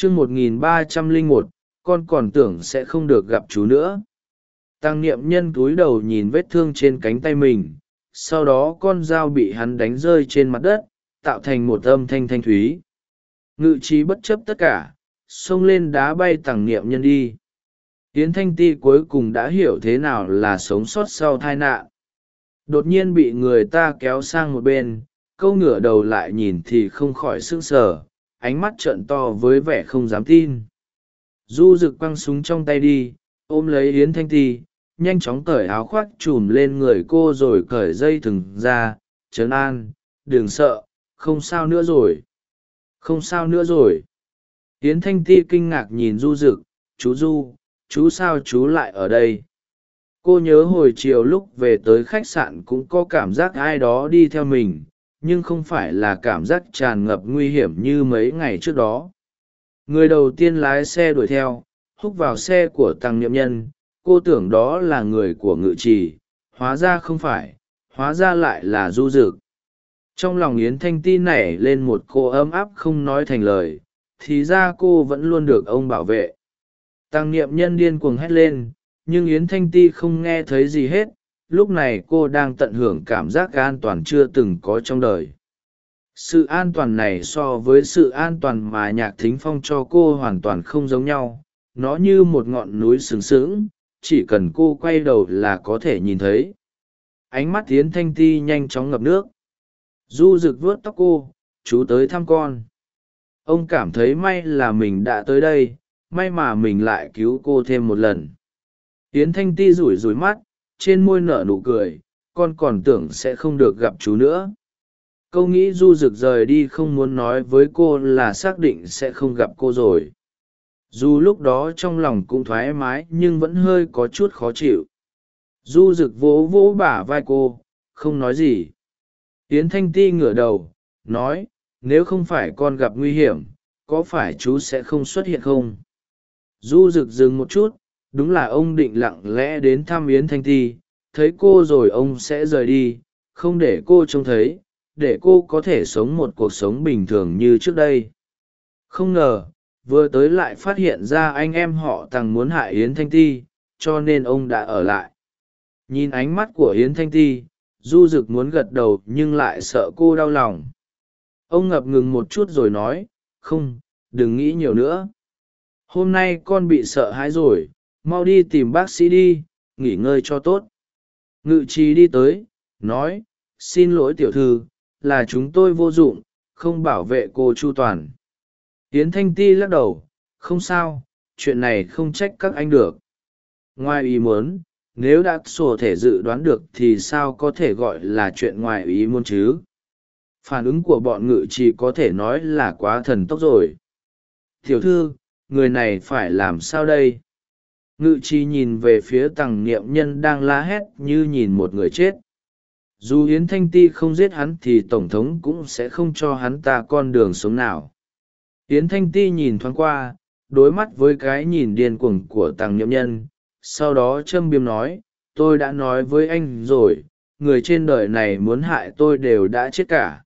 chương một nghìn ba trăm lẻ một, con còn tưởng sẽ không được gặp chú nữa. Tăng niệm nhân cúi đầu nhìn vết thương trên cánh tay mình, sau đó con dao bị hắn đánh rơi trên mặt đất, tạo thành một âm thanh thanh thúy. Ngự trí bất chấp tất cả, xông lên đá bay tằng niệm nhân đi. Tiến thanh ti cuối cùng đã hiểu thế nào là sống sót sau tai nạn. Đột nhiên bị người ta kéo sang một bên, câu ngửa đầu lại nhìn thì không khỏi sững sờ ánh mắt trợn to với vẻ không dám tin. Du rực quăng súng trong tay đi, ôm lấy yến thanh ti, nhanh chóng cởi áo khoác chùm lên người cô rồi cởi dây thừng ra, trấn an, đừng sợ, không sao nữa rồi. Không sao nữa rồi. Yến thanh ti kinh ngạc nhìn du rực chú du, chú sao chú lại ở đây? Cô nhớ hồi chiều lúc về tới khách sạn cũng có cảm giác ai đó đi theo mình nhưng không phải là cảm giác tràn ngập nguy hiểm như mấy ngày trước đó. Người đầu tiên lái xe đuổi theo, húc vào xe của tăng niệm nhân, cô tưởng đó là người của ngự trì, hóa ra không phải, hóa ra lại là du dực. Trong lòng yến thanh ti nảy lên một cô ấm áp không nói thành lời, thì ra cô vẫn luôn được ông bảo vệ. Tăng niệm nhân điên cuồng hét lên, nhưng yến thanh ti không nghe thấy gì hết lúc này cô đang tận hưởng cảm giác an toàn chưa từng có trong đời. Sự an toàn này so với sự an toàn mà nhạc thính phong cho cô hoàn toàn không giống nhau. Nó như một ngọn núi sừng sững, chỉ cần cô quay đầu là có thể nhìn thấy. Ánh mắt tiến thanh ti nhanh chóng ngập nước. Du rực vuốt tóc cô, chú tới thăm con. Ông cảm thấy may là mình đã tới đây, may mà mình lại cứu cô thêm một lần. Tiến thanh ti rủi rủi mắt trên môi nở nụ cười, con còn tưởng sẽ không được gặp chú nữa. Câu nghĩ du rực rời đi không muốn nói với cô là xác định sẽ không gặp cô rồi. Dù lúc đó trong lòng cũng thoải mái nhưng vẫn hơi có chút khó chịu. Du rực vỗ vỗ bả vai cô, không nói gì. Yến thanh ti ngửa đầu, nói, nếu không phải con gặp nguy hiểm, có phải chú sẽ không xuất hiện không? Du rực dừng một chút đúng là ông định lặng lẽ đến thăm yến thanh ti, thấy cô rồi ông sẽ rời đi, không để cô trông thấy, để cô có thể sống một cuộc sống bình thường như trước đây. Không ngờ, vừa tới lại phát hiện ra anh em họ tằng muốn hại yến thanh ti, cho nên ông đã ở lại. Nhìn ánh mắt của yến thanh ti, du rực muốn gật đầu nhưng lại sợ cô đau lòng. Ông ngập ngừng một chút rồi nói, không, đừng nghĩ nhiều nữa. Hôm nay con bị sợ hãi rồi mau đi tìm bác sĩ đi, nghỉ ngơi cho tốt. Ngự trì đi tới, nói, xin lỗi tiểu thư, là chúng tôi vô dụng, không bảo vệ cô chu toàn. Yến thanh ti lắc đầu, không sao, chuyện này không trách các anh được. Ngoài ý muốn, nếu đã sổ thể dự đoán được thì sao có thể gọi là chuyện ngoài ý muốn chứ? Phản ứng của bọn ngự chỉ có thể nói là quá thần tốc rồi. Tiểu thư, người này phải làm sao đây? Ngự chi nhìn về phía tằng niệm nhân đang la hét như nhìn một người chết. Dù yến thanh ti không giết hắn thì tổng thống cũng sẽ không cho hắn ta con đường sống nào. Yến thanh ti nhìn thoáng qua, đối mắt với cái nhìn điên cuồng của tàng niệm nhân, sau đó trâm biếm nói, tôi đã nói với anh rồi, người trên đời này muốn hại tôi đều đã chết cả.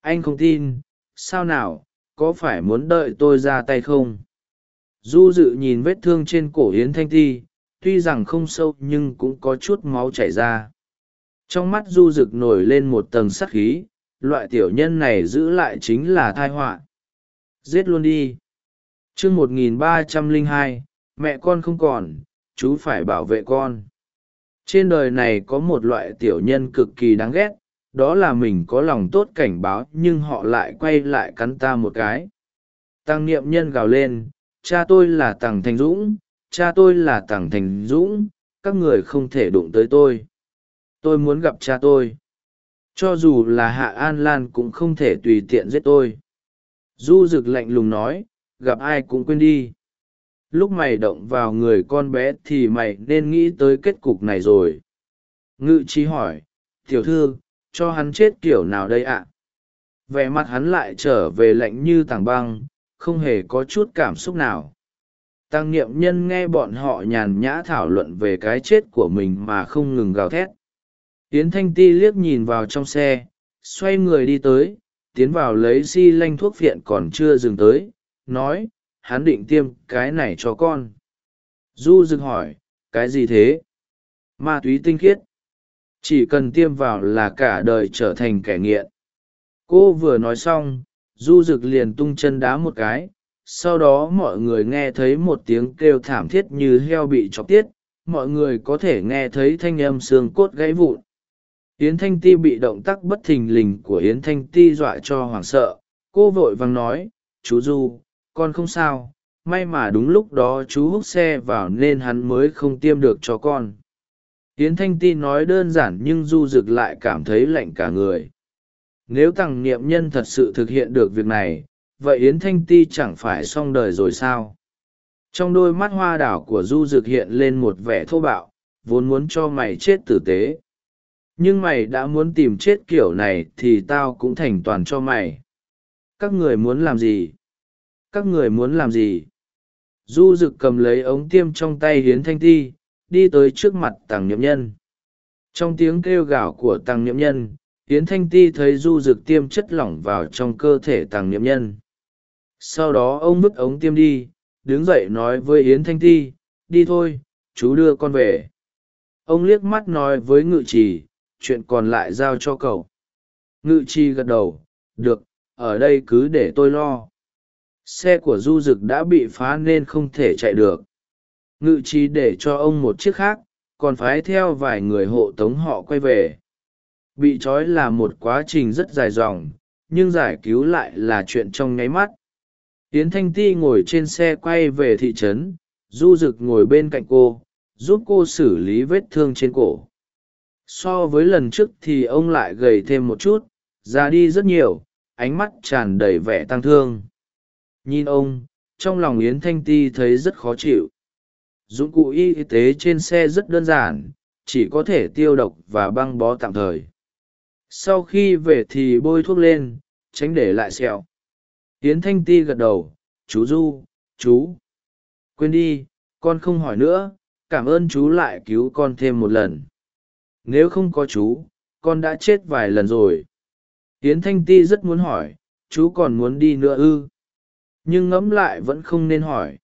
Anh không tin, sao nào, có phải muốn đợi tôi ra tay không? Du dự nhìn vết thương trên cổ yến thanh ti, tuy rằng không sâu nhưng cũng có chút máu chảy ra. Trong mắt du rực nổi lên một tầng sắc khí, loại tiểu nhân này giữ lại chính là thai họa. Giết luôn đi. Chương một nghìn ba trăm lẻ hai, mẹ con không còn, chú phải bảo vệ con. Trên đời này có một loại tiểu nhân cực kỳ đáng ghét, đó là mình có lòng tốt cảnh báo nhưng họ lại quay lại cắn ta một cái. Tăng niệm nhân gào lên cha tôi là tằng thành dũng, cha tôi là tằng thành dũng, các người không thể đụng tới tôi. Tôi muốn gặp cha tôi. Cho dù là hạ an lan cũng không thể tùy tiện giết tôi. Du rực lạnh lùng nói, gặp ai cũng quên đi. Lúc mày động vào người con bé thì mày nên nghĩ tới kết cục này rồi. Ngự trí hỏi, tiểu thư, cho hắn chết kiểu nào đây ạ? Vẻ mặt hắn lại trở về lạnh như tảng băng không hề có chút cảm xúc nào. Tăng niệm nhân nghe bọn họ nhàn nhã thảo luận về cái chết của mình mà không ngừng gào thét. Tiến thanh ti liếc nhìn vào trong xe, xoay người đi tới, tiến vào lấy xi lanh thuốc viện còn chưa dừng tới, nói, hắn định tiêm cái này cho con. Du rực hỏi, cái gì thế? Ma túy tinh khiết. Chỉ cần tiêm vào là cả đời trở thành kẻ nghiện. Cô vừa nói xong du rực liền tung chân đá một cái, sau đó mọi người nghe thấy một tiếng kêu thảm thiết như heo bị chọc tiết, mọi người có thể nghe thấy thanh âm xương cốt gãy vụn. Yến thanh ti bị động tác bất thình lình của yến thanh ti dọa cho hoảng sợ, cô vội vàng nói, chú du, con không sao, may mà đúng lúc đó chú hút xe vào nên hắn mới không tiêm được cho con. Yến thanh ti nói đơn giản nhưng du rực lại cảm thấy lạnh cả người nếu tằng niệm nhân thật sự thực hiện được việc này, vậy yến thanh ti chẳng phải xong đời rồi sao? Trong đôi mắt hoa đảo của du dực hiện lên một vẻ thô bạo, vốn muốn cho mày chết tử tế. Nhưng mày đã muốn tìm chết kiểu này thì tao cũng thành toàn cho mày. Các người muốn làm gì? Các người muốn làm gì? Du rực cầm lấy ống tiêm trong tay hiến thanh ti, đi tới trước mặt tàng nhậm nhân. Trong tiếng kêu gào của tàng nhậm nhân Yến thanh ti thấy du rực tiêm chất lỏng vào trong cơ thể tàng niệm nhân. Sau đó ông vứt ống tiêm đi, đứng dậy nói với yến thanh ti, đi thôi, chú đưa con về. Ông liếc mắt nói với ngự trì, chuyện còn lại giao cho cậu. Ngự trì gật đầu, được, ở đây cứ để tôi lo. Xe của du d ự c đã bị phá nên không thể chạy được. Ngự trì để cho ông một chiếc khác, còn phái theo vài người hộ tống họ quay về bị trói là một quá trình rất dài dòng, nhưng giải cứu lại là chuyện trong nháy mắt. Yến thanh ti ngồi trên xe quay về thị trấn, du rực ngồi bên cạnh cô, giúp cô xử lý vết thương trên cổ. So với lần trước thì ông lại gầy thêm một chút, già đi rất nhiều, ánh mắt tràn đầy vẻ tang thương. Nhìn ông, trong lòng yến thanh ti thấy rất khó chịu. Dụng cụ y tế trên xe rất đơn giản, chỉ có thể tiêu độc và băng bó tạm thời sau khi về thì bôi thuốc lên tránh để lại sẹo Yến Thanh Ti gật đầu, chú Du, chú. Quên đi, con không hỏi nữa, cảm ơn chú lại cứu con thêm một lần. Nếu không có chú, con đã chết vài lần rồi. Yến Thanh Ti rất muốn hỏi, chú còn muốn đi nữa ư. Nhưng ngẫm lại vẫn không nên hỏi.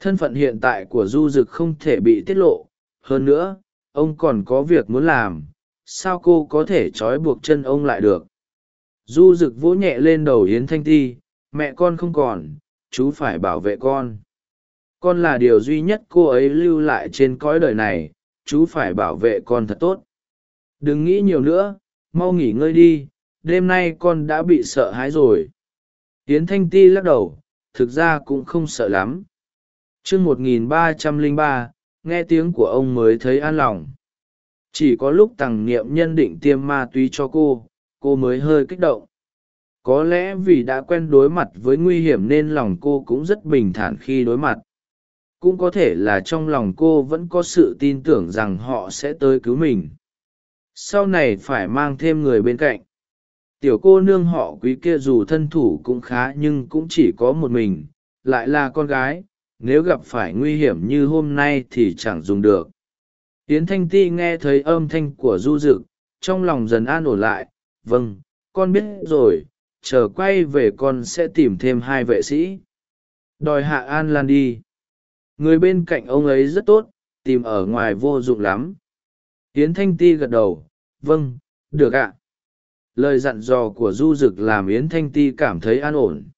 Thân phận hiện tại của Du Dực không thể bị tiết lộ. Hơn nữa, ông còn có việc muốn làm, sao cô có thể trói buộc chân ông lại được. Du Dực vỗ nhẹ lên đầu Yến Thanh Ti, mẹ con không còn chú phải bảo vệ con. Con là điều duy nhất cô ấy lưu lại trên cõi đời này chú phải bảo vệ con thật tốt. Đừng nghĩ nhiều nữa mau nghỉ ngơi đi đêm nay con đã bị sợ hãi rồi. Yến thanh ti lắc đầu thực ra cũng không sợ lắm. T r ư ơ n g một nghìn ba trăm lẻ ba nghe tiếng của ông mới thấy an lòng chỉ có lúc tằng niệm nhân định tiêm ma túy cho cô cô mới hơi kích động. Có lẽ vì đã quen đối mặt với nguy hiểm nên lòng cô cũng rất bình thản khi đối mặt. Cũng có thể là trong lòng cô vẫn có sự tin tưởng rằng họ sẽ tới cứu mình. Sau này phải mang thêm người bên cạnh. Tiểu cô nương họ quý kia dù thân thủ cũng khá nhưng cũng chỉ có một mình, lại là con gái, nếu gặp phải nguy hiểm như hôm nay thì chẳng dùng được yến thanh ti nghe thấy âm thanh của du d ự trong lòng dần an ổn lại. Vâng con biết rồi, chờ quay về con sẽ tìm thêm hai vệ sĩ. Đòi hạ an lan đi. Người bên cạnh ông ấy rất tốt, tìm ở ngoài vô dụng lắm. Yến thanh ti gật đầu. Vâng được ạ. Lời dặn dò của du d ự c làm yến thanh ti cảm thấy an ổn.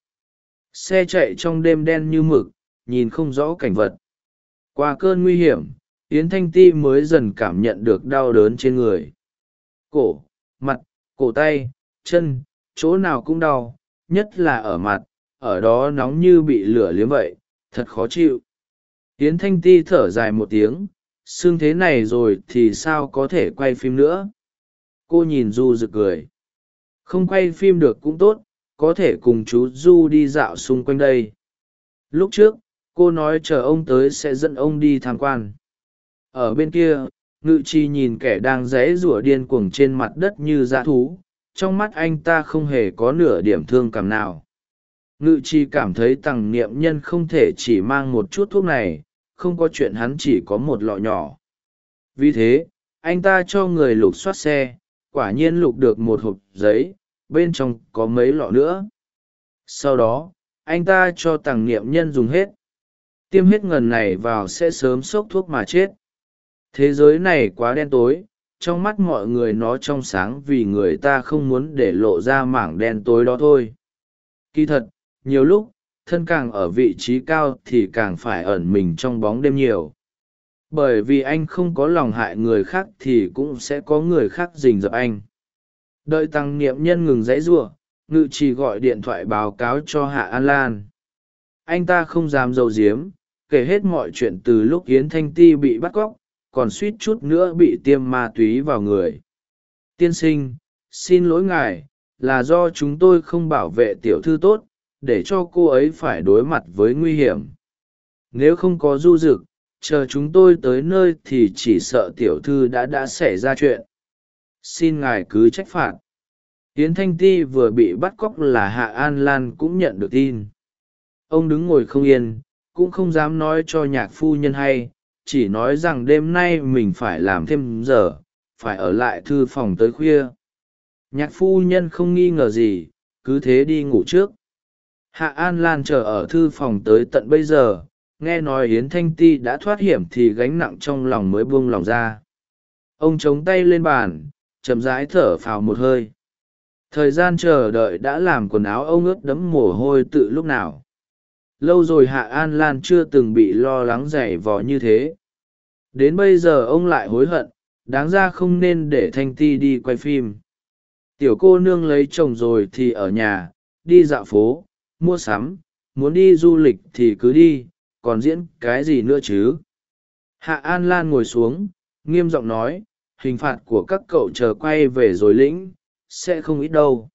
Xe chạy trong đêm đen như mực, nhìn không rõ cảnh vật. Qua cơn nguy hiểm yến thanh ti mới dần cảm nhận được đau đớn trên người. Cổ, mặt, cổ tay, chân, chỗ nào cũng đau, nhất là ở mặt, ở đó nóng như bị lửa liếm vậy, thật khó chịu. Yến thanh ti thở dài một tiếng xương thế này rồi thì sao có thể quay phim nữa? Cô nhìn du rực cười. Không quay phim được cũng tốt, có thể cùng chú du đi dạo xung quanh đây. Lúc trước, cô nói chờ ông tới sẽ dẫn ông đi tham quan ở bên kia, ngự chi nhìn kẻ đang rẽ rủa điên cuồng trên mặt đất như dã thú, trong mắt anh ta không hề có nửa điểm thương cảm nào. Ngự chi cảm thấy tằng niệm nhân không thể chỉ mang một chút thuốc này, không có chuyện hắn chỉ có một lọ nhỏ. Vì thế, anh ta cho người lục soát xe, quả nhiên lục được một hộp giấy, bên trong có mấy lọ nữa. Sau đó, anh ta cho tằng niệm nhân dùng hết. Tiêm hết ngần này vào sẽ sớm sốc thuốc mà chết thế giới này quá đen tối, trong mắt mọi người nó trong sáng vì người ta không muốn để lộ ra mảng đen tối đó thôi. Kỳ thật, nhiều lúc, thân càng ở vị trí cao thì càng phải ẩn mình trong bóng đêm nhiều. Bởi vì anh không có lòng hại người khác thì cũng sẽ có người khác rình rập anh. Đợi tăng niệm nhân ngừng dãy giụa ngự trì gọi điện thoại báo cáo cho hạ an lan. Anh ta không dám d i ấ u diếm, kể hết mọi chuyện từ lúc yến thanh ti bị bắt cóc còn suýt chút nữa bị tiêm ma túy vào người. Tiên sinh, xin lỗi ngài, là do chúng tôi không bảo vệ tiểu thư tốt, để cho cô ấy phải đối mặt với nguy hiểm. Nếu không có du d ự c chờ chúng tôi tới nơi thì chỉ sợ tiểu thư đã đã xảy ra chuyện. Xin ngài cứ trách phạt. Tiến thanh ti vừa bị bắt cóc là hạ an lan cũng nhận được tin. Ông đứng ngồi không yên, cũng không dám nói cho nhạc phu nhân hay chỉ nói rằng đêm nay mình phải làm thêm giờ, phải ở lại thư phòng tới khuya. Nhạc phu nhân không nghi ngờ gì, cứ thế đi ngủ trước. Hạ an lan chờ ở thư phòng tới tận bây giờ, nghe nói yến thanh ti đã thoát hiểm thì gánh nặng trong lòng mới buông lòng ra. Ông chống tay lên bàn, chậm rãi thở phào một hơi. Thời gian chờ đợi đã làm quần áo ông ướt đẫm mồ hôi tự lúc nào lâu rồi hạ an lan chưa từng bị lo lắng dày vò như thế. Đến bây giờ ông lại hối hận, đáng ra không nên để thanh ti đi quay phim. Tiểu cô nương lấy chồng rồi thì ở nhà, đi dạo phố, mua sắm, muốn đi du lịch thì cứ đi, còn diễn cái gì nữa chứ? Hạ an lan ngồi xuống, nghiêm giọng nói, hình phạt của các cậu chờ quay về rồi lĩnh, sẽ không ít đâu.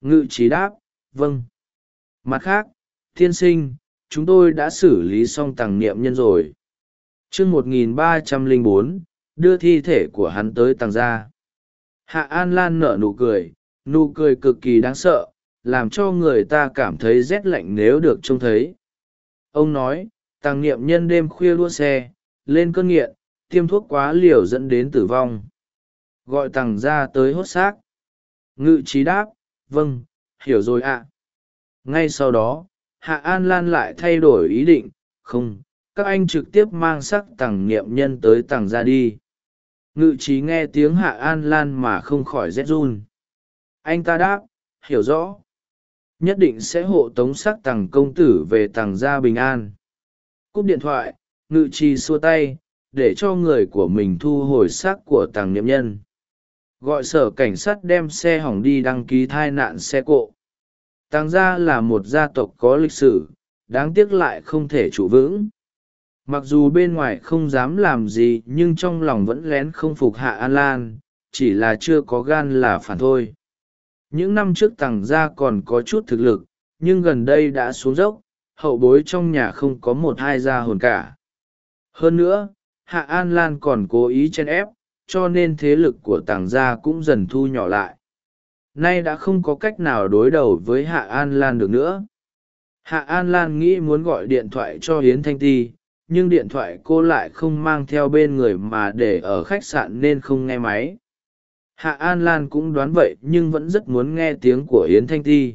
Ngự trí đáp vâng. Mặt khác thiên sinh, chúng tôi đã xử lý xong tàng niệm nhân rồi. Chương một nghìn ba trăm lẻ bốn, đưa thi thể của hắn tới tàng gia. Hạ an lan nở nụ cười nụ cười cực kỳ đáng sợ, làm cho người ta cảm thấy rét lạnh nếu được trông thấy. Ông nói, tàng niệm nhân đêm khuya đua xe, lên cơn nghiện, tiêm thuốc quá liều dẫn đến tử vong. Gọi tàng gia tới hốt xác. Ngự trí đáp vâng hiểu rồi ạ. Ngay sau đó hạ an lan lại thay đổi ý định, không, các anh trực tiếp mang sắc tằng niệm nhân tới tằng ra đi. Ngự trí nghe tiếng hạ an lan mà không khỏi rét run. Anh ta đáp, hiểu rõ. Nhất định sẽ hộ tống sắc tằng công tử về tằng gia bình an. Cúp điện thoại, ngự trì xua tay, để cho người của mình thu hồi xác của tàng niệm nhân. Gọi sở cảnh sát đem xe hỏng đi đăng ký thai nạn xe cộ tàng gia là một gia tộc có lịch sử, đáng tiếc lại không thể trụ vững. Mặc dù bên ngoài không dám làm gì, nhưng trong lòng vẫn lén không phục hạ an lan, chỉ là chưa có gan là phản thôi. Những năm trước tàng gia còn có chút thực lực, nhưng gần đây đã xuống dốc, hậu bối trong nhà không có một hai gia hồn cả. Hơn nữa, hạ an lan còn cố ý chen ép, cho nên thế lực của tàng gia cũng dần thu nhỏ lại nay đã không có cách nào đối đầu với hạ an lan được nữa. Hạ an lan nghĩ muốn gọi điện thoại cho hiến thanh ti, nhưng điện thoại cô lại không mang theo bên người mà để ở khách sạn nên không nghe máy. Hạ an lan cũng đoán vậy nhưng vẫn rất muốn nghe tiếng của hiến thanh ti.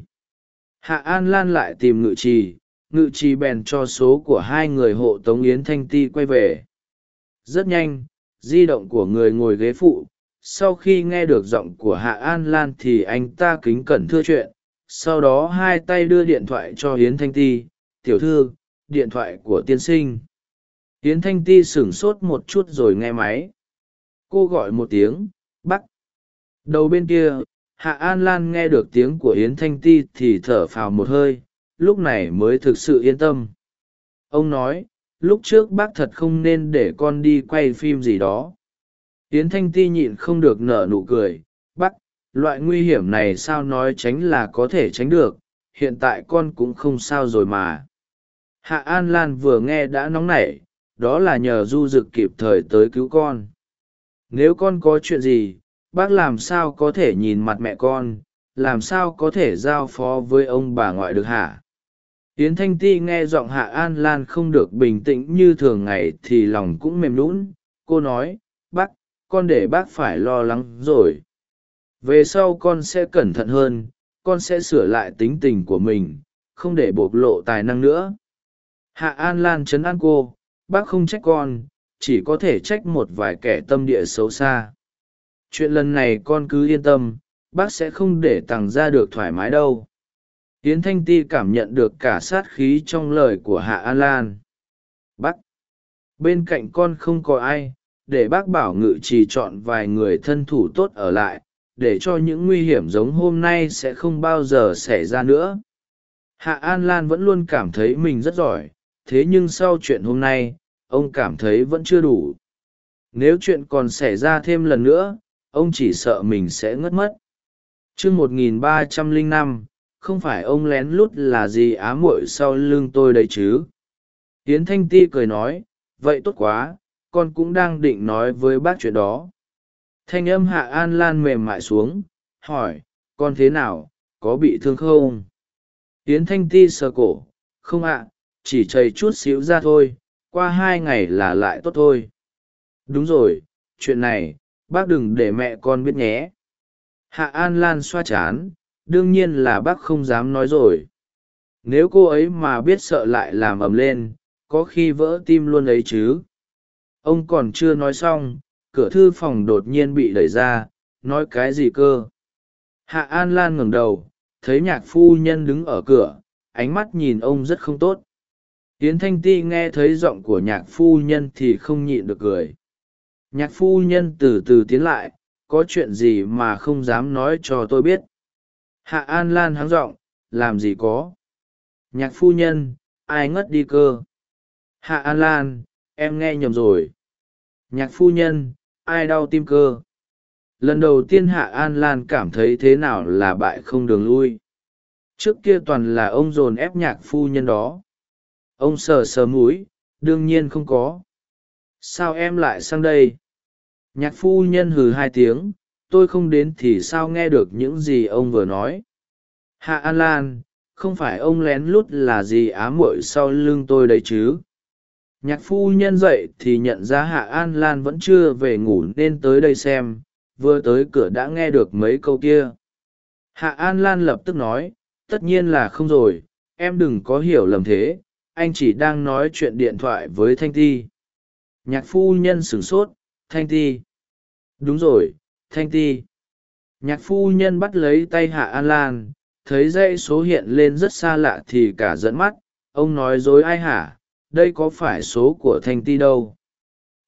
Hạ an lan lại tìm ngự trì ngự trì bèn cho số của hai người hộ tống yến thanh ti quay về. Rất nhanh, di động của người ngồi ghế phụ sau khi nghe được giọng của hạ an lan thì anh ta kính cẩn thưa chuyện. Sau đó hai tay đưa điện thoại cho hiến thanh ti. Tiểu thư, điện thoại của tiên sinh. Hiến thanh ti sửng sốt một chút rồi nghe máy. Cô gọi một tiếng bắc đầu bên kia, hạ an lan nghe được tiếng của yến thanh ti thì thở phào một hơi. Lúc này mới thực sự yên tâm. Ông nói, lúc trước bác thật không nên để con đi quay phim gì đó yến thanh ti nhịn không được nở nụ cười, bác, loại nguy hiểm này sao nói tránh là có thể tránh được, hiện tại con cũng không sao rồi mà. Hạ an lan vừa nghe đã nóng nảy, đó là nhờ du d kịp thời tới cứu con. Nếu con có chuyện gì, bác làm sao có thể nhìn mặt mẹ con, làm sao có thể giao phó với ông bà ngoại được hả? Yến thanh ti nghe giọng hạ an lan không được bình tĩnh như thường ngày thì lòng cũng mềm lún cô nói, bác con để bác phải lo lắng rồi. Về sau con sẽ cẩn thận hơn, con sẽ sửa lại tính tình của mình, không để bộc lộ tài năng nữa. Hạ an lan chấn an cô, bác không trách con, chỉ có thể trách một vài kẻ tâm địa xấu xa. Chuyện lần này con cứ yên tâm, bác sẽ không để tằng ra được thoải mái đâu. Yến thanh ti cảm nhận được cả sát khí trong lời của hạ an lan. Bác, bên cạnh con không có ai để bác bảo ngự chỉ chọn vài người thân thủ tốt ở lại, để cho những nguy hiểm giống hôm nay sẽ không bao giờ xảy ra nữa. Hạ an lan vẫn luôn cảm thấy mình rất giỏi, thế nhưng sau chuyện hôm nay, ông cảm thấy vẫn chưa đủ. Nếu chuyện còn xảy ra thêm lần nữa, ông chỉ sợ mình sẽ ngất mất. Chương một nghìn ba trăm lẻ năm, không phải ông lén lút là gì á muội sau lưng tôi đấy chứ? Tiến thanh ti cười nói, vậy tốt quá con cũng đang định nói với bác chuyện đó. Thanh âm hạ an lan mềm mại xuống, hỏi, con thế nào, có bị thương không? Tiến thanh ti sờ cổ, không ạ, chỉ chầy chút xíu ra thôi, qua hai ngày là lại tốt thôi. Đúng rồi, chuyện này, bác đừng để mẹ con biết nhé. Hạ an lan xoa chán, đương nhiên là bác không dám nói rồi. Nếu cô ấy mà biết sợ lại làm ầm lên, có khi vỡ tim luôn ấy chứ ông còn chưa nói xong, cửa thư phòng đột nhiên bị đẩy ra, nói cái gì cơ? Hạ an lan ngẩng đầu, thấy nhạc phu nhân đứng ở cửa, ánh mắt nhìn ông rất không tốt. Yến thanh ti nghe thấy giọng của nhạc phu nhân thì không nhịn được cười. Nhạc phu nhân từ từ tiến lại, có chuyện gì mà không dám nói cho tôi biết? Hạ an lan háng r ộ n g làm gì có? Nhạc phu nhân, ai ngất đi cơ? Hạ an lan em nghe nhầm rồi. Nhạc phu nhân, ai đau tim cơ? Lần đầu tiên hạ an lan cảm thấy thế nào là bại không đường lui. Trước kia toàn là ông dồn ép nhạc phu nhân đó. Ông sờ sờ múi đương nhiên không có. Sao em lại sang đây? Nhạc phu nhân hừ hai tiếng, tôi không đến thì sao nghe được những gì ông vừa nói? Hạ an lan, không phải ông lén lút là gì ám muội sau lưng tôi đấy chứ? Nhạc phu nhân dậy thì nhận ra hạ an lan vẫn chưa về ngủ nên tới đây xem, vừa tới cửa đã nghe được mấy câu kia. Hạ an lan lập tức nói, tất nhiên là không rồi, em đừng có hiểu lầm thế, anh chỉ đang nói chuyện điện thoại với thanh ti. Nhạc phu nhân sửng sốt, thanh ti? Đúng rồi, thanh ti. Nhạc phu nhân bắt lấy tay hạ an lan, thấy dãy số hiện lên rất xa lạ thì cả dẫn mắt, ông nói dối ai hả? Đây có phải số của thanh ti đâu?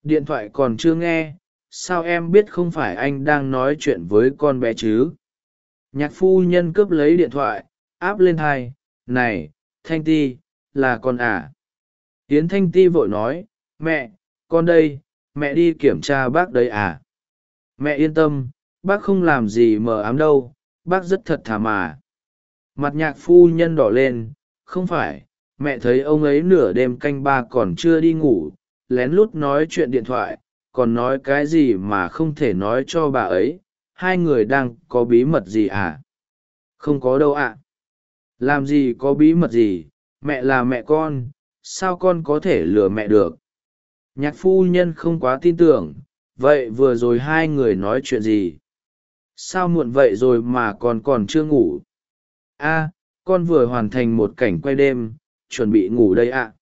Điện thoại còn chưa nghe, sao em biết không phải anh đang nói chuyện với con bé chứ? Nhạc phu nhân cướp lấy điện thoại, áp lên thai, này, thanh ti, là con à? Tiến thanh ti vội nói, mẹ, con đây, mẹ đi kiểm tra bác đấy à? Mẹ yên tâm, bác không làm gì mờ ám đâu, bác rất thật thà mà. Mặt nhạc phu nhân đỏ lên, không phải mẹ thấy ông ấy nửa đêm canh ba còn chưa đi ngủ, lén lút nói chuyện điện thoại, còn nói cái gì mà không thể nói cho bà ấy, hai người đang có bí mật gì à? Không có đâu ạ. Làm gì có bí mật gì? Mẹ là mẹ con, sao con có thể lừa mẹ được? Nhạc phu nhân không quá tin tưởng, vậy vừa rồi hai người nói chuyện gì? Sao muộn vậy rồi mà còn còn chưa ngủ? A, con vừa hoàn thành một cảnh quay đêm chuẩn bị ngủ đây ạ.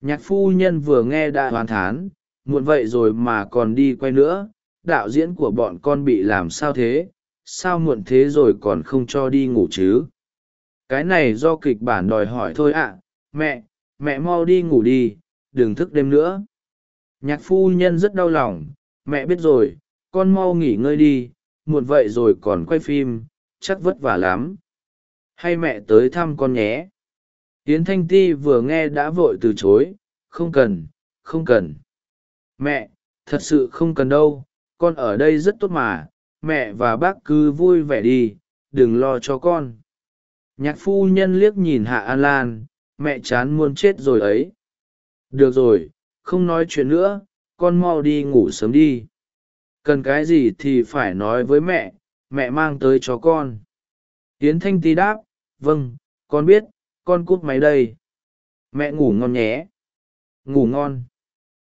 Nhạc phu nhân vừa nghe đã hoàn thán, muộn vậy rồi mà còn đi quay nữa, đạo diễn của bọn con bị làm sao thế, sao muộn thế rồi còn không cho đi ngủ chứ? Cái này do kịch bản đòi hỏi thôi ạ, mẹ mẹ mau đi ngủ đi, đừng thức đêm nữa. Nhạc phu nhân rất đau lòng, mẹ biết rồi, con mau nghỉ ngơi đi, muộn vậy rồi còn quay phim, chắc vất vả lắm. Hay mẹ tới thăm con nhé. Yến thanh ti vừa nghe đã vội từ chối, không cần không cần. Mẹ, thật sự không cần đâu, con ở đây rất tốt mà, mẹ và bác cứ vui vẻ đi, đừng lo cho con. Nhạc phu nhân liếc nhìn hạ an lan, mẹ chán muốn chết rồi ấy. Được rồi, không nói chuyện nữa, con mau đi ngủ sớm đi. Cần cái gì thì phải nói với mẹ mẹ mang tới cho con. Yến thanh ti đáp vâng con biết con cút máy đây. Mẹ ngủ ngon nhé. Ngủ ngon.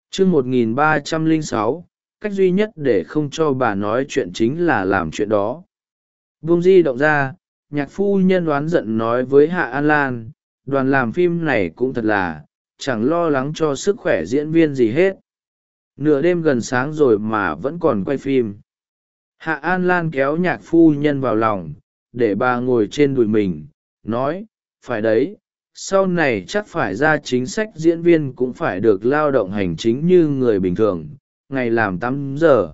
Chương một nghìn ba trăm lẻ sáu, cách duy nhất để không cho bà nói chuyện chính là làm chuyện đó. Vung di động ra, nhạc phu nhân đoán giận nói với hạ an lan, đoàn làm phim này cũng thật là, chẳng lo lắng cho sức khỏe diễn viên gì hết. Nửa đêm gần sáng rồi mà vẫn còn quay phim. Hạ an lan kéo nhạc phu nhân vào lòng, để bà ngồi trên đùi mình, nói phải đấy, sau này chắc phải ra chính sách diễn viên cũng phải được lao động hành chính như người bình thường, ngày làm tám giờ.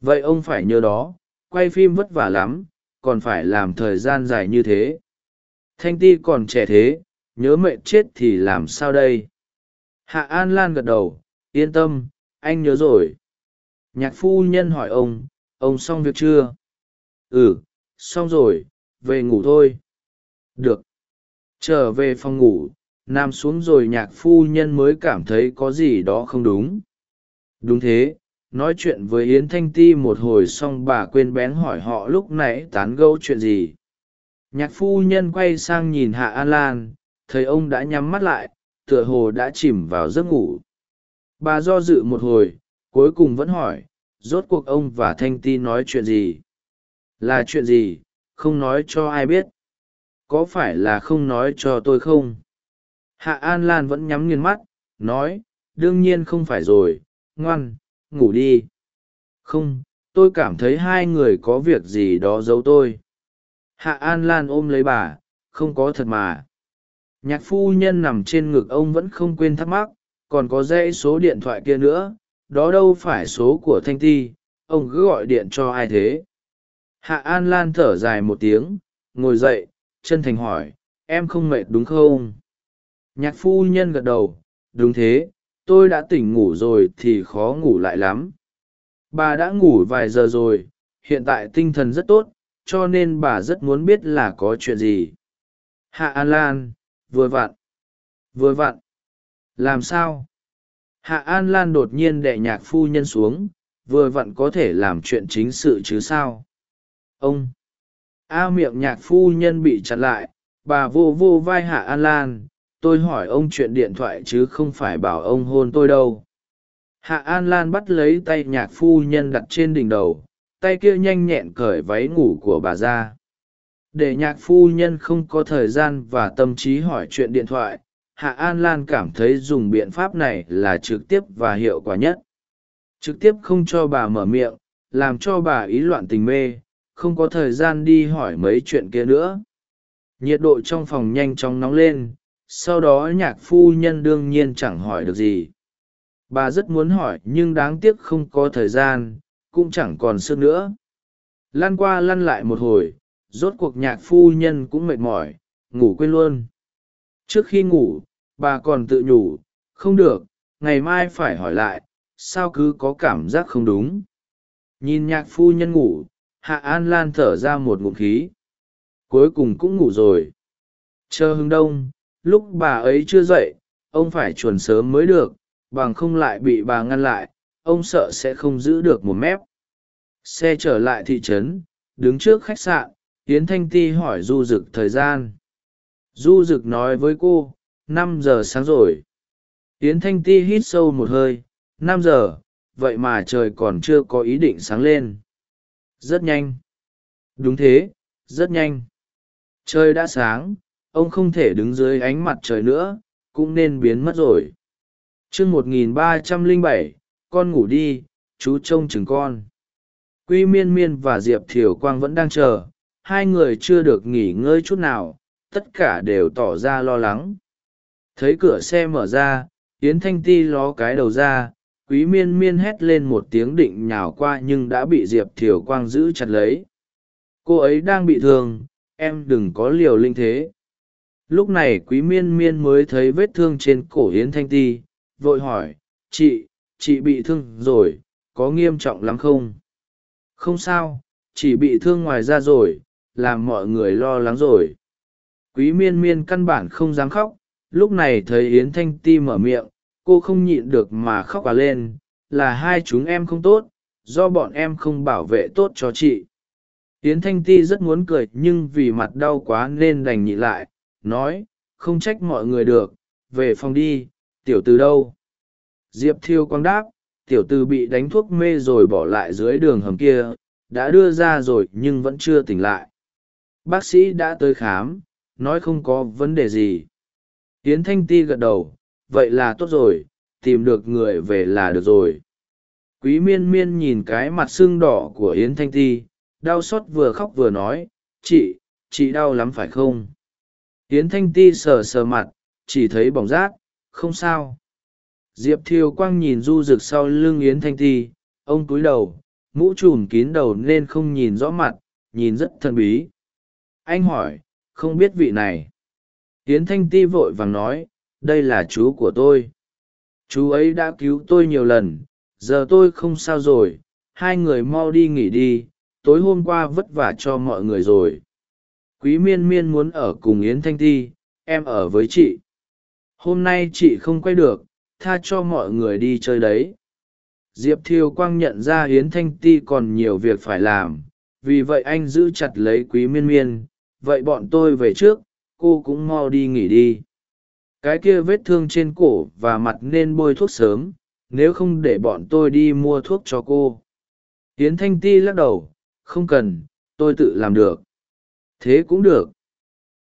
Vậy ông phải nhớ đó, quay phim vất vả lắm, còn phải làm thời gian dài như thế. Thanh ti còn trẻ thế, nhớ mẹ chết thì làm sao đây? Hạ an lan gật đầu, yên tâm, anh nhớ rồi. Nhạc phu nhân hỏi ông ông xong việc chưa? Ừ xong rồi, về ngủ thôi. Được trở về phòng ngủ, nằm xuống rồi nhạc phu nhân mới cảm thấy có gì đó không đúng. Đúng thế, nói chuyện với yến thanh ti một hồi xong bà quên bén hỏi họ lúc nãy tán gẫu chuyện gì. Nhạc phu nhân quay sang nhìn hạ an lan, thấy ông đã nhắm mắt lại, tựa hồ đã chìm vào giấc ngủ. Bà do dự một hồi, cuối cùng vẫn hỏi, rốt cuộc ông và thanh ti nói chuyện gì? Là chuyện gì? Không nói cho ai biết có phải là không nói cho tôi không? Hạ an lan vẫn nhắm nghiền mắt, nói, đương nhiên không phải rồi, ngoan, ngủ đi. Không, tôi cảm thấy hai người có việc gì đó giấu tôi. Hạ an lan ôm lấy bà, không có thật mà. Nhạc phu nhân nằm trên ngực ông vẫn không quên thắc mắc, còn có dãy số điện thoại kia nữa, đó đâu phải số của thanh ti, ông cứ gọi điện cho ai thế? Hạ an lan thở dài một tiếng, ngồi dậy chân thành hỏi, em không mệt đúng không? Nhạc phu nhân gật đầu, đúng thế, tôi đã tỉnh ngủ rồi thì khó ngủ lại lắm. Bà đã ngủ vài giờ rồi, hiện tại tinh thần rất tốt, cho nên bà rất muốn biết là có chuyện gì. Hạ an lan, vừa vặn vừa vặn. Làm sao? Hạ an lan đột nhiên đệ nhạc phu nhân xuống, vừa vặn có thể làm chuyện chính sự chứ sao? Ông a miệng nhạc phu nhân bị chặn lại, bà vô vô vai hạ an lan, tôi hỏi ông chuyện điện thoại chứ không phải bảo ông hôn tôi đâu. Hạ an lan bắt lấy tay nhạc phu nhân đặt trên đỉnh đầu, tay kia nhanh nhẹn cởi váy ngủ của bà ra. Để nhạc phu nhân không có thời gian và tâm trí hỏi chuyện điện thoại, hạ an lan cảm thấy dùng biện pháp này là trực tiếp và hiệu quả nhất. Trực tiếp không cho bà mở miệng, làm cho bà ý loạn tình mê không có thời gian đi hỏi mấy chuyện kia nữa. Nhiệt độ trong phòng nhanh chóng nóng lên, sau đó nhạc phu nhân đương nhiên chẳng hỏi được gì. Bà rất muốn hỏi nhưng đáng tiếc không có thời gian, cũng chẳng còn sức nữa. Lan qua lăn lại một hồi, rốt cuộc nhạc phu nhân cũng mệt mỏi, ngủ quên luôn. Trước khi ngủ, bà còn tự nhủ, không được, ngày mai phải hỏi lại, sao cứ có cảm giác không đúng? Nhìn nhạc phu nhân ngủ hạ an lan thở ra một ngụm khí. Cuối cùng cũng ngủ rồi. Chờ hưng đông, lúc bà ấy chưa dậy, ông phải chuồn sớm mới được, bằng không lại bị bà ngăn lại, ông sợ sẽ không giữ được một mép. Xe trở lại thị trấn, đứng trước khách sạn, yến thanh ti hỏi du rực thời gian. Du rực nói với cô, năm giờ sáng rồi. Yến thanh ti hít sâu một hơi, năm giờ, vậy mà trời còn chưa có ý định sáng lên rất nhanh. Đúng thế, rất nhanh. Trời đã sáng, ông không thể đứng dưới ánh mặt trời nữa, cũng nên biến mất rồi. Chương một nghìn ba trăm lẻ bảy, con ngủ đi, chú trông chừng con. Quy miên miên và diệp thiều quang vẫn đang chờ, hai người chưa được nghỉ ngơi chút nào, tất cả đều tỏ ra lo lắng. Thấy cửa xe mở ra, yến thanh ti ló cái đầu ra quý miên miên hét lên một tiếng định nhào qua nhưng đã bị diệp thiều quang giữ chặt lấy. Cô ấy đang bị thương, em đừng có liều linh thế. Lúc này quý miên miên mới thấy vết thương trên cổ yến thanh ti, vội hỏi, chị chị bị thương rồi, có nghiêm trọng lắm không? Không sao, chỉ bị thương ngoài ra rồi, làm mọi người lo lắng rồi. Quý miên miên căn bản không dám khóc, lúc này thấy yến thanh ti mở miệng cô không nhịn được mà khóc cả lên, là hai chúng em không tốt, do bọn em không bảo vệ tốt cho chị. Yến thanh ti rất muốn cười nhưng vì mặt đau quá nên đành nhịn lại, nói, không trách mọi người được, về phòng đi, tiểu từ đâu? Diệp thiêu quang đáp, tiểu từ bị đánh thuốc mê rồi bỏ lại dưới đường hầm kia, đã đưa ra rồi nhưng vẫn chưa tỉnh lại. Bác sĩ đã tới khám, nói không có vấn đề gì. Tiến thanh ti gật đầu vậy là tốt rồi, tìm được người về là được rồi. Quý miên miên nhìn cái mặt sưng đỏ của yến thanh ti, đau xót vừa khóc vừa nói, chị chị đau lắm phải không? Yến thanh ti sờ sờ mặt, chỉ thấy bỏng rát, không sao. Diệp thiều quang nhìn du rực sau lưng yến thanh ti, ông cúi đầu, mũ trùm kín đầu nên không nhìn rõ mặt, nhìn rất thần bí. Anh hỏi, không biết vị này. Yến thanh ti vội vàng nói đây là chú của tôi. Chú ấy đã cứu tôi nhiều lần, giờ tôi không sao rồi. Hai người mau đi nghỉ đi, tối hôm qua vất vả cho mọi người rồi. Quý miên miên muốn ở cùng yến thanh ti, em ở với chị. Hôm nay chị không quay được, tha cho mọi người đi chơi đấy. Diệp thiêu quang nhận ra yến thanh ti còn nhiều việc phải làm, vì vậy anh giữ chặt lấy quý miên miên. Vậy bọn tôi về trước, cô cũng mau đi nghỉ đi cái kia vết thương trên cổ và mặt nên bôi thuốc sớm, nếu không để bọn tôi đi mua thuốc cho cô. Tiến thanh ti lắc đầu, không cần, tôi tự làm được. Thế cũng được.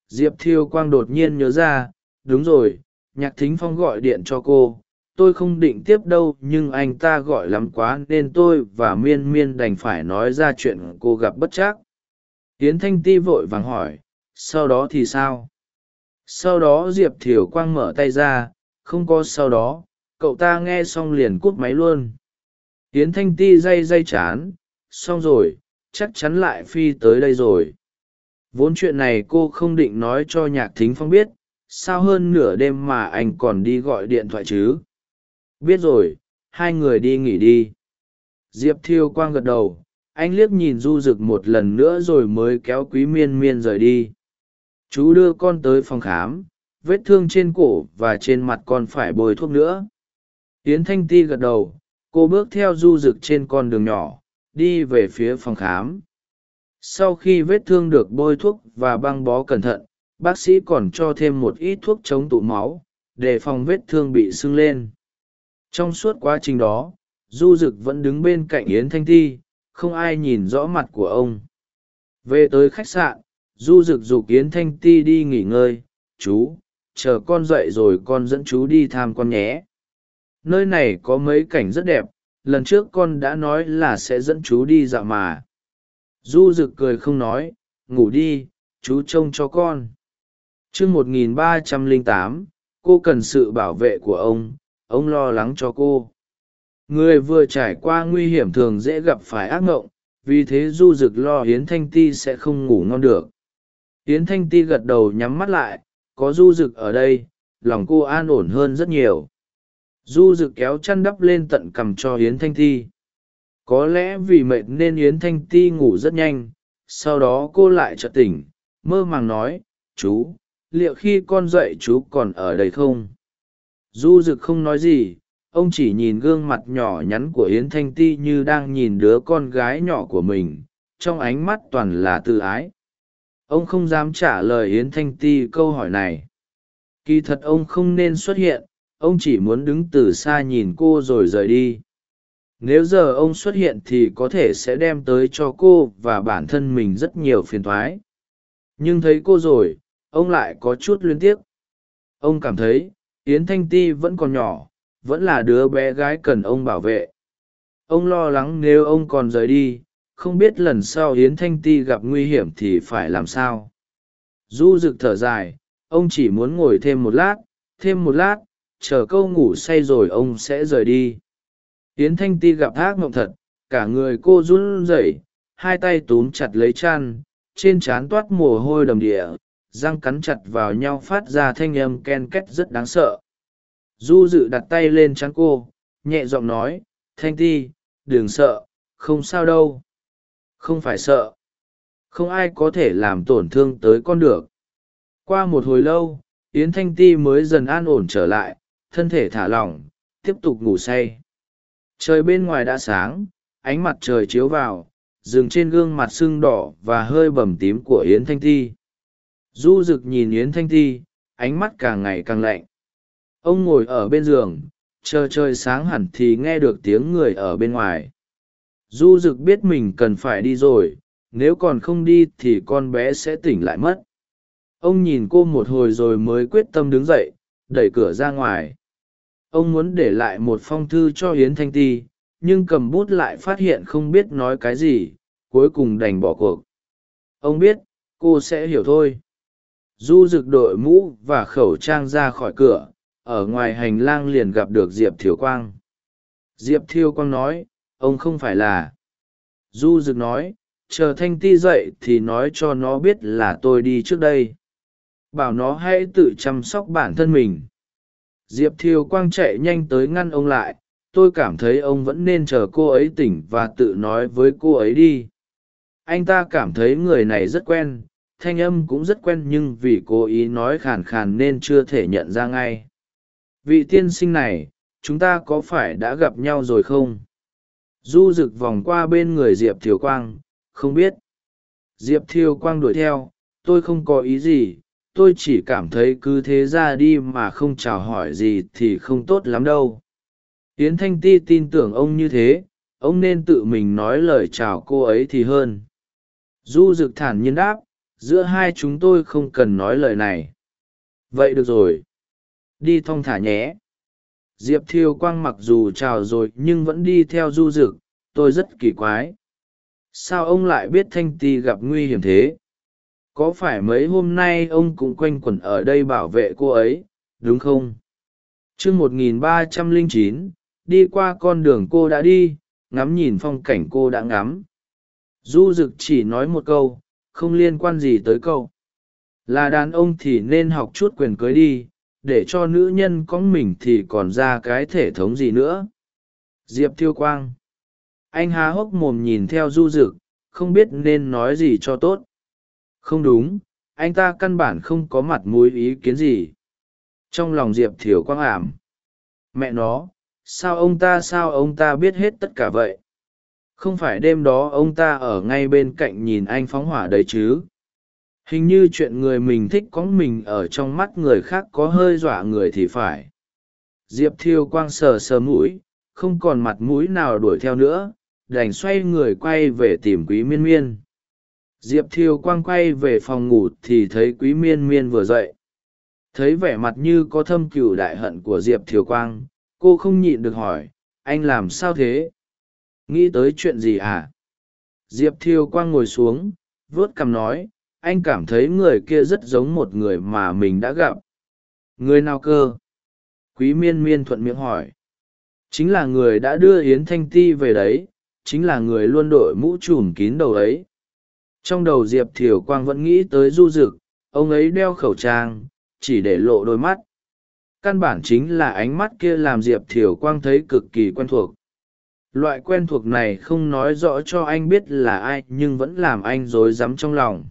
Diệp thiêu quang đột nhiên nhớ ra, đúng rồi, nhạc thính phong gọi điện cho cô, tôi không định tiếp đâu, nhưng anh ta gọi lắm quá nên tôi và miên miên đành phải nói ra chuyện cô gặp bất chắc. Tiến thanh ti vội vàng hỏi, sau đó thì sao? Sau đó diệp thiều quang mở tay ra, không có sau đó, cậu ta nghe xong liền cút máy luôn. Tiến thanh ti day day chán, xong rồi, chắc chắn lại phi tới đây rồi. Vốn chuyện này cô không định nói cho nhạc thính phong biết, sao hơn nửa đêm mà anh còn đi gọi điện thoại chứ? Biết rồi, hai người đi nghỉ đi. Diệp thiêu quang gật đầu, anh liếc nhìn du rực một lần nữa rồi mới kéo quý miên miên rời đi chú đưa con tới phòng khám, vết thương trên cổ và trên mặt con phải bôi thuốc nữa. Yến thanh ti gật đầu, cô bước theo du rực trên con đường nhỏ, đi về phía phòng khám. Sau khi vết thương được bôi thuốc và băng bó cẩn thận, bác sĩ còn cho thêm một ít thuốc chống tụ máu, để phòng vết thương bị sưng lên. Trong suốt quá trình đó, du rực vẫn đứng bên cạnh yến thanh ti, không ai nhìn rõ mặt của ông. Về tới khách sạn du rực dục yến thanh ti đi nghỉ ngơi. Chú, chờ con dậy rồi con dẫn chú đi tham con nhé. Nơi này có mấy cảnh rất đẹp. Lần trước con đã nói là sẽ dẫn chú đi dạo mà. Du rực cười không nói. Ngủ đi, chú trông cho con. T r ư ơ n g một nghìn ba trăm lẻ tám, cô cần sự bảo vệ của ông. Ông lo lắng cho cô. Người vừa trải qua nguy hiểm thường dễ gặp phải ác ngộng vì thế du rực lo hiến thanh ti sẽ không ngủ ngon được. Yến thanh ti gật đầu nhắm mắt lại, có du rực ở đây, lòng cô an ổn hơn rất nhiều. Du rực kéo chăn đắp lên tận cằm cho yến thanh ti. Có lẽ vì mệt nên yến thanh ti ngủ rất nhanh, sau đó cô lại chợt tỉnh, mơ màng nói, chú, liệu khi con dậy chú còn ở đây không? Du rực không nói gì, ông chỉ nhìn gương mặt nhỏ nhắn của yến thanh ti như đang nhìn đứa con gái nhỏ của mình, trong ánh mắt toàn là tự ái ông không dám trả lời yến thanh ti câu hỏi này. Kỳ thật ông không nên xuất hiện, ông chỉ muốn đứng từ xa nhìn cô rồi rời đi. Nếu giờ ông xuất hiện thì có thể sẽ đem tới cho cô và bản thân mình rất nhiều phiền thoái. Nhưng thấy cô rồi, ông lại có chút luyến tiếc. Ông cảm thấy, yến thanh ti vẫn còn nhỏ, vẫn là đứa bé gái cần ông bảo vệ. Ông lo lắng nếu ông còn rời đi không biết lần sau yến thanh ti gặp nguy hiểm thì phải làm sao. Du rực thở dài, ông chỉ muốn ngồi thêm một lát, thêm một lát, chờ câu ngủ say rồi ông sẽ rời đi. Yến thanh ti gặp ác mộng thật, cả người cô run rẩy, hai tay túm chặt lấy chăn, trên trán toát mồ hôi đầm địa, răng cắn chặt vào nhau phát ra thanh âm ken két rất đáng sợ. Du dự đặt tay lên trán cô, nhẹ giọng nói, thanh ti, đừng sợ, không sao đâu không phải sợ. Không ai có thể làm tổn thương tới con được. Qua một hồi lâu, yến thanh ti mới dần an ổn trở lại, thân thể thả lỏng, tiếp tục ngủ say. Trời bên ngoài đã sáng, ánh mặt trời chiếu vào dừng trên gương mặt sưng đỏ và hơi bầm tím của yến thanh ti. Du rực nhìn yến thanh ti, ánh mắt càng ngày càng lạnh. Ông ngồi ở bên giường, chờ trời sáng hẳn thì nghe được tiếng người ở bên ngoài du rực biết mình cần phải đi rồi, nếu còn không đi thì con bé sẽ tỉnh lại mất. Ông nhìn cô một hồi rồi mới quyết tâm đứng dậy, đẩy cửa ra ngoài. Ông muốn để lại một phong thư cho hiến thanh ti, nhưng cầm bút lại phát hiện không biết nói cái gì, cuối cùng đành bỏ cuộc. Ông biết, cô sẽ hiểu thôi. Du rực đội mũ và khẩu trang ra khỏi cửa, ở ngoài hành lang liền gặp được diệp thiều quang. Diệp thiêu quang nói ông không phải là. Du rực nói, chờ thanh ti dậy thì nói cho nó biết là tôi đi trước đây. Bảo nó hãy tự chăm sóc bản thân mình. Diệp thiều quang chạy nhanh tới ngăn ông lại, tôi cảm thấy ông vẫn nên chờ cô ấy tỉnh và tự nói với cô ấy đi. Anh ta cảm thấy người này rất quen, thanh âm cũng rất quen nhưng vì cố ý nói khàn khàn nên chưa thể nhận ra ngay. Vị tiên sinh này, chúng ta có phải đã gặp nhau rồi không? Du rực vòng qua bên người diệp thiều quang, không biết. Diệp thiều quang đuổi theo, tôi không có ý gì, tôi chỉ cảm thấy cứ thế ra đi mà không chào hỏi gì thì không tốt lắm đâu. Yến thanh ti tin tưởng ông như thế, ông nên tự mình nói lời chào cô ấy thì hơn. Du rực thản nhiên đáp, giữa hai chúng tôi không cần nói lời này. Vậy được rồi. Đi thong thả nhé diệp thiêu quang mặc dù chào rồi nhưng vẫn đi theo du rực tôi rất kỳ quái. Sao ông lại biết thanh ti gặp nguy hiểm thế? Có phải mấy hôm nay ông cũng quanh quẩn ở đây bảo vệ cô ấy, đúng không? T r ư ơ n g một nghìn ba trăm lẻ chín, đi qua con đường cô đã đi, ngắm nhìn phong cảnh cô đã ngắm. Du rực chỉ nói một câu, không liên quan gì tới câu là đàn ông thì nên học chút quyền cưới đi để cho nữ nhân có mình thì còn ra cái thể thống gì nữa? Diệp thiêu quang. Anh há hốc mồm nhìn theo du rực không biết nên nói gì cho tốt. Không đúng, anh ta căn bản không có mặt mũi ý kiến gì. Trong lòng diệp thiều quang ảm. Mẹ nó, sao ông ta, sao ông ta biết hết tất cả vậy? Không phải đêm đó ông ta ở ngay bên cạnh nhìn anh phóng hỏa đấy chứ? Hình như chuyện người mình thích có mình ở trong mắt người khác có hơi dọa người thì phải. Diệp thiêu quang sờ sờ mũi, không còn mặt mũi nào đuổi theo nữa, đành xoay người quay về tìm quý miên miên. Diệp Thiêu quang quay về phòng ngủ thì thấy quý miên miên vừa dậy. Thấy vẻ mặt như có thâm cừu đại hận của diệp thiều quang, cô không nhịn được hỏi, anh làm sao thế? Nghĩ tới chuyện gì à diệp thiều quang ngồi xuống, vuốt cằm nói anh cảm thấy người kia rất giống một người mà mình đã gặp. Người nào cơ? Quý miên miên thuận miệng hỏi. Chính là người đã đưa yến thanh ti về đấy, chính là người luôn đội mũ trùm kín đầu ấy. Trong đầu diệp thiều quang vẫn nghĩ tới du rực ông ấy đeo khẩu trang, chỉ để lộ đôi mắt. Căn bản chính là ánh mắt kia làm diệp thiều quang thấy cực kỳ quen thuộc. Loại quen thuộc này không nói rõ cho anh biết là ai, nhưng vẫn làm anh rối rắm trong lòng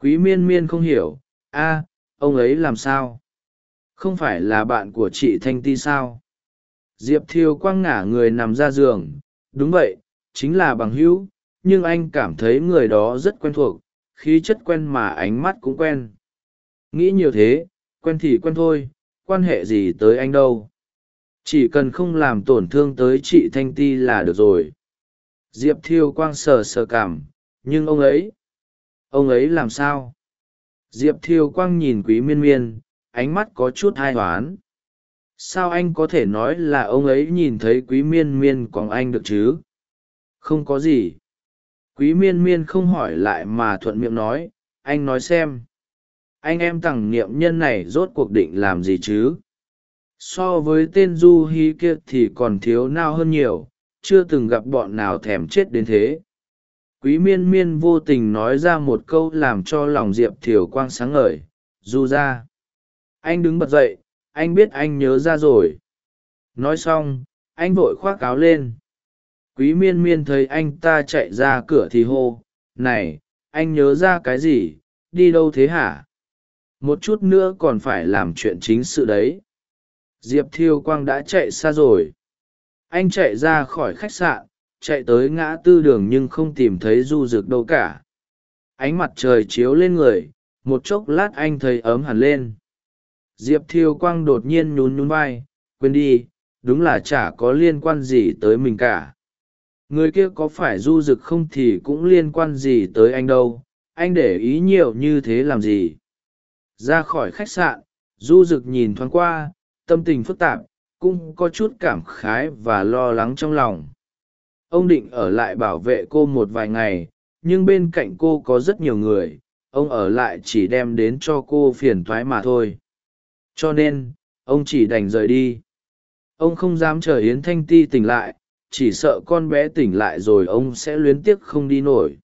quý miên miên không hiểu, a, ông ấy làm sao? Không phải là bạn của chị thanh ti sao? Diệp thiều quang ngả người nằm ra giường. Đúng vậy, chính là bằng hữu, nhưng anh cảm thấy người đó rất quen thuộc, khí chất quen mà ánh mắt cũng quen. Nghĩ nhiều thế, quen thì quen thôi, quan hệ gì tới anh đâu? Chỉ cần không làm tổn thương tới chị thanh ti là được rồi. Diệp thiêu quang sờ sờ cảm, nhưng ông ấy ông ấy làm sao? Diệp thiêu quang nhìn quý miên miên, ánh mắt có chút hai toán sao anh có thể nói là ông ấy nhìn thấy quý miên miên còn anh được chứ? Không có gì. Quý miên miên không hỏi lại mà thuận miệng nói, anh nói xem. Anh em tằng niệm nhân này rốt cuộc định làm gì chứ? So với tên du hi kia thì còn thiếu nao hơn nhiều, chưa từng gặp bọn nào thèm chết đến thế quý miên miên vô tình nói ra một câu làm cho lòng diệp thiều quang sáng ngời du ra. Anh đứng bật dậy, anh biết anh nhớ ra rồi. Nói xong, anh vội khoác áo lên. Quý miên miên thấy anh ta chạy ra cửa thì hô, này, anh nhớ ra cái gì? Đi đâu thế hả? Một chút nữa còn phải làm chuyện chính sự đấy. Diệp thiêu quang đã chạy xa rồi. Anh chạy ra khỏi khách sạn chạy tới ngã tư đường nhưng không tìm thấy du rực đâu cả. Ánh mặt trời chiếu lên người, một chốc lát anh thấy ấm hẳn lên. Diệp thiêu quang đột nhiên nhún nhún vai, quên đi, đúng là chả có liên quan gì tới mình cả. Người kia có phải du rực không thì cũng liên quan gì tới anh đâu, anh để ý nhiều như thế làm gì? Ra khỏi khách sạn, du rực nhìn thoáng qua, tâm tình phức tạp, cũng có chút cảm khái và lo lắng trong lòng ông định ở lại bảo vệ cô một vài ngày, nhưng bên cạnh cô có rất nhiều người, ông ở lại chỉ đem đến cho cô phiền thoái mà thôi. Cho nên, ông chỉ đành rời đi. Ông không dám chờ yến thanh ti tỉnh lại, chỉ sợ con bé tỉnh lại rồi ông sẽ luyến tiếc không đi nổi.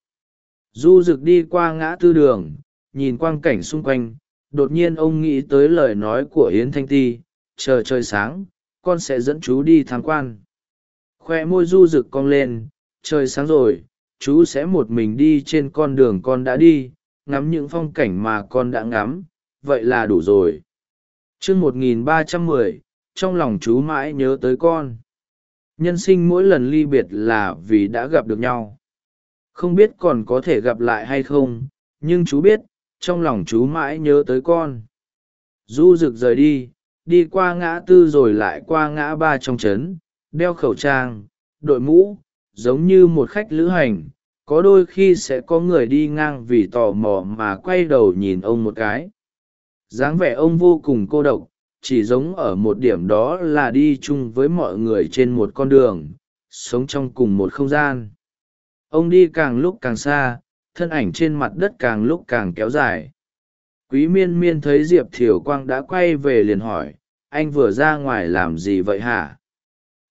Du rực đi qua ngã tư đường, nhìn quang cảnh xung quanh, đột nhiên ông nghĩ tới lời nói của yến thanh ti, chờ trời sáng, con sẽ dẫn chú đi tham quan khoe môi du rực cong lên, trời sáng rồi, chú sẽ một mình đi trên con đường con đã đi, ngắm những phong cảnh mà con đã ngắm, vậy là đủ rồi. Chương một nghìn ba trăm mười, trong lòng chú mãi nhớ tới con. Nhân sinh mỗi lần ly biệt là vì đã gặp được nhau. Không biết còn có thể gặp lại hay không, nhưng chú biết, trong lòng chú mãi nhớ tới con. Du rực rời đi đi qua ngã tư rồi lại qua ngã ba trong trấn đeo khẩu trang, đội mũ, giống như một khách lữ hành. Có đôi khi sẽ có người đi ngang vì tò mò mà quay đầu nhìn ông một cái. Dáng vẻ ông vô cùng cô độc, chỉ giống ở một điểm đó là đi chung với mọi người trên một con đường, sống trong cùng một không gian. Ông đi càng lúc càng xa, thân ảnh trên mặt đất càng lúc càng kéo dài. Quý miên miên thấy diệp thiều quang đã quay về liền hỏi, anh vừa ra ngoài làm gì vậy hả?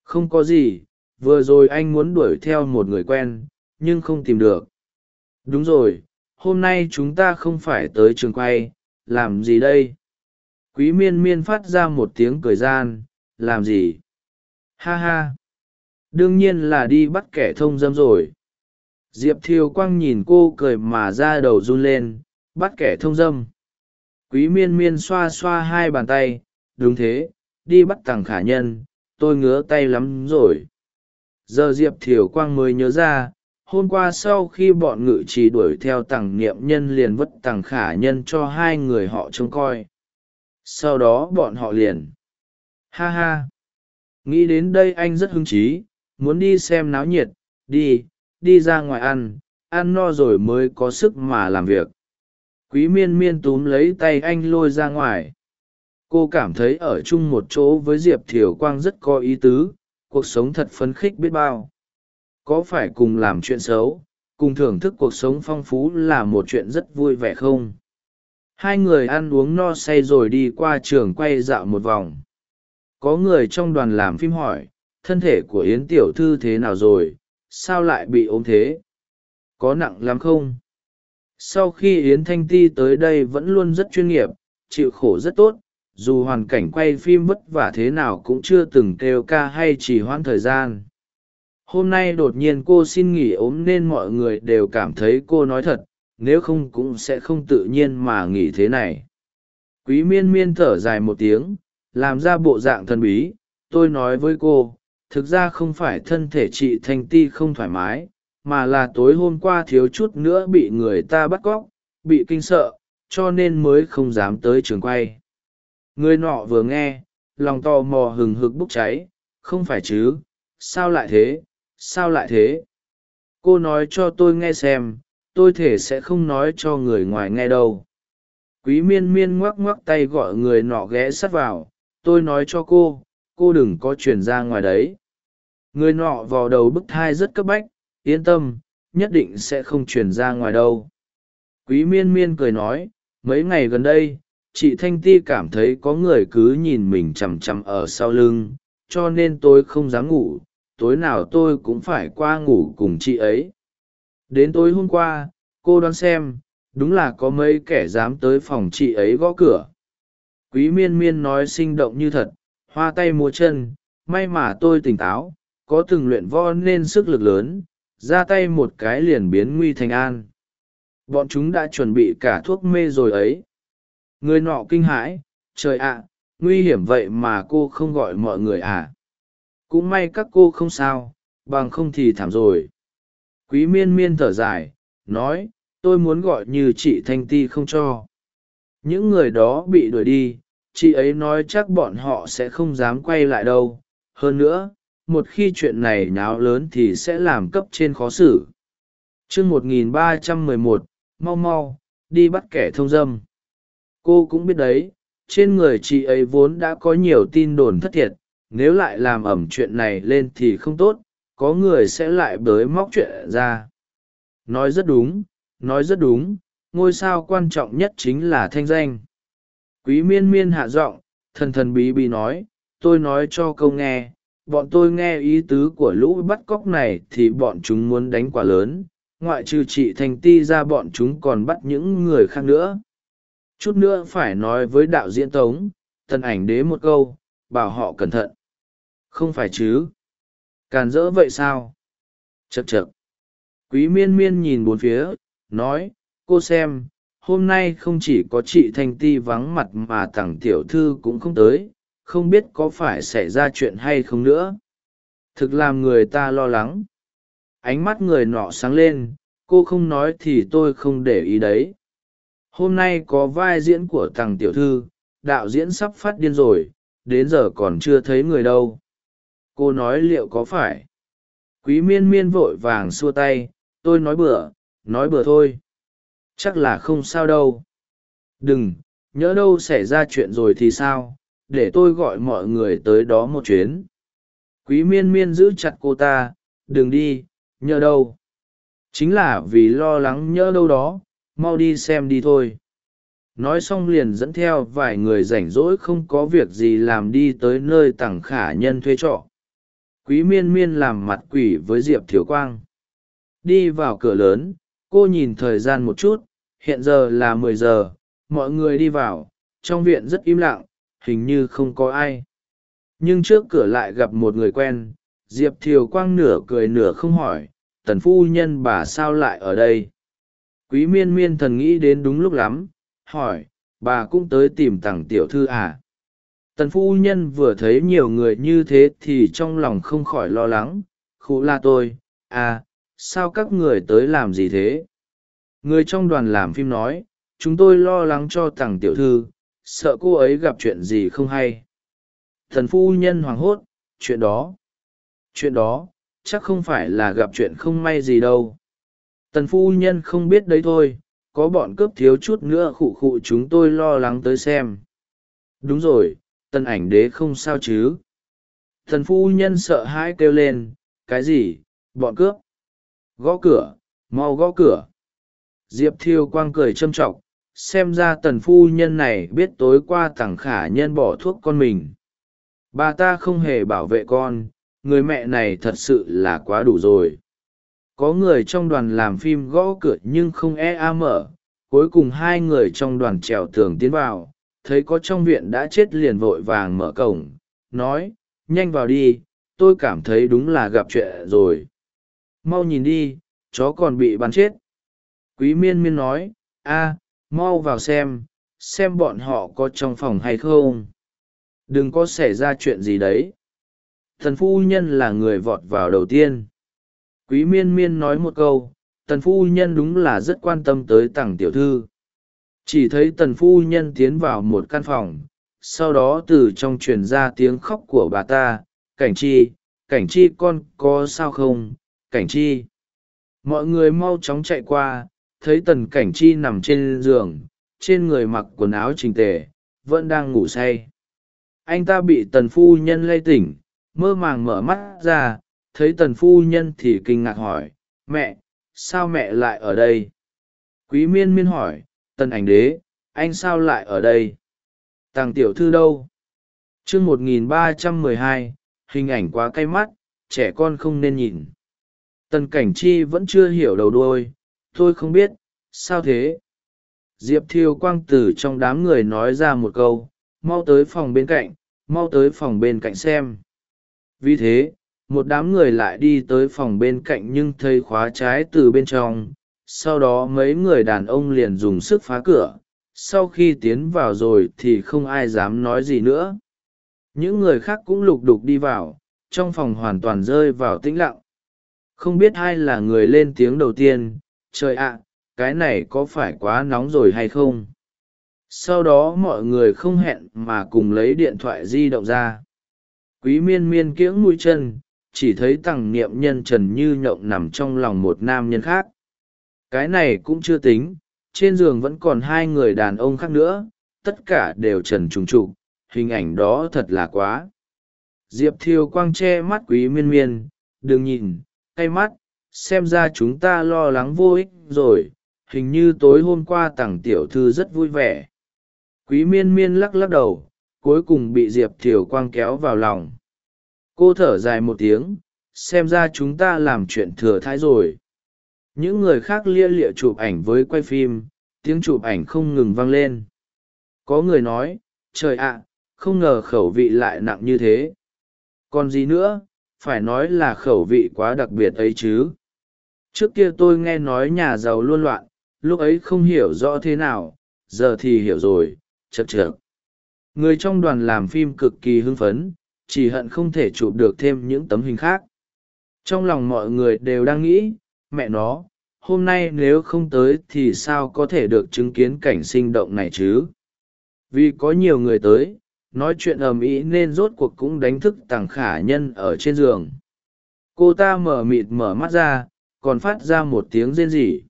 Không có gì, vừa rồi anh muốn đuổi theo một người quen, nhưng không tìm được. Đúng rồi, hôm nay chúng ta không phải tới trường quay, làm gì đây? Quý miên miên phát ra một tiếng cười gian, làm gì? Ha ha. Đương nhiên là đi bắt kẻ thông dâm rồi. Diệp thiều quang nhìn cô cười mà ra đầu run lên, bắt kẻ thông dâm. Quý miên miên xoa xoa hai bàn tay, đúng thế, đi bắt tàng khả nhân tôi ngứa tay lắm rồi. Giờ diệp thiều quang mới nhớ ra, hôm qua sau khi bọn ngự trì đuổi theo tằng niệm nhân liền vất tằng khả nhân cho hai người họ trông coi. Sau đó bọn họ liền. Ha ha. Nghĩ đến đây anh rất hứng chí, muốn đi xem náo nhiệt, đi đi ra ngoài ăn ăn no rồi mới có sức mà làm việc. Quý miên miên túm lấy tay anh lôi ra ngoài cô cảm thấy ở chung một chỗ với diệp thiều quang rất có ý tứ, cuộc sống thật phấn khích biết bao. Có phải cùng làm chuyện xấu, cùng thưởng thức cuộc sống phong phú là một chuyện rất vui vẻ không? Hai người ăn uống no say rồi đi qua trường quay dạo một vòng. Có người trong đoàn làm phim hỏi, thân thể của yến tiểu thư thế nào rồi? Sao lại bị ốm thế? Có nặng lắm không? Sau khi yến thanh ti tới đây vẫn luôn rất chuyên nghiệp, chịu khổ rất tốt dù hoàn cảnh quay phim vất vả thế nào cũng chưa từng kêu ca hay chỉ hoãn thời gian. Hôm nay đột nhiên cô xin nghỉ ốm nên mọi người đều cảm thấy cô nói thật, nếu không cũng sẽ không tự nhiên mà nghỉ thế này. Quý miên miên thở dài một tiếng, làm ra bộ dạng thần bí, tôi nói với cô, thực ra không phải thân thể chị thanh ti không thoải mái, mà là tối hôm qua thiếu chút nữa bị người ta bắt cóc, bị kinh sợ, cho nên mới không dám tới trường quay người nọ vừa nghe, lòng tò mò hừng hực bốc cháy. Không phải chứ? Sao lại thế? Sao lại thế? Cô nói cho tôi nghe xem, tôi thể sẽ không nói cho người ngoài nghe đâu. Quý miên miên ngoắc ngoắc tay gọi người nọ ghé sắt vào. Tôi nói cho cô cô đừng có chuyển ra ngoài đấy. Người nọ vào đầu bức thai rất cấp bách. Yên tâm, nhất định sẽ không chuyển ra ngoài đâu. Quý miên miên cười nói, mấy ngày gần đây chị thanh ti cảm thấy có người cứ nhìn mình chằm chằm ở sau lưng, cho nên tôi không dám ngủ, tối nào tôi cũng phải qua ngủ cùng chị ấy. Đến tối hôm qua, cô đoán xem, đúng là có mấy kẻ dám tới phòng chị ấy gõ cửa. Quý miên miên nói sinh động như thật, hoa tay múa chân, may mà tôi tỉnh táo, có từng luyện vo nên sức lực lớn, ra tay một cái liền biến nguy thành an. Bọn chúng đã chuẩn bị cả thuốc mê rồi ấy người nọ kinh hãi, trời ạ, nguy hiểm vậy mà cô không gọi mọi người à? Cũng may các cô không sao, bằng không thì thảm rồi. Quý miên miên thở dài, nói, tôi muốn gọi như chị thanh ti không cho. Những người đó bị đuổi đi, chị ấy nói chắc bọn họ sẽ không dám quay lại đâu. Hơn nữa, một khi chuyện này nháo lớn thì sẽ làm cấp trên khó xử. Chương một nghìn ba trăm mười một, mau mau, đi bắt kẻ thông dâm cô cũng biết đấy, trên người chị ấy vốn đã có nhiều tin đồn thất thiệt, nếu lại làm ẩm chuyện này lên thì không tốt, có người sẽ lại bới móc chuyện ra. Nói rất đúng, nói rất đúng, ngôi sao quan trọng nhất chính là thanh danh. Quý miên miên hạ giọng, thần thần bí bí nói, tôi nói cho câu nghe, bọn tôi nghe ý tứ của lũ bắt cóc này thì bọn chúng muốn đánh quả lớn, ngoại trừ chị thành ti ra bọn chúng còn bắt những người khác nữa chút nữa phải nói với đạo diễn tống, tần ảnh đế một câu, bảo họ cẩn thận. Không phải chứ? Càn rỡ vậy sao? Chật chật quý miên miên nhìn bốn phía, nói, cô xem, hôm nay không chỉ có chị thanh ti vắng mặt mà tằng tiểu thư cũng không tới, không biết có phải xảy ra chuyện hay không nữa. Thực làm người ta lo lắng. Ánh mắt người nọ sáng lên, cô không nói thì tôi không để ý đấy hôm nay có vai diễn của thằng tiểu thư, đạo diễn sắp phát điên rồi, đến giờ còn chưa thấy người đâu. Cô nói liệu có phải? Quý miên miên vội vàng xua tay, tôi nói bừa nói bừa thôi. Chắc là không sao đâu. Đừng, nhỡ đâu xảy ra chuyện rồi thì sao? Để tôi gọi mọi người tới đó một chuyến. Quý miên miên giữ chặt cô ta, đừng đi, nhỡ đâu. Chính là vì lo lắng nhỡ đâu đó mau đi xem đi thôi. Nói xong liền dẫn theo vài người rảnh rỗi không có việc gì làm đi tới nơi tặng khả nhân thuê trọ. Quý miên miên làm mặt quỷ với diệp thiếu quang. Đi vào cửa lớn, cô nhìn thời gian một chút, hiện giờ là mười giờ, mọi người đi vào, trong viện rất im lặng, hình như không có ai. Nhưng trước cửa lại gặp một người quen, diệp thiều quang nửa cười nửa không hỏi, tần phu nhân bà sao lại ở đây? Quý miên miên thần nghĩ đến đúng lúc lắm, hỏi, bà cũng tới tìm tằng tiểu thư à? Tần phu nhân vừa thấy nhiều người như thế thì trong lòng không khỏi lo lắng, khụ la tôi à sao các người tới làm gì thế? Người trong đoàn làm phim nói, chúng tôi lo lắng cho tằng tiểu thư, sợ cô ấy gặp chuyện gì không hay. Thần phu nhân hoảng hốt, chuyện đó chuyện đó, chắc không phải là gặp chuyện không may gì đâu tần phu nhân không biết đấy thôi, có bọn cướp thiếu chút nữa khụ khụ chúng tôi lo lắng tới xem. Đúng rồi, tần ảnh đế không sao chứ? Thần phu nhân sợ hãi kêu lên, cái gì, bọn cướp? Gõ cửa, mau gõ cửa. Diệp thiêu quang cười châm t r ọ c xem ra tần phu nhân này biết tối qua tằng khả nhân bỏ thuốc con mình. Bà ta không hề bảo vệ con, người mẹ này thật sự là quá đủ rồi có người trong đoàn làm phim gõ cửa nhưng không e a mở, cuối cùng hai người trong đoàn trèo tường tiến vào, thấy có trong viện đã chết liền vội vàng mở cổng, nói, nhanh vào đi, tôi cảm thấy đúng là gặp chuyện rồi. Mau nhìn đi, chó còn bị bắn chết. Quý miên miên nói, a, mau vào xem xem bọn họ có trong phòng hay không. Đừng có xảy ra chuyện gì đấy. Thần phu nhân là người vọt vào đầu tiên quý miên miên nói một câu, tần phu nhân đúng là rất quan tâm tới tằng tiểu thư. Chỉ thấy tần phu nhân tiến vào một căn phòng, sau đó từ trong truyền ra tiếng khóc của bà ta, cảnh chi cảnh chi con có sao không? Cảnh chi. Mọi người mau chóng chạy qua, thấy tần cảnh chi nằm trên giường, trên người mặc quần áo trình tề, vẫn đang ngủ say. Anh ta bị tần phu nhân lay tỉnh, mơ màng mở mắt ra thấy tần phu nhân thì kinh ngạc hỏi, mẹ, sao mẹ lại ở đây? Quý miên miên hỏi, tần ảnh đế, anh sao lại ở đây? Tàng tiểu thư đâu? Chương một nghìn ba trăm mười hai, hình ảnh quá cay mắt, trẻ con không nên nhìn. Tần cảnh chi vẫn chưa hiểu đầu đuôi, tôi không biết, sao thế? Diệp thiêu quang tử trong đám người nói ra một câu, mau tới phòng bên cạnh, mau tới phòng bên cạnh xem. Vì thế một đám người lại đi tới phòng bên cạnh nhưng thấy khóa trái từ bên trong. Sau đó mấy người đàn ông liền dùng sức phá cửa. Sau khi tiến vào rồi thì không ai dám nói gì nữa. Những người khác cũng lục đục đi vào. Trong phòng hoàn toàn rơi vào tĩnh lặng. Không biết ai là người lên tiếng đầu tiên. Trời ạ, cái này có phải quá nóng rồi hay không? Sau đó mọi người không hẹn mà cùng lấy điện thoại di động ra. Quý miên miên kiễng mũi chân chỉ thấy tằng niệm nhân trần như nhộng nằm trong lòng một nam nhân khác. Cái này cũng chưa tính, trên giường vẫn còn hai người đàn ông khác nữa, tất cả đều trần trùng trục, hình ảnh đó thật là quá. Diệp thiều quang che mắt quý miên miên, đừng nhìn, cay mắt, xem ra chúng ta lo lắng vô ích rồi, hình như tối hôm qua tằng tiểu thư rất vui vẻ. Quý miên miên lắc lắc đầu, cuối cùng bị diệp thiều quang kéo vào lòng cô thở dài một tiếng, xem ra chúng ta làm chuyện thừa thãi rồi. Những người khác lia lịa chụp ảnh với quay phim, tiếng chụp ảnh không ngừng vang lên. Có người nói, trời ạ, không ngờ khẩu vị lại nặng như thế. Còn gì nữa, phải nói là khẩu vị quá đặc biệt ấy chứ. Trước kia tôi nghe nói nhà giàu luôn loạn, lúc ấy không hiểu rõ thế nào, giờ thì hiểu rồi, chật chược. Người trong đoàn làm phim cực kỳ hưng phấn chỉ hận không thể chụp được thêm những tấm hình khác. Trong lòng mọi người đều đang nghĩ, mẹ nó, hôm nay nếu không tới thì sao có thể được chứng kiến cảnh sinh động này chứ? Vì có nhiều người tới, nói chuyện ầm ĩ nên rốt cuộc cũng đánh thức tằng khả nhân ở trên giường. Cô ta mở mịt mở mắt ra, còn phát ra một tiếng rên rỉ.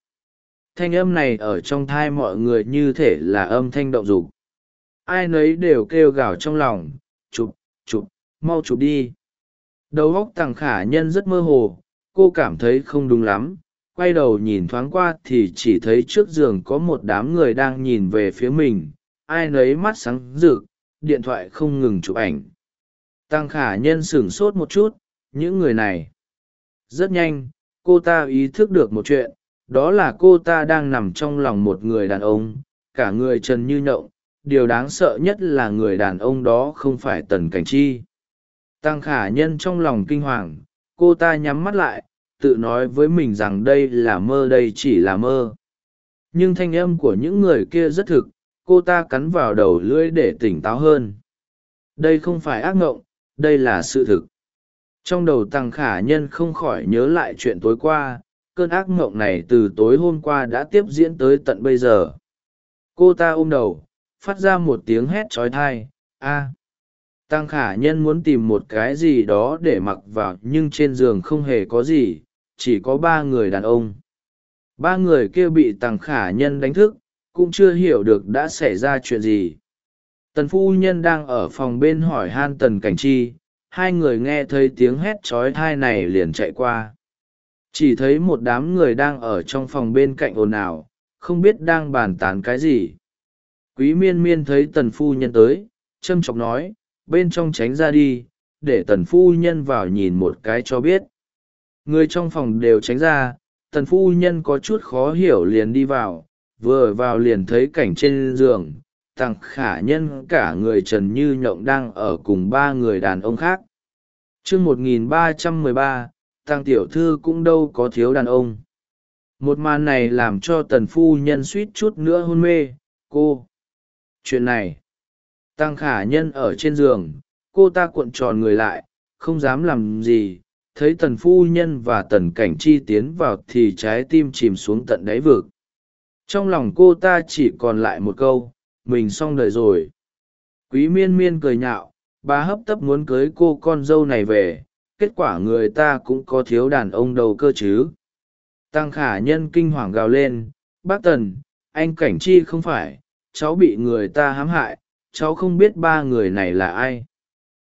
Thanh âm này ở trong thai mọi người như thể là âm thanh động dục. Ai nấy đều kêu gào trong lòng, chụp chụp mau chụp đi. Đầu óc tàng khả nhân rất mơ hồ, cô cảm thấy không đúng lắm. Quay đầu nhìn thoáng qua thì chỉ thấy trước giường có một đám người đang nhìn về phía mình. Ai nấy mắt sáng rực, điện thoại không ngừng chụp ảnh. Tăng khả nhân sửng sốt một chút, những người này. Rất nhanh, cô ta ý thức được một chuyện, đó là cô ta đang nằm trong lòng một người đàn ông. Cả người trần như nhộng, điều đáng sợ nhất là người đàn ông đó không phải tần cảnh chi tăng khả nhân trong lòng kinh hoàng, cô ta nhắm mắt lại, tự nói với mình rằng đây là mơ, đây chỉ là mơ. Nhưng thanh âm của những người kia rất thực, cô ta cắn vào đầu lưỡi để tỉnh táo hơn. Đây không phải ác mộng đây là sự thực. Trong đầu tăng khả nhân không khỏi nhớ lại chuyện tối qua, cơn ác mộng này từ tối hôm qua đã tiếp diễn tới tận bây giờ. Cô ta ôm đầu, phát ra một tiếng hét trói thai a! Tăng khả nhân muốn tìm một cái gì đó để mặc vào, nhưng trên giường không hề có gì, chỉ có ba người đàn ông. Ba người kia bị tăng khả nhân đánh thức, cũng chưa hiểu được đã xảy ra chuyện gì. Tần phu nhân đang ở phòng bên hỏi han tần cảnh chi, hai người nghe thấy tiếng hét trói thai này liền chạy qua. Chỉ thấy một đám người đang ở trong phòng bên cạnh ồn ào, không biết đang bàn tán cái gì. Quý miên miên thấy tần phu nhân tới trâm trọng nói bên trong tránh ra đi, để tần phu nhân vào nhìn một cái cho biết. Người trong phòng đều tránh ra, tần phu nhân có chút khó hiểu liền đi vào, vừa vào liền thấy cảnh trên giường tặng khả nhân cả người trần như nhộng đang ở cùng ba người đàn ông khác. Chương một nghìn ba trăm mười ba tăng tiểu thư cũng đâu có thiếu đàn ông. Một màn này làm cho tần phu nhân suýt chút nữa hôn mê, cô. Chuyện này tăng khả nhân ở trên giường, cô ta cuộn tròn người lại, không dám làm gì, thấy tần phu nhân và tần cảnh chi tiến vào thì trái tim chìm xuống tận đáy vực. Trong lòng cô ta chỉ còn lại một câu, mình xong đời rồi. Quý miên miên cười nhạo, bà hấp tấp muốn cưới cô con dâu này về, kết quả người ta cũng có thiếu đàn ông đầu cơ chứ. Tăng khả nhân kinh hoàng gào lên, bác tần, anh cảnh chi không phải, cháu bị người ta hãm hại cháu không biết ba người này là ai.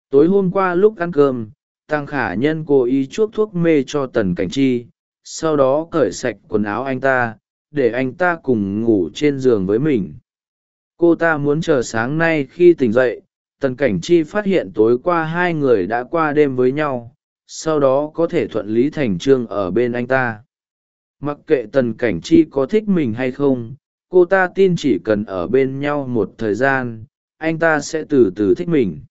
Tối hôm qua lúc ăn cơm, tăng khả nhân cố ý chuốc thuốc mê cho tần cảnh chi, sau đó cởi sạch quần áo anh ta, để anh ta cùng ngủ trên giường với mình. Cô ta muốn chờ sáng nay khi tỉnh dậy, tần cảnh chi phát hiện tối qua hai người đã qua đêm với nhau, sau đó có thể thuận lý thành trương ở bên anh ta. Mặc kệ tần cảnh chi có thích mình hay không, cô ta tin chỉ cần ở bên nhau một thời gian anh ta sẽ từ từ thích mình.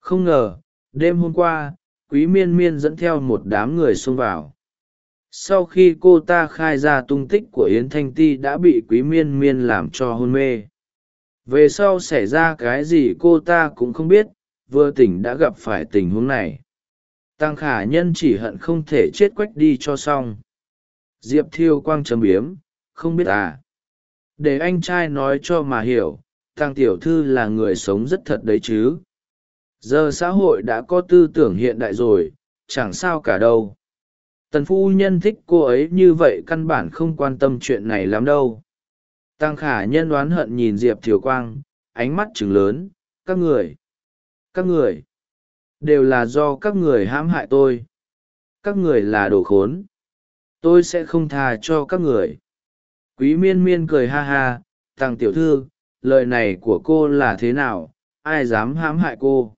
Không ngờ, đêm hôm qua, quý miên miên dẫn theo một đám người xông vào. Sau khi cô ta khai ra tung tích của yến thanh ti đã bị quý miên miên làm cho hôn mê. Về sau xảy ra cái gì cô ta cũng không biết, vừa tỉnh đã gặp phải tình huống này. Tăng khả nhân chỉ hận không thể chết quách đi cho xong. Diệp thiêu quang trầm biếm, không biết à. Để anh trai nói cho mà hiểu tăng tiểu thư là người sống rất thật đấy chứ. Giờ xã hội đã có tư tưởng hiện đại rồi, chẳng sao cả đâu. Tần phu nhân thích cô ấy như vậy căn bản không quan tâm chuyện này lắm đâu. Tăng khả nhân đoán hận nhìn diệp thiều quang, ánh mắt chừng lớn, các người các người, đều là do các người hãm hại tôi. Các người là đồ khốn. Tôi sẽ không tha cho các người. Quý miên miên cười ha ha tàng tiểu thư lời này của cô là thế nào? Ai dám hãm hại cô?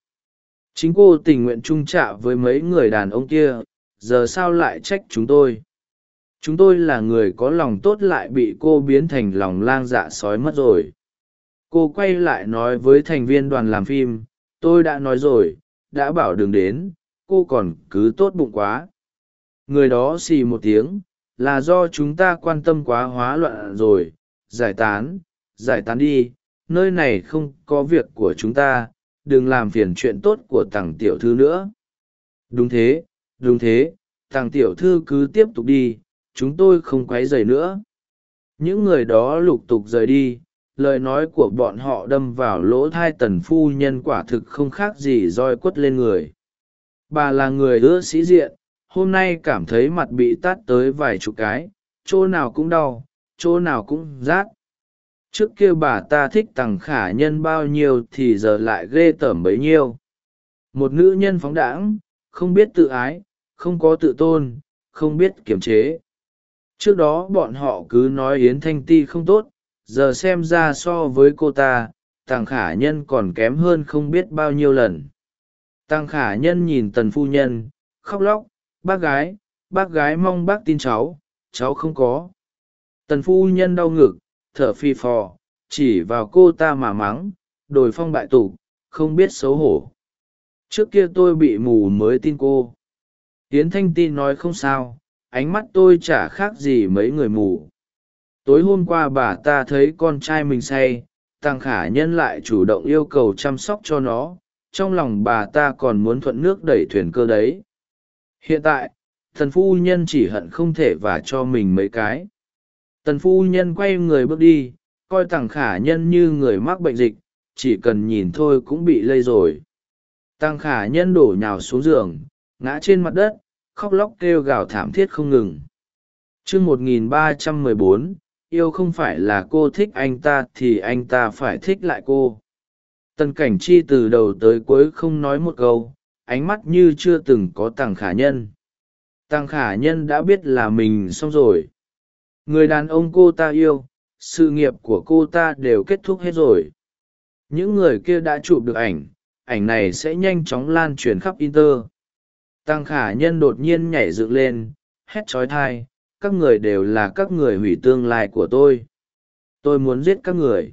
Chính cô tình nguyện trung trạ với mấy người đàn ông kia, giờ sao lại trách chúng tôi? Chúng tôi là người có lòng tốt lại bị cô biến thành lòng lang dạ sói mất rồi. Cô quay lại nói với thành viên đoàn làm phim, tôi đã nói rồi, đã bảo đừng đến, cô còn cứ tốt bụng quá. Người đó xì một tiếng, là do chúng ta quan tâm quá hóa loạn rồi, giải tán giải tán đi, nơi này không có việc của chúng ta, đừng làm phiền chuyện tốt của tằng tiểu thư nữa. Đúng thế đúng thế tằng tiểu thư cứ tiếp tục đi, chúng tôi không q u ấ y dày nữa. Những người đó lục tục rời đi, lời nói của bọn họ đâm vào lỗ thai tần phu nhân quả thực không khác gì roi quất lên người. Bà là người ưa sĩ diện, hôm nay cảm thấy mặt bị tát tới vài chục cái, chỗ nào cũng đau, chỗ nào cũng rát trước kia bà ta thích tằng khả nhân bao nhiêu thì giờ lại ghê tởm bấy nhiêu. Một nữ nhân phóng đãng, không biết tự ái, không có tự tôn, không biết kiềm chế. Trước đó bọn họ cứ nói yến thanh ti không tốt, giờ xem ra so với cô ta tàng khả nhân còn kém hơn không biết bao nhiêu lần. Tàng khả nhân nhìn tần phu nhân, khóc lóc, bác gái bác gái mong bác tin cháu cháu không có. Tần phu nhân đau ngực thở phi phò, chỉ vào cô ta mà mắng, đồi phong bại tục, không biết xấu hổ. Trước kia tôi bị mù mới tin cô. Tiến thanh tin nói không sao, ánh mắt tôi chả khác gì mấy người mù. Tối hôm qua bà ta thấy con trai mình say tăng khả nhân lại chủ động yêu cầu chăm sóc cho nó, trong lòng bà ta còn muốn thuận nước đẩy thuyền cơ đấy. Hiện tại, thần phu nhân chỉ hận không thể vả cho mình mấy cái tần phu nhân quay người bước đi, coi tằng khả nhân như người mắc bệnh dịch, chỉ cần nhìn thôi cũng bị lây rồi. Tằng khả nhân đổ nhào xuống giường, ngã trên mặt đất, khóc lóc kêu gào thảm thiết không ngừng. Chương một nghìn ba trăm mười bốn, yêu không phải là cô thích anh ta thì anh ta phải thích lại cô. Tần cảnh chi từ đầu tới cuối không nói một câu, ánh mắt như chưa từng có tàng khả nhân. Tàng khả nhân đã biết là mình xong rồi người đàn ông cô ta yêu, sự nghiệp của cô ta đều kết thúc hết rồi. Những người kia đã chụp được ảnh ảnh này sẽ nhanh chóng lan truyền khắp inter. Tăng khả nhân đột nhiên nhảy dựng lên, hét trói thai, các người đều là các người hủy tương lai của tôi. Tôi muốn giết các người.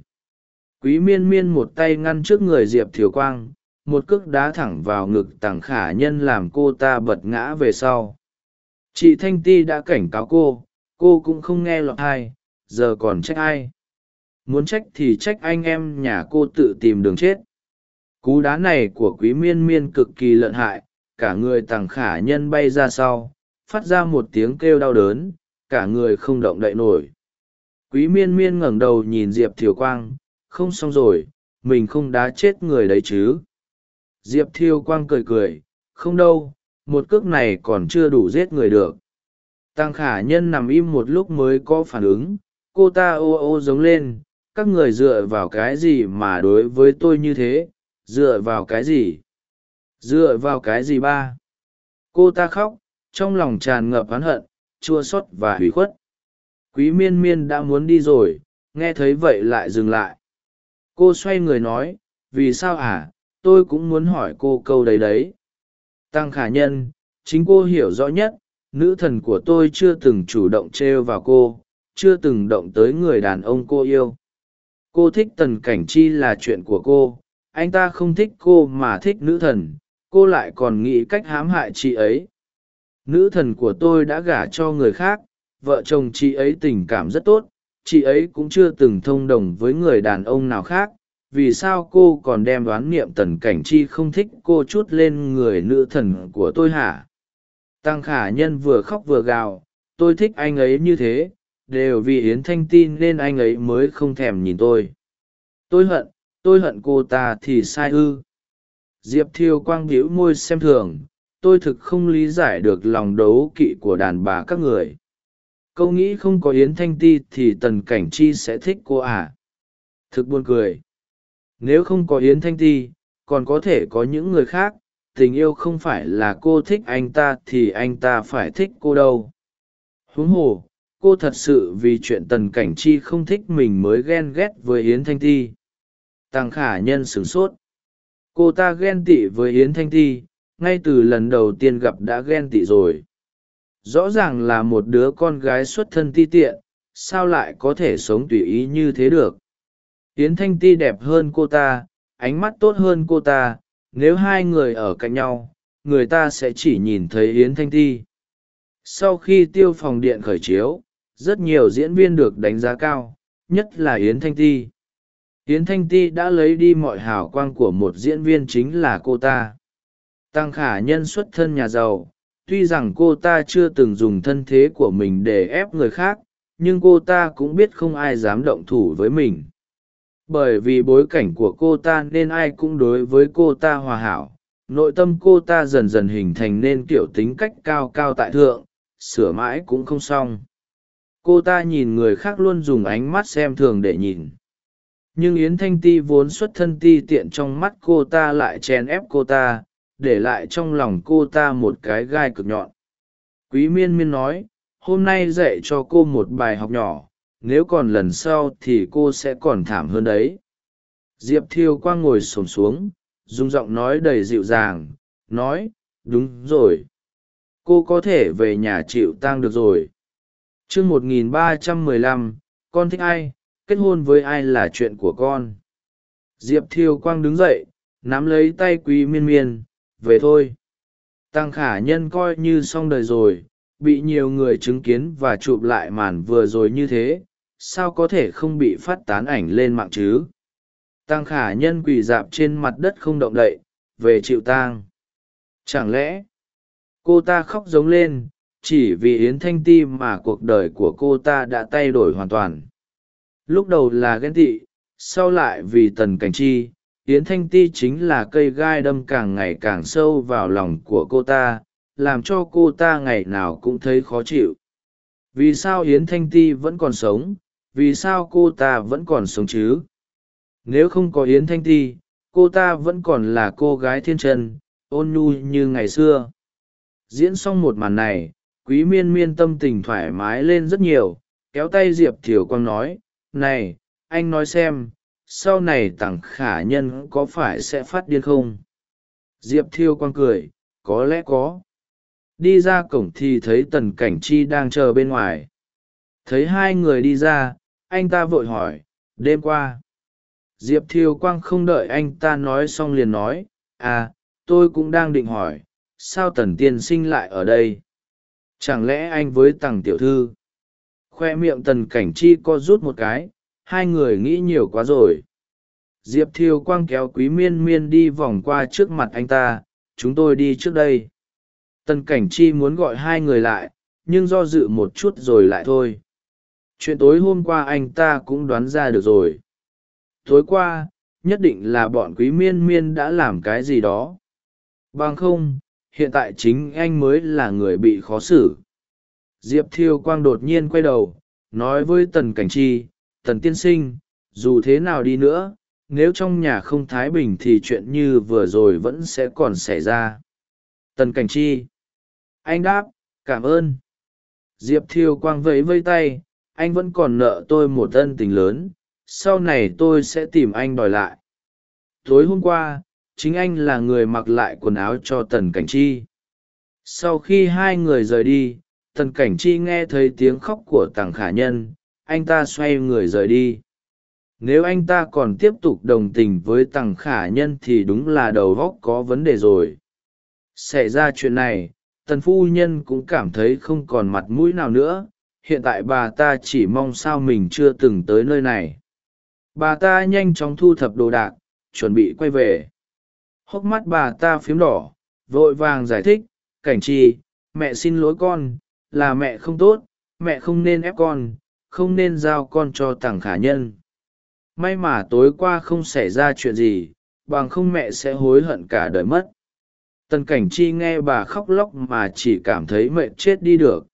Quý miên miên một tay ngăn trước người diệp thiều quang, một cước đá thẳng vào ngực tằng khả nhân làm cô ta bật ngã về sau. Chị thanh ti đã cảnh cáo cô cô cũng không nghe lọt ai giờ còn trách ai? Muốn trách thì trách anh em nhà cô tự tìm đường chết. Cú đá này của quý miên miên cực kỳ lợn hại, cả người tằng khả nhân bay ra sau, phát ra một tiếng kêu đau đớn, cả người không động đậy nổi. Quý miên miên ngẩng đầu nhìn diệp thiều quang, không xong rồi, mình không đá chết người đấy chứ. Diệp thiều quang cười cười, không đâu, một cước này còn chưa đủ giết người được tăng khả nhân nằm im một lúc mới có phản ứng, cô ta ô ô giống lên, các người dựa vào cái gì mà đối với tôi như thế, dựa vào cái gì? Dựa vào cái gì ba? Cô ta khóc, trong lòng tràn ngập oán hận, chua xót và hủy khuất. Quý miên miên đã muốn đi rồi, nghe thấy vậy lại dừng lại. Cô xoay người nói, vì sao à tôi cũng muốn hỏi cô câu đấy đấy. Tăng khả nhân, chính cô hiểu rõ nhất nữ thần của tôi chưa từng chủ động trêu vào cô, chưa từng động tới người đàn ông cô yêu. Cô thích tần cảnh chi là chuyện của cô, anh ta không thích cô mà thích nữ thần, cô lại còn nghĩ cách hãm hại chị ấy. Nữ thần của tôi đã gả cho người khác, vợ chồng chị ấy tình cảm rất tốt, chị ấy cũng chưa từng thông đồng với người đàn ông nào khác, vì sao cô còn đem đoán niệm tần cảnh chi không thích cô chút lên người nữ thần của tôi hả? Tăng khả nhân vừa khóc vừa gào, tôi thích anh ấy như thế, đều vì yến thanh tin nên anh ấy mới không thèm nhìn tôi. Tôi hận tôi hận cô ta thì sai ư. Diệp thiêu quang bĩu môi xem thường, tôi thực không lý giải được lòng đấu kỵ của đàn bà các người. Câu nghĩ không có yến thanh ti thì tần cảnh chi sẽ thích cô à? Thực buồn cười. Nếu không có yến thanh ti, còn có thể có những người khác tình yêu không phải là cô thích anh ta thì anh ta phải thích cô đâu. Huống hồ, cô thật sự vì chuyện tần cảnh chi không thích mình mới ghen ghét với yến thanh ti. Tăng khả nhân sửng sốt. Cô ta ghen tị với yến thanh ti, ngay từ lần đầu tiên gặp đã ghen tị rồi. Rõ ràng là một đứa con gái xuất thân ti tiện, sao lại có thể sống tùy ý như thế được? Yến thanh ti đẹp hơn cô ta, ánh mắt tốt hơn cô ta nếu hai người ở cạnh nhau, người ta sẽ chỉ nhìn thấy yến thanh ti. Sau khi tiêu phòng điện khởi chiếu, rất nhiều diễn viên được đánh giá cao, nhất là yến thanh ti. Yến thanh ti đã lấy đi mọi hào quang của một diễn viên chính là cô ta. Tăng khả nhân xuất thân nhà giàu, tuy rằng cô ta chưa từng dùng thân thế của mình để ép người khác, nhưng cô ta cũng biết không ai dám động thủ với mình bởi vì bối cảnh của cô ta nên ai cũng đối với cô ta hòa hảo. Nội tâm cô ta dần dần hình thành nên kiểu tính cách cao cao tại thượng, sửa mãi cũng không xong. Cô ta nhìn người khác luôn dùng ánh mắt xem thường để nhìn. Nhưng yến thanh ti vốn xuất thân ti tiện trong mắt cô ta lại chèn ép cô ta, để lại trong lòng cô ta một cái gai cực nhọn. Quý miên miên nói, hôm nay dạy cho cô một bài học nhỏ nếu còn lần sau thì cô sẽ còn thảm hơn đấy. Diệp thiêu quang ngồi xổm xuống, dùng giọng nói đầy dịu dàng, nói, đúng rồi. Cô có thể về nhà chịu tang được rồi. T r ư ơ n g một nghìn ba trăm mười lăm, con thích ai? Kết hôn với ai là chuyện của con? Diệp thiêu quang đứng dậy, nắm lấy tay quý miên miên, về thôi. Tăng khả nhân coi như xong đời rồi, bị nhiều người chứng kiến và chụp lại màn vừa rồi như thế sao có thể không bị phát tán ảnh lên mạng chứ? Tăng khả nhân quỳ dạp trên mặt đất không động đậy, về chịu tang. Chẳng lẽ, cô ta khóc giống lên, chỉ vì yến thanh ti mà cuộc đời của cô ta đã thay đổi hoàn toàn? Lúc đầu là ghen tị, sau lại vì tần cảnh chi, yến thanh ti chính là cây gai đâm càng ngày càng sâu vào lòng của cô ta, làm cho cô ta ngày nào cũng thấy khó chịu. Vì sao yến thanh ti vẫn còn sống vì sao cô ta vẫn còn sống chứ? Nếu không có yến thanh ti, cô ta vẫn còn là cô gái thiên trần ôn nhu như ngày xưa. Diễn xong một màn này, quý miên miên tâm tình thoải mái lên rất nhiều, kéo tay diệp thiều quang nói, này, anh nói xem, sau này tặng khả nhân có phải sẽ phát điên không? Diệp thiêu quang cười, có lẽ có. Đi ra cổng thì thấy tần cảnh chi đang chờ bên ngoài. Thấy hai người đi ra anh ta vội hỏi, đêm qua? Diệp thiều quang không đợi anh ta nói xong liền nói à tôi cũng đang định hỏi, sao tần tiên sinh lại ở đây? Chẳng lẽ anh với tằng tiểu thư? Khoe miệng tần cảnh chi co rút một cái, hai người nghĩ nhiều quá rồi. Diệp thiều quang kéo quý miên miên đi vòng qua trước mặt anh ta, chúng tôi đi trước đây. Tần cảnh chi muốn gọi hai người lại, nhưng do dự một chút rồi lại thôi chuyện tối hôm qua anh ta cũng đoán ra được rồi. Tối qua, nhất định là bọn quý miên miên đã làm cái gì đó. Bằng không, hiện tại chính anh mới là người bị khó xử. Diệp thiêu quang đột nhiên quay đầu, nói với tần cảnh chi, tần tiên sinh, dù thế nào đi nữa, nếu trong nhà không thái bình thì chuyện như vừa rồi vẫn sẽ còn xảy ra. Tần cảnh chi, anh đáp, cảm ơn. Diệp thiêu quang vẫy vây tay anh vẫn còn nợ tôi một ân tình lớn, sau này tôi sẽ tìm anh đòi lại. Tối hôm qua, chính anh là người mặc lại quần áo cho tần cảnh chi. Sau khi hai người rời đi, tần cảnh chi nghe thấy tiếng khóc của tằng khả nhân, anh ta xoay người rời đi. Nếu anh ta còn tiếp tục đồng tình với tằng khả nhân thì đúng là đầu góc có vấn đề rồi. Xảy ra chuyện này, tần phu nhân cũng cảm thấy không còn mặt mũi nào nữa hiện tại bà ta chỉ mong sao mình chưa từng tới nơi này. Bà ta nhanh chóng thu thập đồ đạc, chuẩn bị quay về. Hốc mắt bà ta phiếm đỏ, vội vàng giải thích, cảnh chi mẹ xin lỗi con, là mẹ không tốt, mẹ không nên ép con, không nên giao con cho thằng khả nhân. May mà tối qua không xảy ra chuyện gì, bằng không mẹ sẽ hối hận cả đời mất. Tần cảnh chi nghe bà khóc lóc mà chỉ cảm thấy mệt chết đi được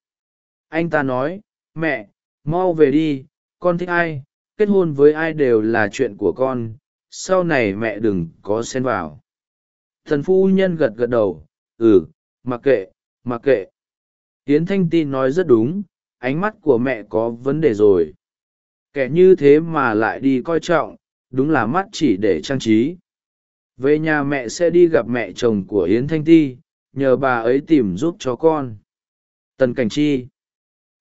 anh ta nói, mẹ, mau về đi, con thích ai, kết hôn với ai đều là chuyện của con, sau này mẹ đừng có xen vào. Thần phu nhân gật gật đầu ừ mặc kệ mặc kệ. Yến thanh ti nói rất đúng, ánh mắt của mẹ có vấn đề rồi. Kẻ như thế mà lại đi coi trọng, đúng là mắt chỉ để trang trí. Về nhà mẹ sẽ đi gặp mẹ chồng của yến thanh ti, nhờ bà ấy tìm giúp cho con. Tần cảnh chi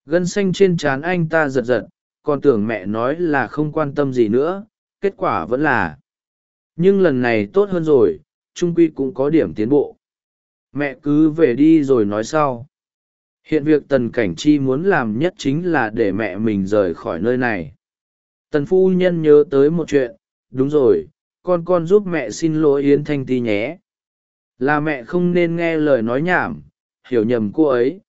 gân xanh trên trán anh ta giật giật, còn tưởng mẹ nói là không quan tâm gì nữa, kết quả vẫn là. Nhưng lần này tốt hơn rồi, trung quy cũng có điểm tiến bộ. Mẹ cứ về đi rồi nói sau. Hiện việc tần cảnh chi muốn làm nhất chính là để mẹ mình rời khỏi nơi này. Tần phu nhân nhớ tới một chuyện, đúng rồi, con con giúp mẹ xin lỗi yến thanh ti nhé. Là mẹ không nên nghe lời nói nhảm, hiểu nhầm cô ấy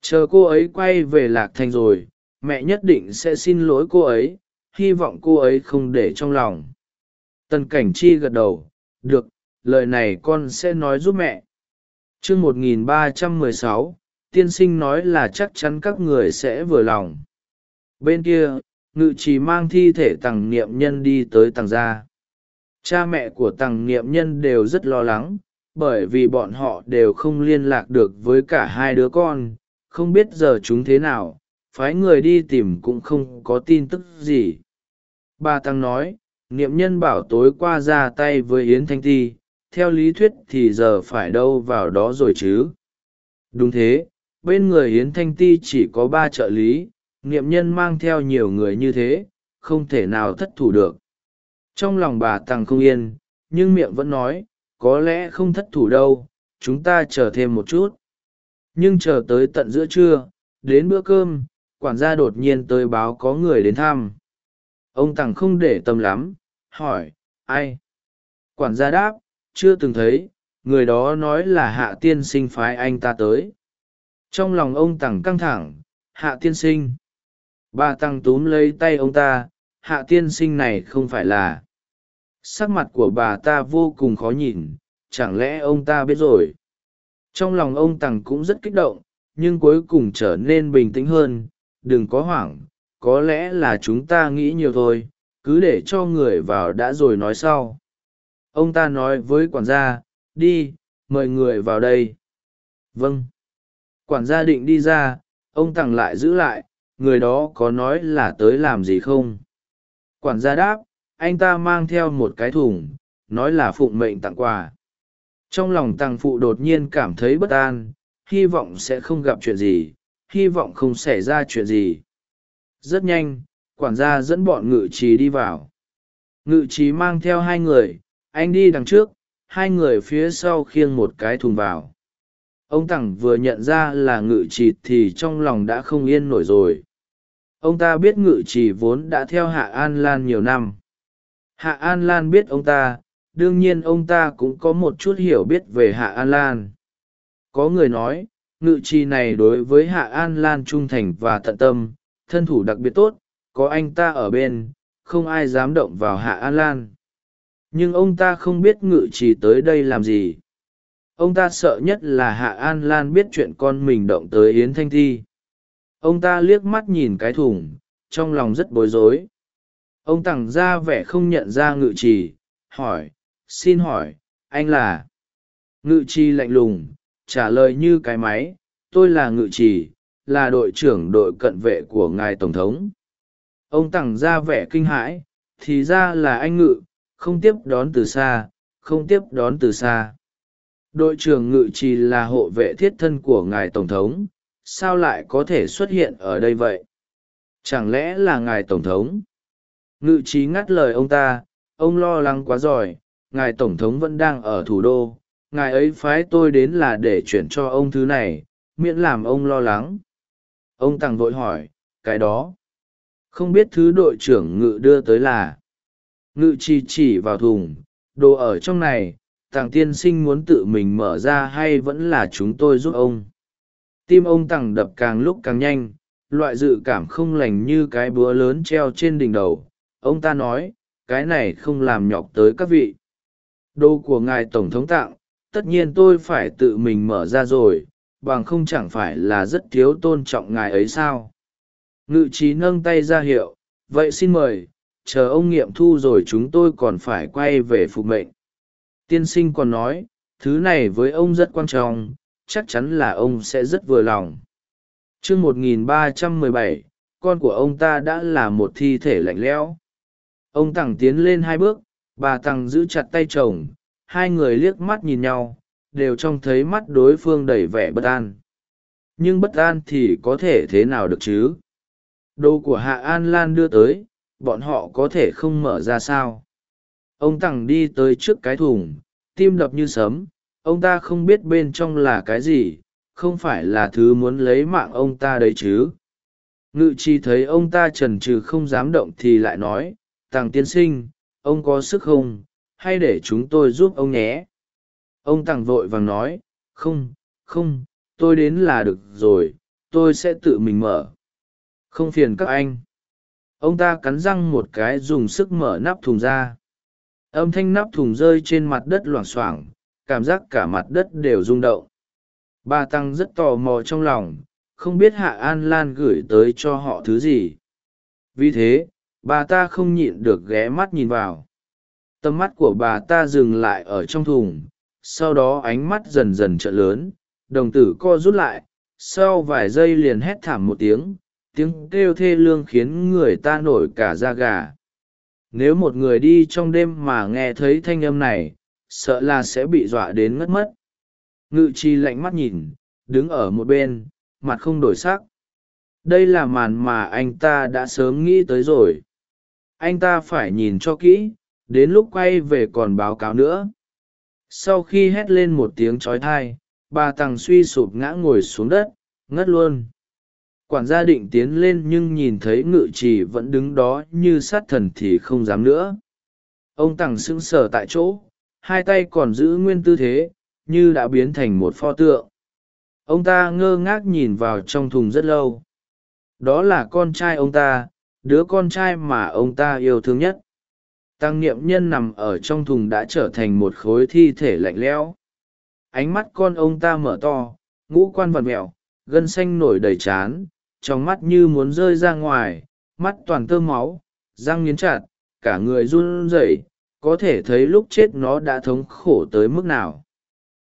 chờ cô ấy quay về lạc thành rồi, mẹ nhất định sẽ xin lỗi cô ấy, hy vọng cô ấy không để trong lòng. Tần cảnh chi gật đầu, được, lời này con sẽ nói giúp mẹ. T r ư ơ n g một nghìn ba trăm mười sáu, tiên sinh nói là chắc chắn các người sẽ vừa lòng. Bên kia, ngự trì mang thi thể tằng niệm nhân đi tới tằng gia. Cha mẹ của tằng niệm nhân đều rất lo lắng, bởi vì bọn họ đều không liên lạc được với cả hai đứa con không biết giờ chúng thế nào, phái người đi tìm cũng không có tin tức gì. Bà tăng nói, niệm nhân bảo tối qua ra tay với yến thanh ti, theo lý thuyết thì giờ phải đâu vào đó rồi chứ? Đúng thế, bên người yến thanh ti chỉ có ba trợ lý, niệm nhân mang theo nhiều người như thế, không thể nào thất thủ được. Trong lòng bà tăng không yên, nhưng miệng vẫn nói, có lẽ không thất thủ đâu, chúng ta chờ thêm một chút nhưng chờ tới tận giữa trưa, đến bữa cơm, quản gia đột nhiên tới báo có người đến thăm. Ông tằng không để tâm lắm, hỏi, ai? Quản gia đáp, chưa từng thấy, người đó nói là hạ tiên sinh phái anh ta tới. Trong lòng ông tằng căng thẳng, hạ tiên sinh? Bà tăng túm lấy tay ông ta, hạ tiên sinh này không phải là. Sắc mặt của bà ta vô cùng khó nhìn, chẳng lẽ ông ta biết rồi? Trong lòng ông tằng cũng rất kích động, nhưng cuối cùng trở nên bình tĩnh hơn, đừng có hoảng, có lẽ là chúng ta nghĩ nhiều thôi, cứ để cho người vào đã rồi nói sau. Ông ta nói với quản gia, đi, mời người vào đây. Vâng. Quản gia định đi ra, ông tằng lại giữ lại, người đó có nói là tới làm gì không? Quản gia đáp, anh ta mang theo một cái thùng, nói là phụng mệnh tặng quà trong lòng tàng phụ đột nhiên cảm thấy bất an, hy vọng sẽ không gặp chuyện gì, hy vọng không xảy ra chuyện gì. Rất nhanh, quản gia dẫn bọn ngự trí đi vào. Ngự trí mang theo hai người, anh đi đằng trước, hai người phía sau khiêng một cái thùng vào. Ông tằng vừa nhận ra là ngự trì thì trong lòng đã không yên nổi rồi. Ông ta biết ngự trì vốn đã theo hạ an lan nhiều năm. Hạ an lan biết ông ta đương nhiên ông ta cũng có một chút hiểu biết về hạ an lan. Có người nói, ngự trì này đối với hạ an lan trung thành và tận tâm, thân thủ đặc biệt tốt, có anh ta ở bên, không ai dám động vào hạ an lan. Nhưng ông ta không biết ngự trì tới đây làm gì. Ông ta sợ nhất là hạ an lan biết chuyện con mình động tới yến thanh thi. Ông ta liếc mắt nhìn cái thùng, trong lòng rất bối rối. Ông tằng ra vẻ không nhận ra ngự trì, hỏi xin hỏi, anh là? Ngự trì lạnh lùng, trả lời như cái máy, tôi là ngự trì, là đội trưởng đội cận vệ của ngài tổng thống. Ông tằng ra vẻ kinh hãi, thì ra là anh ngự, không tiếp đón từ xa, không tiếp đón từ xa. Đội trưởng ngự trì là hộ vệ thiết thân của ngài tổng thống, sao lại có thể xuất hiện ở đây vậy? Chẳng lẽ là ngài tổng thống? Ngự trí ngắt lời ông ta, ông lo lắng quá giỏi ngài tổng thống vẫn đang ở thủ đô, ngài ấy phái tôi đến là để chuyển cho ông thứ này, miễn làm ông lo lắng. Ông tằng vội hỏi, cái đó? Không biết thứ đội trưởng ngự đưa tới là. Ngự chỉ chỉ vào thùng, đồ ở trong này, tàng tiên sinh muốn tự mình mở ra hay vẫn là chúng tôi giúp ông? Tim ông tằng đập càng lúc càng nhanh, loại dự cảm không lành như cái búa lớn treo trên đỉnh đầu. Ông ta nói, cái này không làm nhọc tới các vị đồ của ngài tổng thống tặng, tất nhiên tôi phải tự mình mở ra rồi, bằng không chẳng phải là rất thiếu tôn trọng ngài ấy sao? Ngự trí nâng tay ra hiệu, vậy xin mời, chờ ông nghiệm thu rồi chúng tôi còn phải quay về phục mệnh. Tiên sinh còn nói, thứ này với ông rất quan trọng, chắc chắn là ông sẽ rất vừa lòng. Chương một nghìn ba trăm mười bảy, con của ông ta đã là một thi thể lạnh lẽo. Ông tằng tiến lên hai bước bà tằng giữ chặt tay chồng, hai người liếc mắt nhìn nhau, đều trông thấy mắt đối phương đầy vẻ bất an. Nhưng bất an thì có thể thế nào được chứ? Đồ của hạ an lan đưa tới, bọn họ có thể không mở ra sao? Ông tằng đi tới trước cái thùng, tim đập như sấm, ông ta không biết bên trong là cái gì, không phải là thứ muốn lấy mạng ông ta đấy chứ? Ngự chi thấy ông ta trần trừ không dám động thì lại nói, tàng tiên sinh ông có sức không? Hay để chúng tôi giúp ông nhé? Ông tằng vội vàng nói, không không, tôi đến là được rồi, tôi sẽ tự mình mở. Không phiền các anh. Ông ta cắn răng một cái dùng sức mở nắp thùng ra. Âm thanh nắp thùng rơi trên mặt đất loảng xoảng, cảm giác cả mặt đất đều rung động. Bà tăng rất tò mò trong lòng, không biết hạ an lan gửi tới cho họ thứ gì. Vì thế bà ta không nhịn được ghé mắt nhìn vào. Tầm mắt của bà ta dừng lại ở trong thùng, sau đó ánh mắt dần dần trợn lớn. Đồng tử co rút lại, sau vài giây liền hét thảm một tiếng tiếng kêu thê lương khiến người ta nổi cả da gà. Nếu một người đi trong đêm mà nghe thấy thanh âm này, sợ là sẽ bị dọa đến ngất mất. Ngự chi lạnh mắt nhìn, đứng ở một bên, mặt không đổi sắc. Đây là màn mà anh ta đã sớm nghĩ tới rồi anh ta phải nhìn cho kỹ, đến lúc quay về còn báo cáo nữa. Sau khi hét lên một tiếng trói thai bà tằng suy sụp ngã ngồi xuống đất, ngất luôn. Quản gia định tiến lên nhưng nhìn thấy ngự trì vẫn đứng đó như sát thần thì không dám nữa. Ông tằng sững sờ tại chỗ, hai tay còn giữ nguyên tư thế, như đã biến thành một pho tượng. Ông ta ngơ ngác nhìn vào trong thùng rất lâu. Đó là con trai ông ta đứa con trai mà ông ta yêu thương nhất. Tăng niệm nhân nằm ở trong thùng đã trở thành một khối thi thể lạnh lẽo. Ánh mắt con ông ta mở to, ngũ quan vật mẹo gân xanh nổi đầy trán trong mắt như muốn rơi ra ngoài, mắt toàn tơ máu, răng nghiến chặt, cả người run rẩy, có thể thấy lúc chết nó đã thống khổ tới mức nào.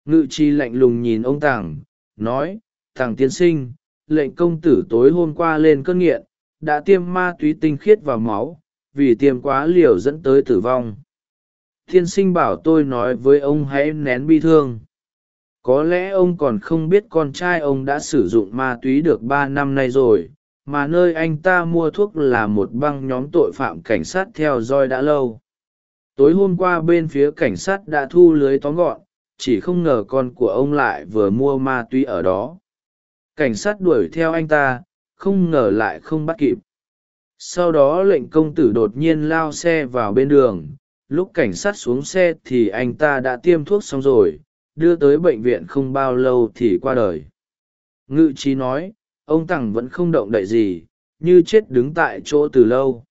Ngự chi lạnh lùng nhìn ông tàng nói tàng tiên sinh, lệnh công tử tối hôm qua lên cơn nghiện đã tiêm ma túy tinh khiết vào máu, vì tiêm quá liều dẫn tới tử vong. Tiên sinh bảo tôi nói với ông hãy nén bi thương. Có lẽ ông còn không biết con trai ông đã sử dụng ma túy được ba năm nay rồi, mà nơi anh ta mua thuốc là một băng nhóm tội phạm cảnh sát theo dõi đã lâu. Tối hôm qua bên phía cảnh sát đã thu lưới tóm gọn, chỉ không ngờ con của ông lại vừa mua ma túy ở đó. Cảnh sát đuổi theo anh ta không ngờ lại không bắt kịp. Sau đó lệnh công tử đột nhiên lao xe vào bên đường. Lúc cảnh sát xuống xe thì anh ta đã tiêm thuốc xong rồi, đưa tới bệnh viện không bao lâu thì qua đời. Ngự trí nói, ông tằng vẫn không động đậy gì, như chết đứng tại chỗ từ lâu.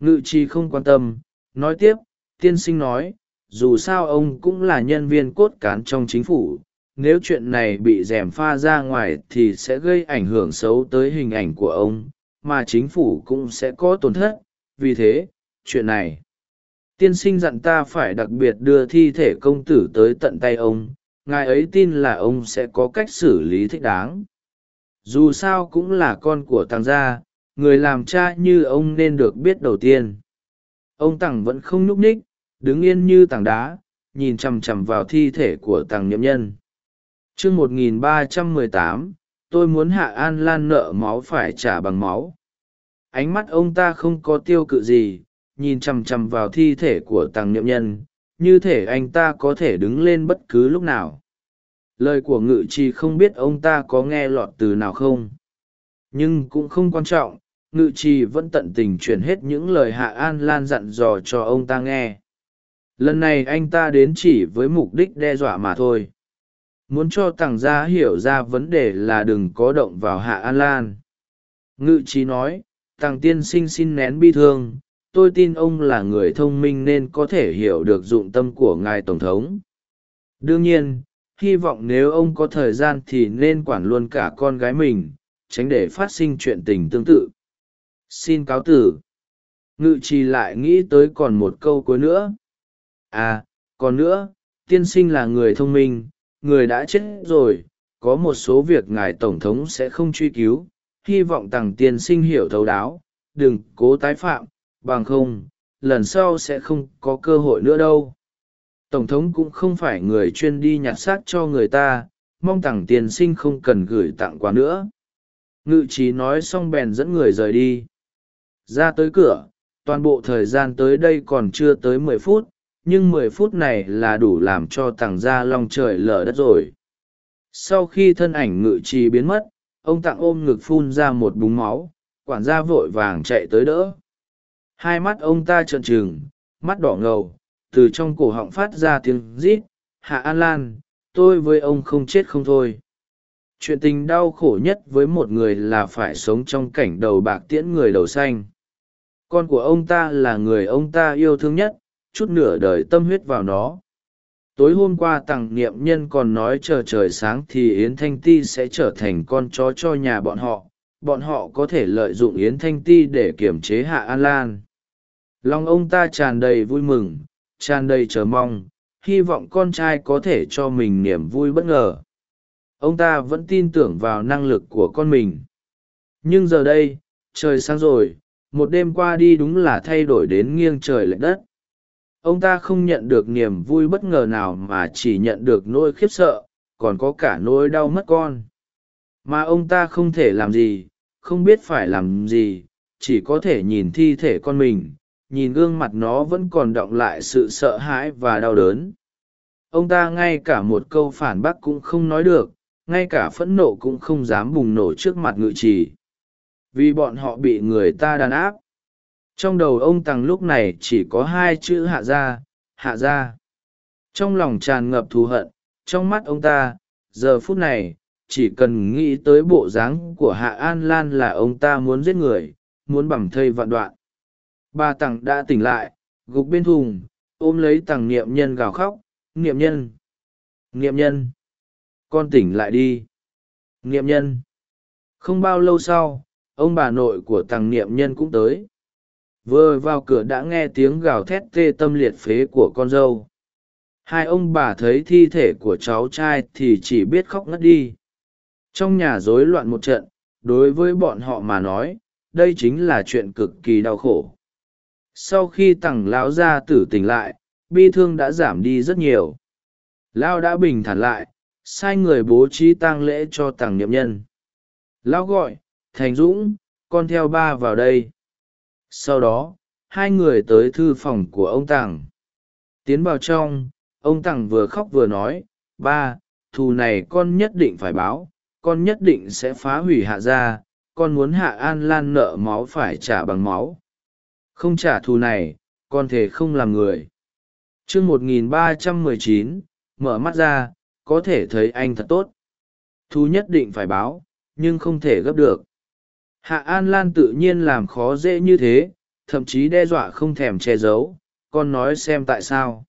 Ngự trí không quan tâm, nói tiếp, tiên sinh nói, dù sao ông cũng là nhân viên cốt cán trong chính phủ nếu chuyện này bị rèm pha ra ngoài thì sẽ gây ảnh hưởng xấu tới hình ảnh của ông, mà chính phủ cũng sẽ có tổn thất. Vì thế, chuyện này, tiên sinh dặn ta phải đặc biệt đưa thi thể công tử tới tận tay ông, ngài ấy tin là ông sẽ có cách xử lý thích đáng. Dù sao cũng là con của tàng gia, người làm cha như ông nên được biết đầu tiên. Ông tằng vẫn không nhúc ních đứng yên như tảng đá, nhìn chằm chằm vào thi thể của tàng nhậm nhân chương một nghìn ba trăm mười tám, tôi muốn hạ an lan nợ máu phải trả bằng máu. Ánh mắt ông ta không có tiêu cự gì, nhìn chằm chằm vào thi thể của tàng niệm nhân, như thể anh ta có thể đứng lên bất cứ lúc nào. Lời của ngự trì không biết ông ta có nghe lọt từ nào không. Nhưng cũng không quan trọng, ngự trì vẫn tận tình truyền hết những lời hạ an lan dặn dò cho ông ta nghe. Lần này anh ta đến chỉ với mục đích đe dọa mà thôi muốn cho tàng gia hiểu ra vấn đề là đừng có động vào hạ an lan. Ngự trí nói tàng tiên sinh xin nén bi thương, tôi tin ông là người thông minh nên có thể hiểu được dụng tâm của ngài tổng thống. Đương nhiên, hy vọng nếu ông có thời gian thì nên quản luôn cả con gái mình, tránh để phát sinh chuyện tình tương tự. Xin cáo tử. Ngự trì lại nghĩ tới còn một câu cuối nữa. À còn nữa, tiên sinh là người thông minh người đã chết rồi, có một số việc ngài tổng thống sẽ không truy cứu, hy vọng tằng tiên sinh hiểu thấu đáo, đừng cố tái phạm, bằng không, lần sau sẽ không có cơ hội nữa đâu. Tổng thống cũng không phải người chuyên đi nhặt xác cho người ta, mong tằng tiên sinh không cần gửi tặng quà nữa. Ngự trí nói xong bèn dẫn người rời đi. Ra tới cửa, toàn bộ thời gian tới đây còn chưa tới mười phút nhưng mười phút này là đủ làm cho tằng gia long trời lở đất rồi. Sau khi thân ảnh ngự trì biến mất, ông tặng ôm ngực phun ra một búng máu, quản gia vội vàng chạy tới đỡ. Hai mắt ông ta trợn trừng, mắt đỏ ngầu, từ trong cổ họng phát ra tiếng rít, hạ an lan, tôi với ông không chết không thôi. Chuyện tình đau khổ nhất với một người là phải sống trong cảnh đầu bạc tiễn người đầu xanh. Con của ông ta là người ông ta yêu thương nhất chút nửa đời tâm huyết vào nó. Tối hôm qua tằng niệm nhân còn nói chờ trời sáng thì yến thanh ti sẽ trở thành con chó cho nhà bọn họ. Bọn họ có thể lợi dụng yến thanh ti để kiểm chế hạ an lan. Lòng ông ta tràn đầy vui mừng, tràn đầy chờ mong, hy vọng con trai có thể cho mình niềm vui bất ngờ. Ông ta vẫn tin tưởng vào năng lực của con mình. Nhưng giờ đây, trời sáng rồi, một đêm qua đi đúng là thay đổi đến nghiêng trời lệch đất ông ta không nhận được niềm vui bất ngờ nào mà chỉ nhận được nỗi khiếp sợ, còn có cả nỗi đau mất con. Mà ông ta không thể làm gì, không biết phải làm gì, chỉ có thể nhìn thi thể con mình, nhìn gương mặt nó vẫn còn đọng lại sự sợ hãi và đau đớn. Ông ta ngay cả một câu phản bác cũng không nói được, ngay cả phẫn nộ cũng không dám bùng nổ trước mặt ngự trì. Vì bọn họ bị người ta đàn áp trong đầu ông tằng lúc này chỉ có hai chữ hạ gia hạ gia. Trong lòng tràn ngập thù hận, trong mắt ông ta, giờ phút này, chỉ cần nghĩ tới bộ dáng của hạ an lan là ông ta muốn giết người, muốn bằng thây vạn đoạn. Bà tằng đã tỉnh lại, gục bên thùng, ôm lấy tằng niệm nhân gào khóc, niệm nhân niệm nhân, con tỉnh lại đi, niệm nhân. Không bao lâu sau, ông bà nội của tằng niệm nhân cũng tới vừa vào cửa đã nghe tiếng gào thét tê tâm liệt phế của con dâu. Hai ông bà thấy thi thể của cháu trai thì chỉ biết khóc ngất đi. Trong nhà rối loạn một trận, đối với bọn họ mà nói, đây chính là chuyện cực kỳ đau khổ. Sau khi tằng lão gia tử tỉnh lại, bi thương đã giảm đi rất nhiều. Lão đã bình thản lại, sai người bố trí tang lễ cho tằng nhậm nhân. Lão gọi, thành dũng, con theo ba vào đây sau đó, hai người tới thư phòng của ông tằng. Tiến vào trong, ông tằng vừa khóc vừa nói, ba, thù này con nhất định phải báo, con nhất định sẽ phá hủy hạ gia, con muốn hạ an lan nợ máu phải trả bằng máu. Không trả thù này, con thể không làm người. Chương một nghìn ba trăm mười chín, mở mắt ra, có thể thấy anh thật tốt. Thù nhất định phải báo, nhưng không thể gấp được hạ an lan tự nhiên làm khó dễ như thế, thậm chí đe dọa không thèm che giấu, con nói xem tại sao.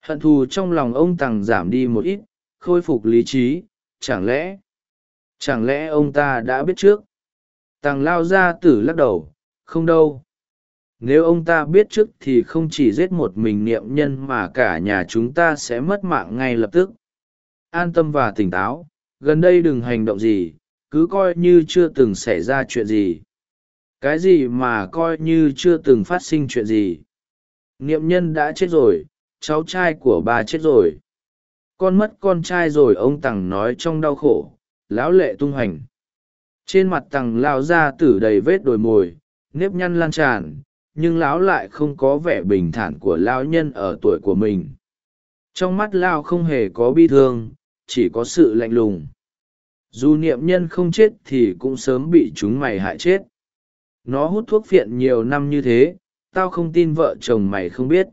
Hận thù trong lòng ông tằng giảm đi một ít, khôi phục lý trí, chẳng lẽ chẳng lẽ ông ta đã biết trước? Tằng lao ra tử lắc đầu, không đâu. Nếu ông ta biết trước thì không chỉ giết một mình niệm nhân mà cả nhà chúng ta sẽ mất mạng ngay lập tức. An tâm và tỉnh táo, gần đây đừng hành động gì cứ coi như chưa từng xảy ra chuyện gì. Cái gì mà coi như chưa từng phát sinh chuyện gì? Niệm nhân đã chết rồi, cháu trai của bà chết rồi. Con mất con trai rồi, ông tằng nói trong đau khổ, lão lệ tung hoành. Trên mặt tằng lao ra tử đầy vết đồi mồi, nếp nhăn lan tràn, nhưng lão lại không có vẻ bình thản của lao nhân ở tuổi của mình. Trong mắt lao không hề có bi thương, chỉ có sự lạnh lùng dù niệm nhân không chết thì cũng sớm bị chúng mày hại chết. Nó hút thuốc phiện nhiều năm như thế, tao không tin vợ chồng mày không biết.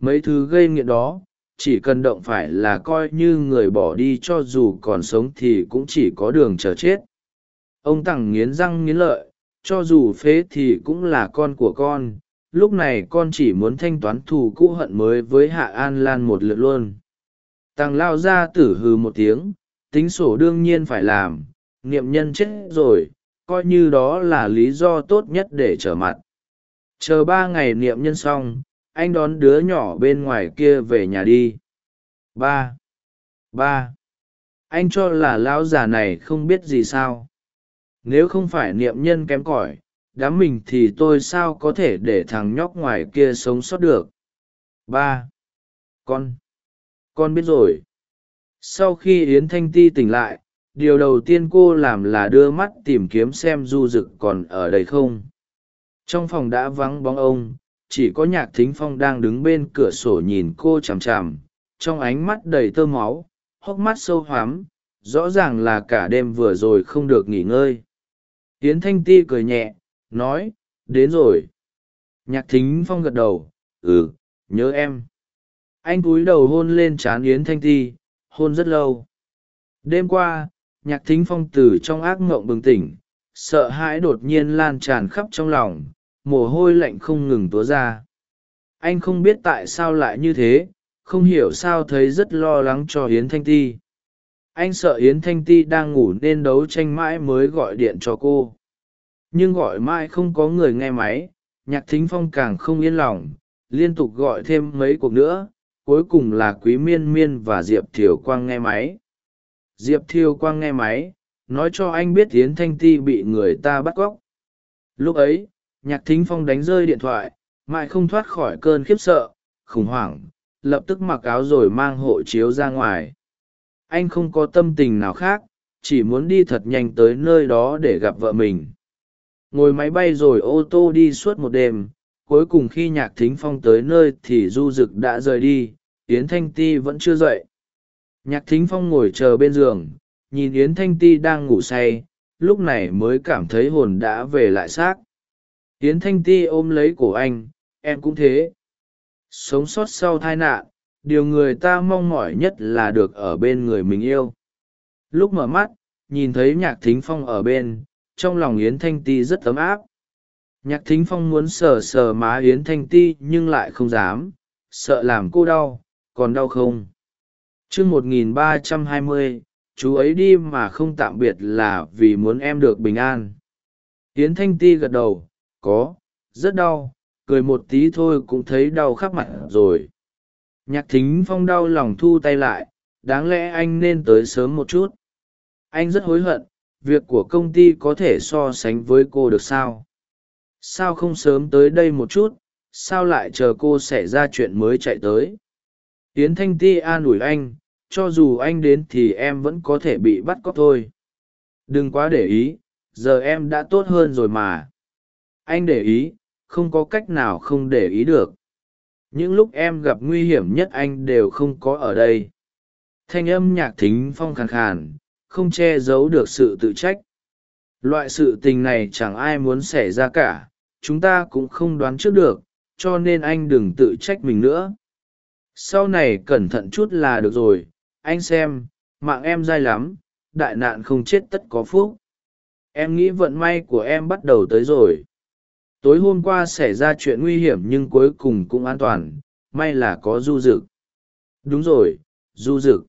Mấy thứ gây nghiện đó, chỉ cần động phải là coi như người bỏ đi cho dù còn sống thì cũng chỉ có đường chờ chết. Ông tằng nghiến răng nghiến lợi, cho dù phế thì cũng là con của con, lúc này con chỉ muốn thanh toán thù cũ hận mới với hạ an lan một lượt luôn. Tằng lao ra tử hừ một tiếng tính sổ đương nhiên phải làm niệm nhân chết rồi, coi như đó là lý do tốt nhất để trở mặt. Chờ ba ngày niệm nhân xong, anh đón đứa nhỏ bên ngoài kia về nhà đi. Ba. Ba. Anh cho là lão già này không biết gì sao. Nếu không phải niệm nhân kém cỏi, đám mình thì tôi sao có thể để thằng nhóc ngoài kia sống sót được? Ba. Con. Con biết rồi sau khi yến thanh ti tỉnh lại, điều đầu tiên cô làm là đưa mắt tìm kiếm xem du d ự c còn ở đây không. Trong phòng đã vắng bóng ông, chỉ có nhạc thính phong đang đứng bên cửa sổ nhìn cô chằm chằm, trong ánh mắt đầy tơ máu, hốc mắt sâu hoắm, rõ ràng là cả đêm vừa rồi không được nghỉ ngơi. Yến thanh ti cười nhẹ, nói, đến rồi. Nhạc thính phong gật đầu ừ nhớ em. Anh cúi đầu hôn lên trán yến thanh ti hôn rất lâu. Đêm qua, nhạc thính phong từ trong ác mộng bừng tỉnh, sợ hãi đột nhiên lan tràn khắp trong lòng, mồ hôi lạnh không ngừng túa ra. Anh không biết tại sao lại như thế, không hiểu sao thấy rất lo lắng cho yến thanh ti. Anh sợ yến thanh ti đang ngủ nên đấu tranh mãi mới gọi điện cho cô. Nhưng gọi mãi không có người nghe máy, nhạc thính phong càng không yên lòng, liên tục gọi thêm mấy cuộc nữa cuối cùng là quý miên miên và diệp thiều quang nghe máy. Diệp Thiều quang nghe máy, nói cho anh biết tiến thanh ti bị người ta bắt cóc. Lúc ấy, nhạc thính phong đánh rơi điện thoại, mãi không thoát khỏi cơn khiếp sợ, khủng hoảng, lập tức mặc áo rồi mang hộ chiếu ra ngoài. Anh không có tâm tình nào khác, chỉ muốn đi thật nhanh tới nơi đó để gặp vợ mình. Ngồi máy bay rồi ô tô đi suốt một đêm cuối cùng khi nhạc thính phong tới nơi thì du rực đã rời đi, yến thanh ti vẫn chưa dậy. Nhạc thính phong ngồi chờ bên giường, nhìn yến thanh ti đang ngủ say, lúc này mới cảm thấy hồn đã về lại xác. Yến thanh ti ôm lấy cổ anh, em cũng thế. Sống sót sau tai nạn, điều người ta mong mỏi nhất là được ở bên người mình yêu. Lúc mở mắt, nhìn thấy nhạc thính phong ở bên, trong lòng yến thanh ti rất ấm áp nhạc thính phong muốn sờ sờ má yến thanh ti nhưng lại không dám, sợ làm cô đau, còn đau không? Chương một nghìn ba trăm hai mươi, chú ấy đi mà không tạm biệt là vì muốn em được bình an. Yến thanh ti gật đầu, có, rất đau, cười một tí thôi cũng thấy đau khắp mặt rồi. Nhạc thính phong đau lòng thu tay lại, đáng lẽ anh nên tới sớm một chút. Anh rất hối hận, việc của công ty có thể so sánh với cô được sao? Sao không sớm tới đây một chút, sao lại chờ cô xảy ra chuyện mới chạy tới? Yến thanh ti an ủi anh, cho dù anh đến thì em vẫn có thể bị bắt cóc thôi. Đừng quá để ý, giờ em đã tốt hơn rồi mà. Anh để ý, không có cách nào không để ý được. Những lúc em gặp nguy hiểm nhất anh đều không có ở đây. Thanh âm nhạc thính phong khàn khàn, không che giấu được sự tự trách. Loại sự tình này chẳng ai muốn xảy ra cả chúng ta cũng không đoán trước được, cho nên anh đừng tự trách mình nữa. Sau này cẩn thận chút là được rồi, anh xem, mạng em dai lắm, đại nạn không chết tất có phúc. Em nghĩ vận may của em bắt đầu tới rồi. Tối hôm qua xảy ra chuyện nguy hiểm nhưng cuối cùng cũng an toàn, may là có du d ự c đúng rồi, du d ự c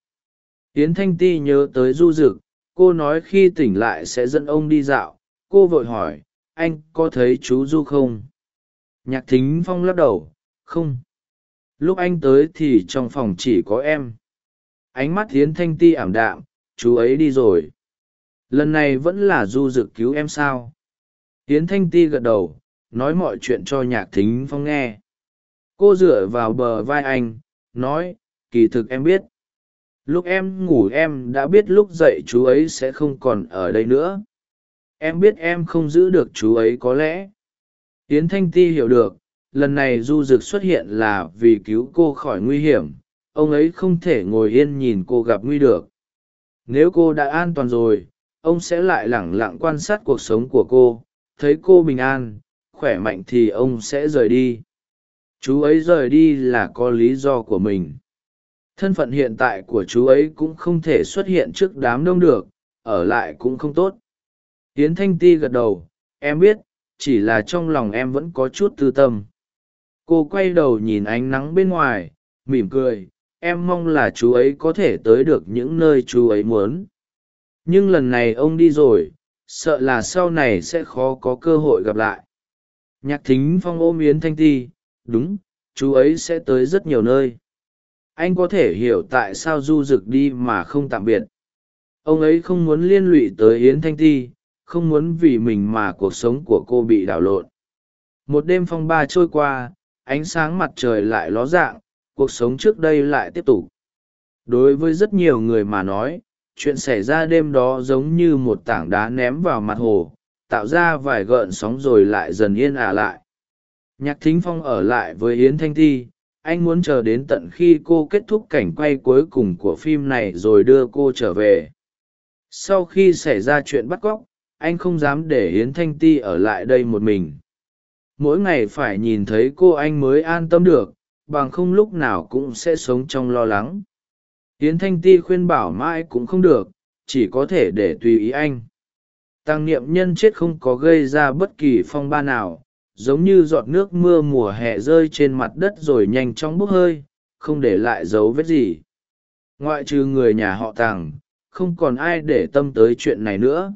yến thanh ti nhớ tới du d ự c cô nói khi tỉnh lại sẽ dẫn ông đi dạo, cô vội hỏi anh có thấy chú du không? Nhạc thính phong lắc đầu, không. Lúc anh tới thì trong phòng chỉ có em. Ánh mắt hiến thanh ti ảm đạm, chú ấy đi rồi. Lần này vẫn là du Dực cứu em sao? Hiến thanh ti gật đầu, nói mọi chuyện cho nhạc thính phong nghe. Cô dựa vào bờ vai anh, nói, kỳ thực em biết. Lúc em ngủ em đã biết lúc dậy chú ấy sẽ không còn ở đây nữa em biết em không giữ được chú ấy có lẽ. Yến thanh ti hiểu được, lần này du d ự xuất hiện là vì cứu cô khỏi nguy hiểm, ông ấy không thể ngồi yên nhìn cô gặp nguy được. Nếu cô đã an toàn rồi, ông sẽ lại lẳng lặng quan sát cuộc sống của cô, thấy cô bình an, khỏe mạnh thì ông sẽ rời đi. Chú ấy rời đi là có lý do của mình. Thân phận hiện tại của chú ấy cũng không thể xuất hiện trước đám đông được, ở lại cũng không tốt tiến thanh ti gật đầu, em biết, chỉ là trong lòng em vẫn có chút tư tâm. Cô quay đầu nhìn ánh nắng bên ngoài, mỉm cười, em mong là chú ấy có thể tới được những nơi chú ấy muốn. Nhưng lần này ông đi rồi, sợ là sau này sẽ khó có cơ hội gặp lại. Nhạc thính phong ôm yến thanh ti, đúng, chú ấy sẽ tới rất nhiều nơi. Anh có thể hiểu tại sao du rực đi mà không tạm biệt. Ông ấy không muốn liên lụy tới yến thanh ti không muốn vì mình mà cuộc sống của cô bị đảo lộn. Một đêm phong ba trôi qua ánh sáng mặt trời lại ló dạng cuộc sống trước đây lại tiếp tục. Đối với rất nhiều người mà nói chuyện xảy ra đêm đó giống như một tảng đá ném vào mặt hồ tạo ra vài gợn sóng rồi lại dần yên ả lại. Nhạc thính phong ở lại với yến thanh Thi, anh muốn chờ đến tận khi cô kết thúc cảnh quay cuối cùng của phim này rồi đưa cô trở về. Sau khi xảy ra chuyện bắt cóc anh không dám để yến thanh ti ở lại đây một mình. Mỗi ngày phải nhìn thấy cô anh mới an tâm được, bằng không lúc nào cũng sẽ sống trong lo lắng. Yến thanh ti khuyên bảo mãi cũng không được, chỉ có thể để tùy ý anh. Tăng niệm nhân chết không có gây ra bất kỳ phong ba nào, giống như giọt nước mưa mùa hè rơi trên mặt đất rồi nhanh chóng bốc hơi, không để lại dấu vết gì. Ngoại trừ người nhà họ tàng không còn ai để tâm tới chuyện này nữa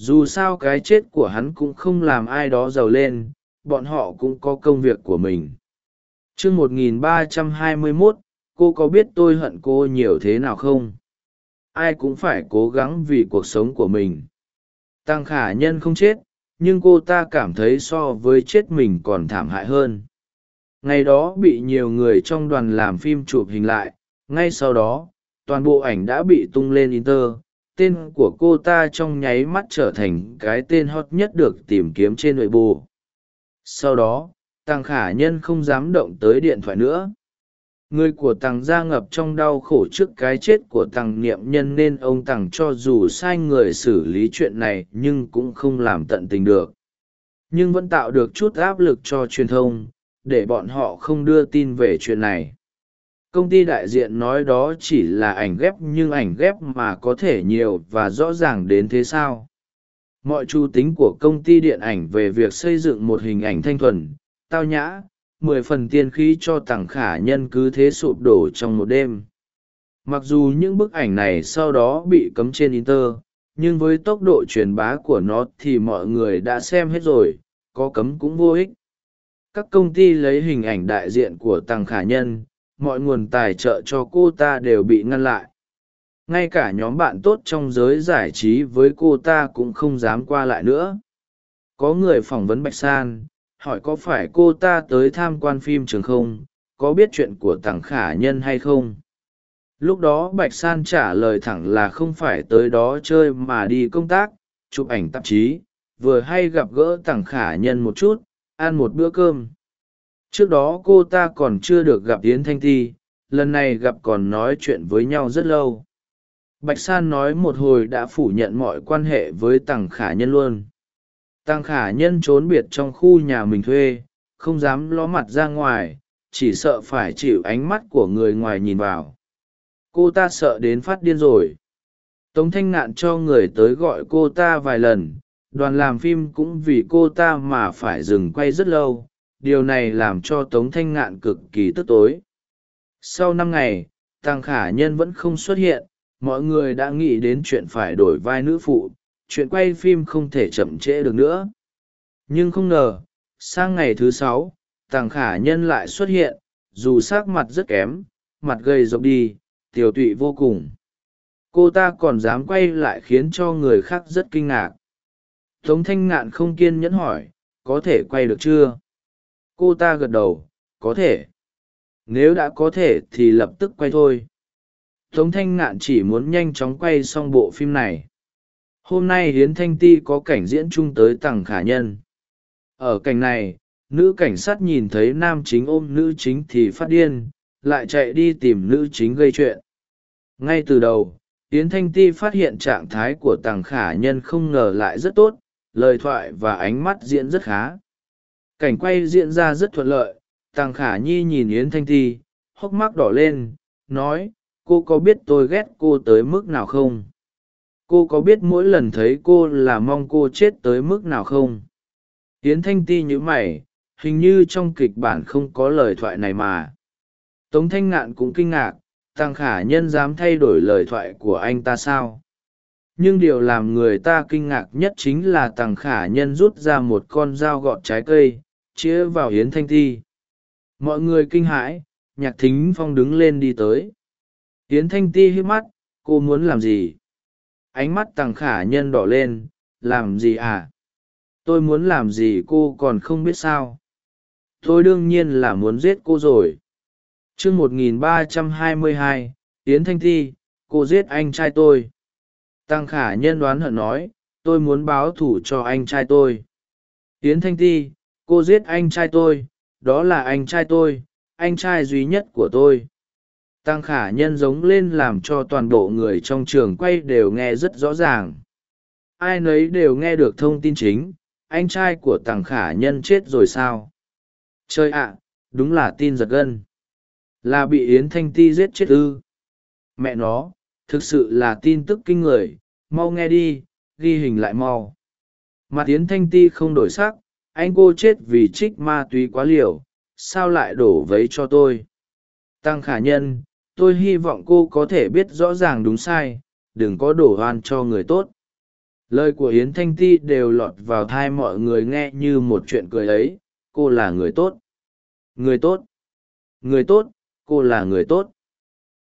dù sao cái chết của hắn cũng không làm ai đó giàu lên, bọn họ cũng có công việc của mình. T r ư ơ n g một nghìn ba trăm hai mươi mốt, cô có biết tôi hận cô nhiều thế nào không? Ai cũng phải cố gắng vì cuộc sống của mình. Tăng khả nhân không chết, nhưng cô ta cảm thấy so với chết mình còn thảm hại hơn. Ngày đó bị nhiều người trong đoàn làm phim chụp hình lại, ngay sau đó, toàn bộ ảnh đã bị tung lên inter tên của cô ta trong nháy mắt trở thành cái tên hot nhất được tìm kiếm trên nội bộ sau đó, tàng khả nhân không dám động tới điện thoại nữa. Người của tàng gia ngập trong đau khổ trước cái chết của tàng niệm nhân nên ông tàng cho dù sai người xử lý chuyện này nhưng cũng không làm tận tình được. Nhưng vẫn tạo được chút áp lực cho truyền thông, để bọn họ không đưa tin về chuyện này công ty đại diện nói đó chỉ là ảnh ghép nhưng ảnh ghép mà có thể nhiều và rõ ràng đến thế sao? Mọi chu tính của công ty điện ảnh về việc xây dựng một hình ảnh thanh thuần, tao nhã, mười phần tiên khí cho tặng khả nhân cứ thế sụp đổ trong một đêm. Mặc dù những bức ảnh này sau đó bị cấm trên inter, nhưng với tốc độ truyền bá của nó thì mọi người đã xem hết rồi, có cấm cũng vô ích. Các công ty lấy hình ảnh đại diện của Tăng khả nhân mọi nguồn tài trợ cho cô ta đều bị ngăn lại. Ngay cả nhóm bạn tốt trong giới giải trí với cô ta cũng không dám qua lại nữa. Có người phỏng vấn bạch san, hỏi có phải cô ta tới tham quan phim trường không, có biết chuyện của tằng khả nhân hay không? Lúc đó bạch san trả lời thẳng là không phải tới đó chơi mà đi công tác, chụp ảnh tạp chí, vừa hay gặp gỡ tằng khả nhân một chút, ăn một bữa cơm trước đó cô ta còn chưa được gặp yến thanh ti, lần này gặp còn nói chuyện với nhau rất lâu. Bạch san nói một hồi đã phủ nhận mọi quan hệ với tằng khả nhân luôn. Tằng khả nhân trốn biệt trong khu nhà mình thuê, không dám ló mặt ra ngoài, chỉ sợ phải chịu ánh mắt của người ngoài nhìn vào. Cô ta sợ đến phát điên rồi. Tống thanh ngạn cho người tới gọi cô ta vài lần, đoàn làm phim cũng vì cô ta mà phải dừng quay rất lâu điều này làm cho tống thanh ngạn cực kỳ tức tối. Sau năm ngày, Tàng khả nhân vẫn không xuất hiện, mọi người đã nghĩ đến chuyện phải đổi vai nữ phụ, chuyện quay phim không thể chậm trễ được nữa. Nhưng không ngờ, sang ngày thứ sáu, tàng khả nhân lại xuất hiện, dù s ắ c mặt rất kém, mặt gầy rộng đi tiều tụy vô cùng. Cô ta còn dám quay lại khiến cho người khác rất kinh ngạc. Tống thanh ngạn không kiên nhẫn hỏi, có thể quay được chưa? Cô ta gật đầu, có thể. Nếu đã có thể thì lập tức quay thôi. Tống thanh ngạn chỉ muốn nhanh chóng quay xong bộ phim này. Hôm nay hiến thanh ti có cảnh diễn chung tới tằng khả nhân. Ở cảnh này, nữ cảnh sát nhìn thấy nam chính ôm nữ chính thì phát điên, lại chạy đi tìm nữ chính gây chuyện. Ngay từ đầu yến thanh ti phát hiện trạng thái của tằng khả nhân không ngờ lại rất tốt, lời thoại và ánh mắt diễn rất khá cảnh quay diễn ra rất thuận lợi. Tàng khả nhi nhìn yến thanh Thi, hốc mắt đỏ lên nói cô có biết tôi ghét cô tới mức nào không? Cô có biết mỗi lần thấy cô là mong cô chết tới mức nào không? Yến thanh ti nhữ mày hình như trong kịch bản không có lời thoại này mà. Tống thanh ngạn cũng kinh ngạc tàng khả nhân dám thay đổi lời thoại của anh ta sao? Nhưng điều làm người ta kinh ngạc nhất chính là Tàng khả nhân rút ra một con dao gọt trái cây chĩa vào yến thanh ti. Mọi người kinh hãi, nhạc thính phong đứng lên đi tới. Yến thanh ti hít mắt, cô muốn làm gì? Ánh mắt tằng khả nhân đỏ lên, làm gì à? Tôi muốn làm gì cô còn không biết sao? Tôi đương nhiên là muốn giết cô rồi. T r ư ơ n g một nghìn ba trăm hai mươi hai, yến thanh ti, cô giết anh trai tôi. Tăng khả nhân đoán hận nói, tôi muốn báo thủ cho anh trai tôi. Yến thanh ti cô giết anh trai tôi, đó là anh trai tôi, anh trai duy nhất của tôi. Tăng khả nhân giống lên làm cho toàn bộ người trong trường quay đều nghe rất rõ ràng. Ai nấy đều nghe được thông tin chính, anh trai của tăng khả nhân chết rồi sao? Chơi ạ, đúng là tin giật gân. Là bị yến thanh ti giết chết ư? Mẹ nó, thực sự là tin tức kinh người, mau nghe đi, ghi hình lại mau. Mặt yến thanh ti không đổi sắc anh cô chết vì trích ma túy quá liều, sao lại đổ vấy cho tôi? Tăng khả nhân, tôi hy vọng cô có thể biết rõ ràng đúng sai, đừng có đổ oan cho người tốt. Lời của yến thanh ti đều lọt vào thai mọi người nghe như một chuyện cười ấy, cô là người tốt. Người tốt. Người tốt, cô là người tốt.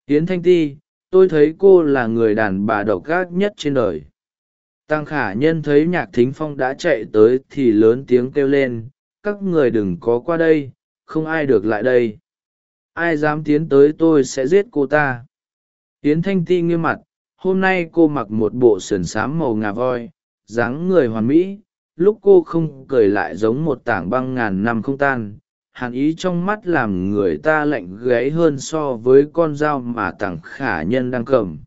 Yến thanh ti, tôi thấy cô là người đàn bà độc gác nhất trên đời tăng khả nhân thấy nhạc thính phong đã chạy tới thì lớn tiếng kêu lên, các người đừng có qua đây, không ai được lại đây. Ai dám tiến tới tôi sẽ giết cô ta. Tiến thanh ti nghiêm mặt, hôm nay cô mặc một bộ sườn xám màu ngà voi, dáng người hoàn mỹ, lúc cô không cười lại giống một tảng băng ngàn năm không tan. Hàn ý trong mắt làm người ta lạnh gáy hơn so với con dao mà tằng khả nhân đang cầm.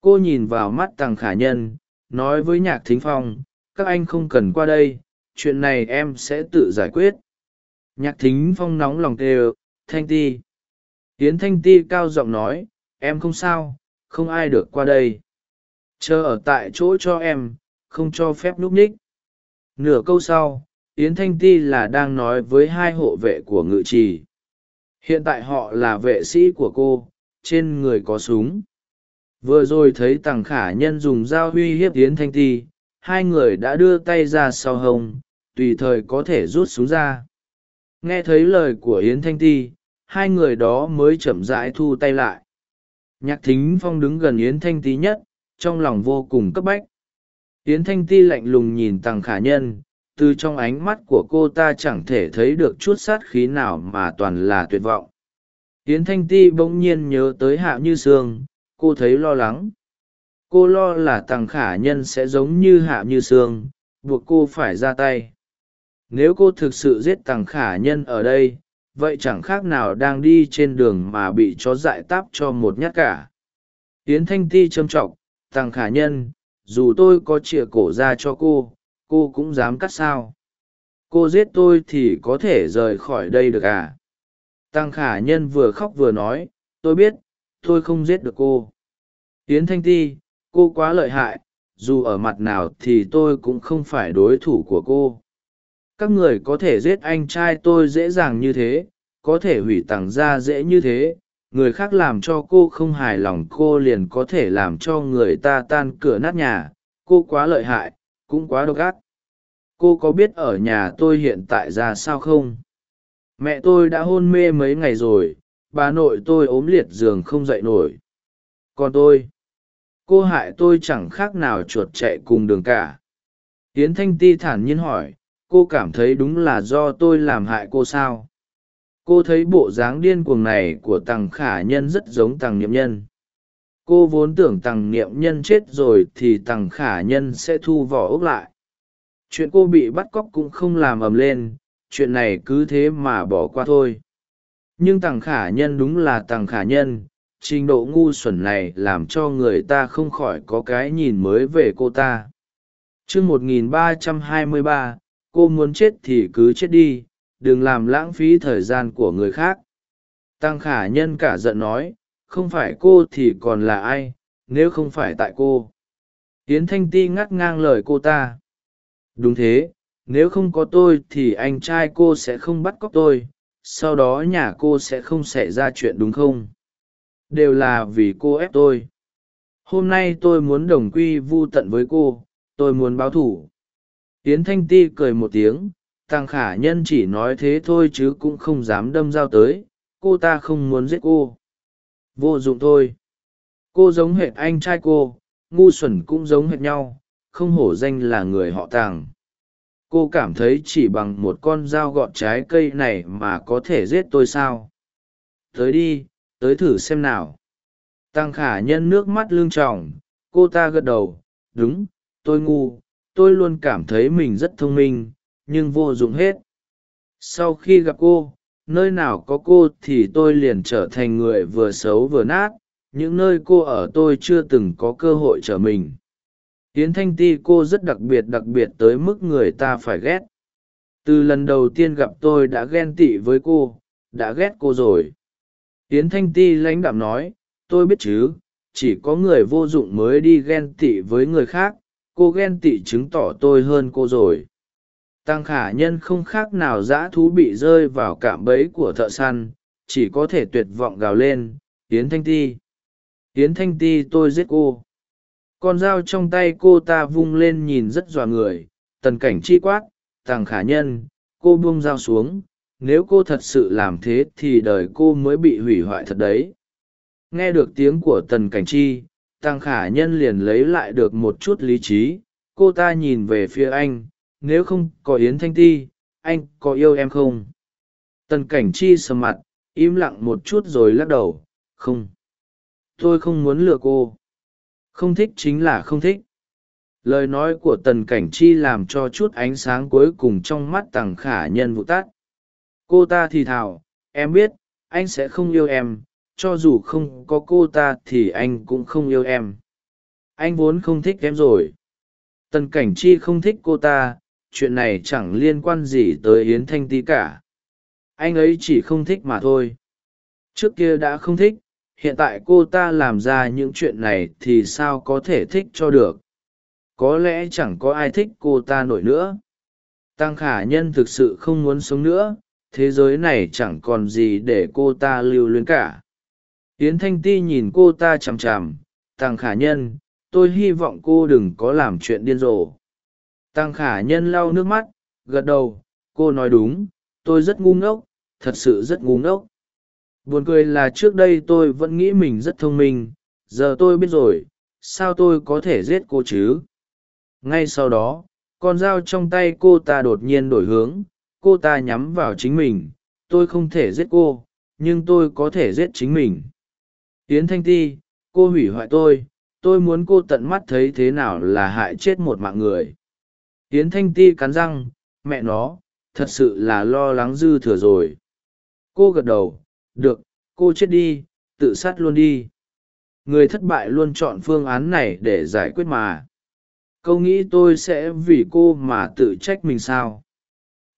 Cô nhìn vào mắt tằng khả nhân nói với nhạc thính phong, các anh không cần qua đây, chuyện này em sẽ tự giải quyết. Nhạc thính phong nóng lòng tê thanh ti. Tiến thanh ti cao giọng nói, em không sao, không ai được qua đây. Chờ ở tại chỗ cho em, không cho phép núp ních. Nửa câu sau, yến thanh ti là đang nói với hai hộ vệ của ngự trì. Hiện tại họ là vệ sĩ của cô, trên người có súng vừa rồi thấy tằng khả nhân dùng dao uy hiếp yến thanh ti, hai người đã đưa tay ra sau hông, tùy thời có thể rút súng ra. Nghe thấy lời của yến thanh ti, hai người đó mới chậm rãi thu tay lại. Nhạc thính phong đứng gần yến thanh ti nhất, trong lòng vô cùng cấp bách. Yến thanh ti lạnh lùng nhìn tằng khả nhân, từ trong ánh mắt của cô ta chẳng thể thấy được chút sát khí nào mà toàn là tuyệt vọng. Yến thanh ti bỗng nhiên nhớ tới hạ như sương cô thấy lo lắng. Cô lo là tằng khả nhân sẽ giống như hạ như sương, buộc cô phải ra tay. Nếu cô thực sự giết tằng khả nhân ở đây, vậy chẳng khác nào đang đi trên đường mà bị chó dại táp cho một nhát cả. Yến thanh ti trâm trọng tằng khả nhân, dù tôi có chìa cổ ra cho cô cô cũng dám cắt sao? Cô giết tôi thì có thể rời khỏi đây được à? Tăng khả nhân vừa khóc vừa nói, tôi biết tôi không giết được cô. Yến thanh ti, cô quá lợi hại, dù ở mặt nào thì tôi cũng không phải đối thủ của cô. Các người có thể giết anh trai tôi dễ dàng như thế, có thể hủy tặng ra dễ như thế. Người khác làm cho cô không hài lòng, cô liền có thể làm cho người ta tan cửa nát nhà. Cô quá lợi hại, cũng quá độc ác. Cô có biết ở nhà tôi hiện tại ra sao không? Mẹ tôi đã hôn mê mấy ngày rồi bà nội tôi ốm liệt giường không dậy nổi. Còn tôi, cô hại tôi chẳng khác nào chuột chạy cùng đường cả. Tiến thanh ti thản nhiên hỏi, cô cảm thấy đúng là do tôi làm hại cô sao? Cô thấy bộ dáng điên cuồng này của tằng khả nhân rất giống tằng niệm nhân. Cô vốn tưởng tằng niệm nhân chết rồi thì tằng khả nhân sẽ thu vỏ ốc lại. Chuyện cô bị bắt cóc cũng không làm ầm lên, chuyện này cứ thế mà bỏ qua thôi nhưng tằng khả nhân đúng là tằng khả nhân, trình độ ngu xuẩn này làm cho người ta không khỏi có cái nhìn mới về cô ta. T r ư ơ n g một nghìn ba trăm hai mươi ba, cô muốn chết thì cứ chết đi, đừng làm lãng phí thời gian của người khác. Tăng khả nhân cả giận nói, không phải cô thì còn là ai, nếu không phải tại cô. Tiến thanh ti ngắt ngang lời cô ta. Đúng thế, nếu không có tôi thì anh trai cô sẽ không bắt cóc tôi sau đó nhà cô sẽ không xảy ra chuyện đúng không? Đều là vì cô ép tôi. Hôm nay tôi muốn đồng quy vu tận với cô, tôi muốn báo thủ. Tiến thanh ti cười một tiếng tăng khả nhân chỉ nói thế thôi chứ cũng không dám đâm dao tới, cô ta không muốn giết cô. Vô dụng thôi. Cô giống hệt anh trai cô, ngu xuẩn cũng giống hệt nhau, không hổ danh là người họ tàng cô cảm thấy chỉ bằng một con dao gọt trái cây này mà có thể giết tôi sao? Tới đi, tới thử xem nào. Tăng khả nhân nước mắt lương tròng, cô ta gật đầu, đúng, tôi ngu, tôi luôn cảm thấy mình rất thông minh, nhưng vô dụng hết. Sau khi gặp cô, nơi nào có cô thì tôi liền trở thành người vừa xấu vừa nát, những nơi cô ở tôi chưa từng có cơ hội trở mình yến thanh ti cô rất đặc biệt đặc biệt tới mức người ta phải ghét. Từ lần đầu tiên gặp tôi đã ghen tị với cô, đã ghét cô rồi. Yến thanh ti lãnh đạm nói, tôi biết chứ, chỉ có người vô dụng mới đi ghen tị với người khác, cô ghen tị chứng tỏ tôi hơn cô rồi. Tăng khả nhân không khác nào dã thú bị rơi vào cạm bẫy của thợ săn, chỉ có thể tuyệt vọng gào lên, yến thanh ti, yến thanh ti, tôi giết cô con dao trong tay cô ta vung lên nhìn rất dọa người, tần cảnh chi quát, tàng khả nhân, cô buông dao xuống, nếu cô thật sự làm thế thì đời cô mới bị hủy hoại thật đấy. Nghe được tiếng của tần cảnh chi tăng khả nhân liền lấy lại được một chút lý trí, cô ta nhìn về phía anh, nếu không có yến thanh ti, anh có yêu em không? Tần cảnh chi sờ mặt, im lặng một chút rồi lắc đầu, không, tôi không muốn lừa cô không thích chính là không thích. Lời nói của tần cảnh chi làm cho chút ánh sáng cuối cùng trong mắt tằng khả nhân vụ tát cô ta thì thào, em biết, anh sẽ không yêu em, cho dù không có cô ta thì anh cũng không yêu em. Anh vốn không thích em rồi. Tần cảnh chi không thích cô ta, chuyện này chẳng liên quan gì tới yến thanh Tý cả. Anh ấy chỉ không thích mà thôi. Trước kia đã không thích hiện tại cô ta làm ra những chuyện này thì sao có thể thích cho được? Có lẽ chẳng có ai thích cô ta nổi nữa. Tăng khả nhân thực sự không muốn sống nữa, thế giới này chẳng còn gì để cô ta lưu luyến cả. Yến thanh ti nhìn cô ta chằm chằm, tăng khả nhân, tôi hy vọng cô đừng có làm chuyện điên rồ. Tăng khả nhân lau nước mắt, gật đầu, cô nói đúng, tôi rất ngu ngốc, thật sự rất ngu ngốc buồn cười là trước đây tôi vẫn nghĩ mình rất thông minh, giờ tôi biết rồi, sao tôi có thể giết cô chứ? Ngay sau đó, con dao trong tay cô ta đột nhiên đổi hướng, cô ta nhắm vào chính mình. Tôi không thể giết cô, nhưng tôi có thể giết chính mình. Tiến thanh ti, cô hủy hoại tôi. Tôi muốn cô tận mắt thấy thế nào là hại chết một mạng người. Tiến thanh ti cắn răng, mẹ nó, thật sự là lo lắng dư thừa rồi. Cô gật đầu được cô chết đi tự sát luôn đi. Người thất bại luôn chọn phương án này để giải quyết mà. Câu nghĩ tôi sẽ vì cô mà tự trách mình sao?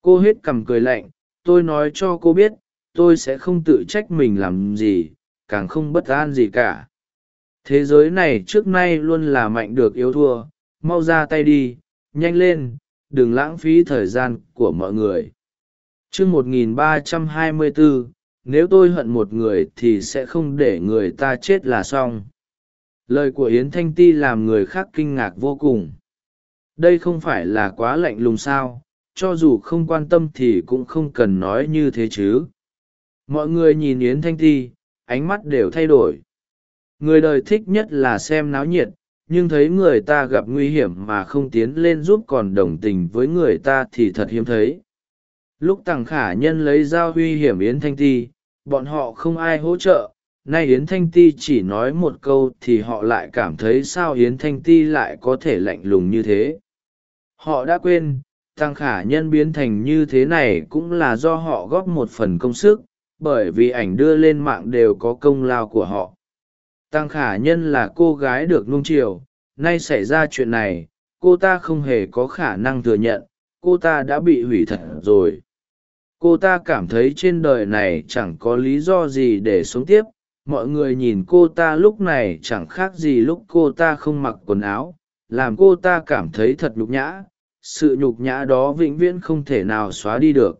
Cô hết cằm cười lạnh tôi nói cho cô biết tôi sẽ không tự trách mình làm gì càng không bất an gì cả. Thế giới này trước nay luôn là mạnh được yếu thua mau ra tay đi nhanh lên đừng lãng phí thời gian của mọi người. Chương 1324, nếu tôi hận một người thì sẽ không để người ta chết là xong. Lời của yến thanh ti làm người khác kinh ngạc vô cùng. Đây không phải là quá lạnh lùng sao, cho dù không quan tâm thì cũng không cần nói như thế chứ. Mọi người nhìn yến thanh ti, ánh mắt đều thay đổi. Người đời thích nhất là xem náo nhiệt, nhưng thấy người ta gặp nguy hiểm mà không tiến lên giúp còn đồng tình với người ta thì thật hiếm thấy. Lúc tằng khả nhân lấy dao huy hiểm yến thanh ti bọn họ không ai hỗ trợ. Nay yến thanh ti chỉ nói một câu thì họ lại cảm thấy sao yến thanh ti lại có thể lạnh lùng như thế. Họ đã quên, tăng khả nhân biến thành như thế này cũng là do họ góp một phần công sức, bởi vì ảnh đưa lên mạng đều có công lao của họ. Tăng khả nhân là cô gái được nung chiều, nay xảy ra chuyện này, cô ta không hề có khả năng thừa nhận, cô ta đã bị hủy thật rồi cô ta cảm thấy trên đời này chẳng có lý do gì để sống tiếp. Mọi người nhìn cô ta lúc này chẳng khác gì lúc cô ta không mặc quần áo. Làm cô ta cảm thấy thật nhục nhã. Sự nhục nhã đó vĩnh viễn không thể nào xóa đi được.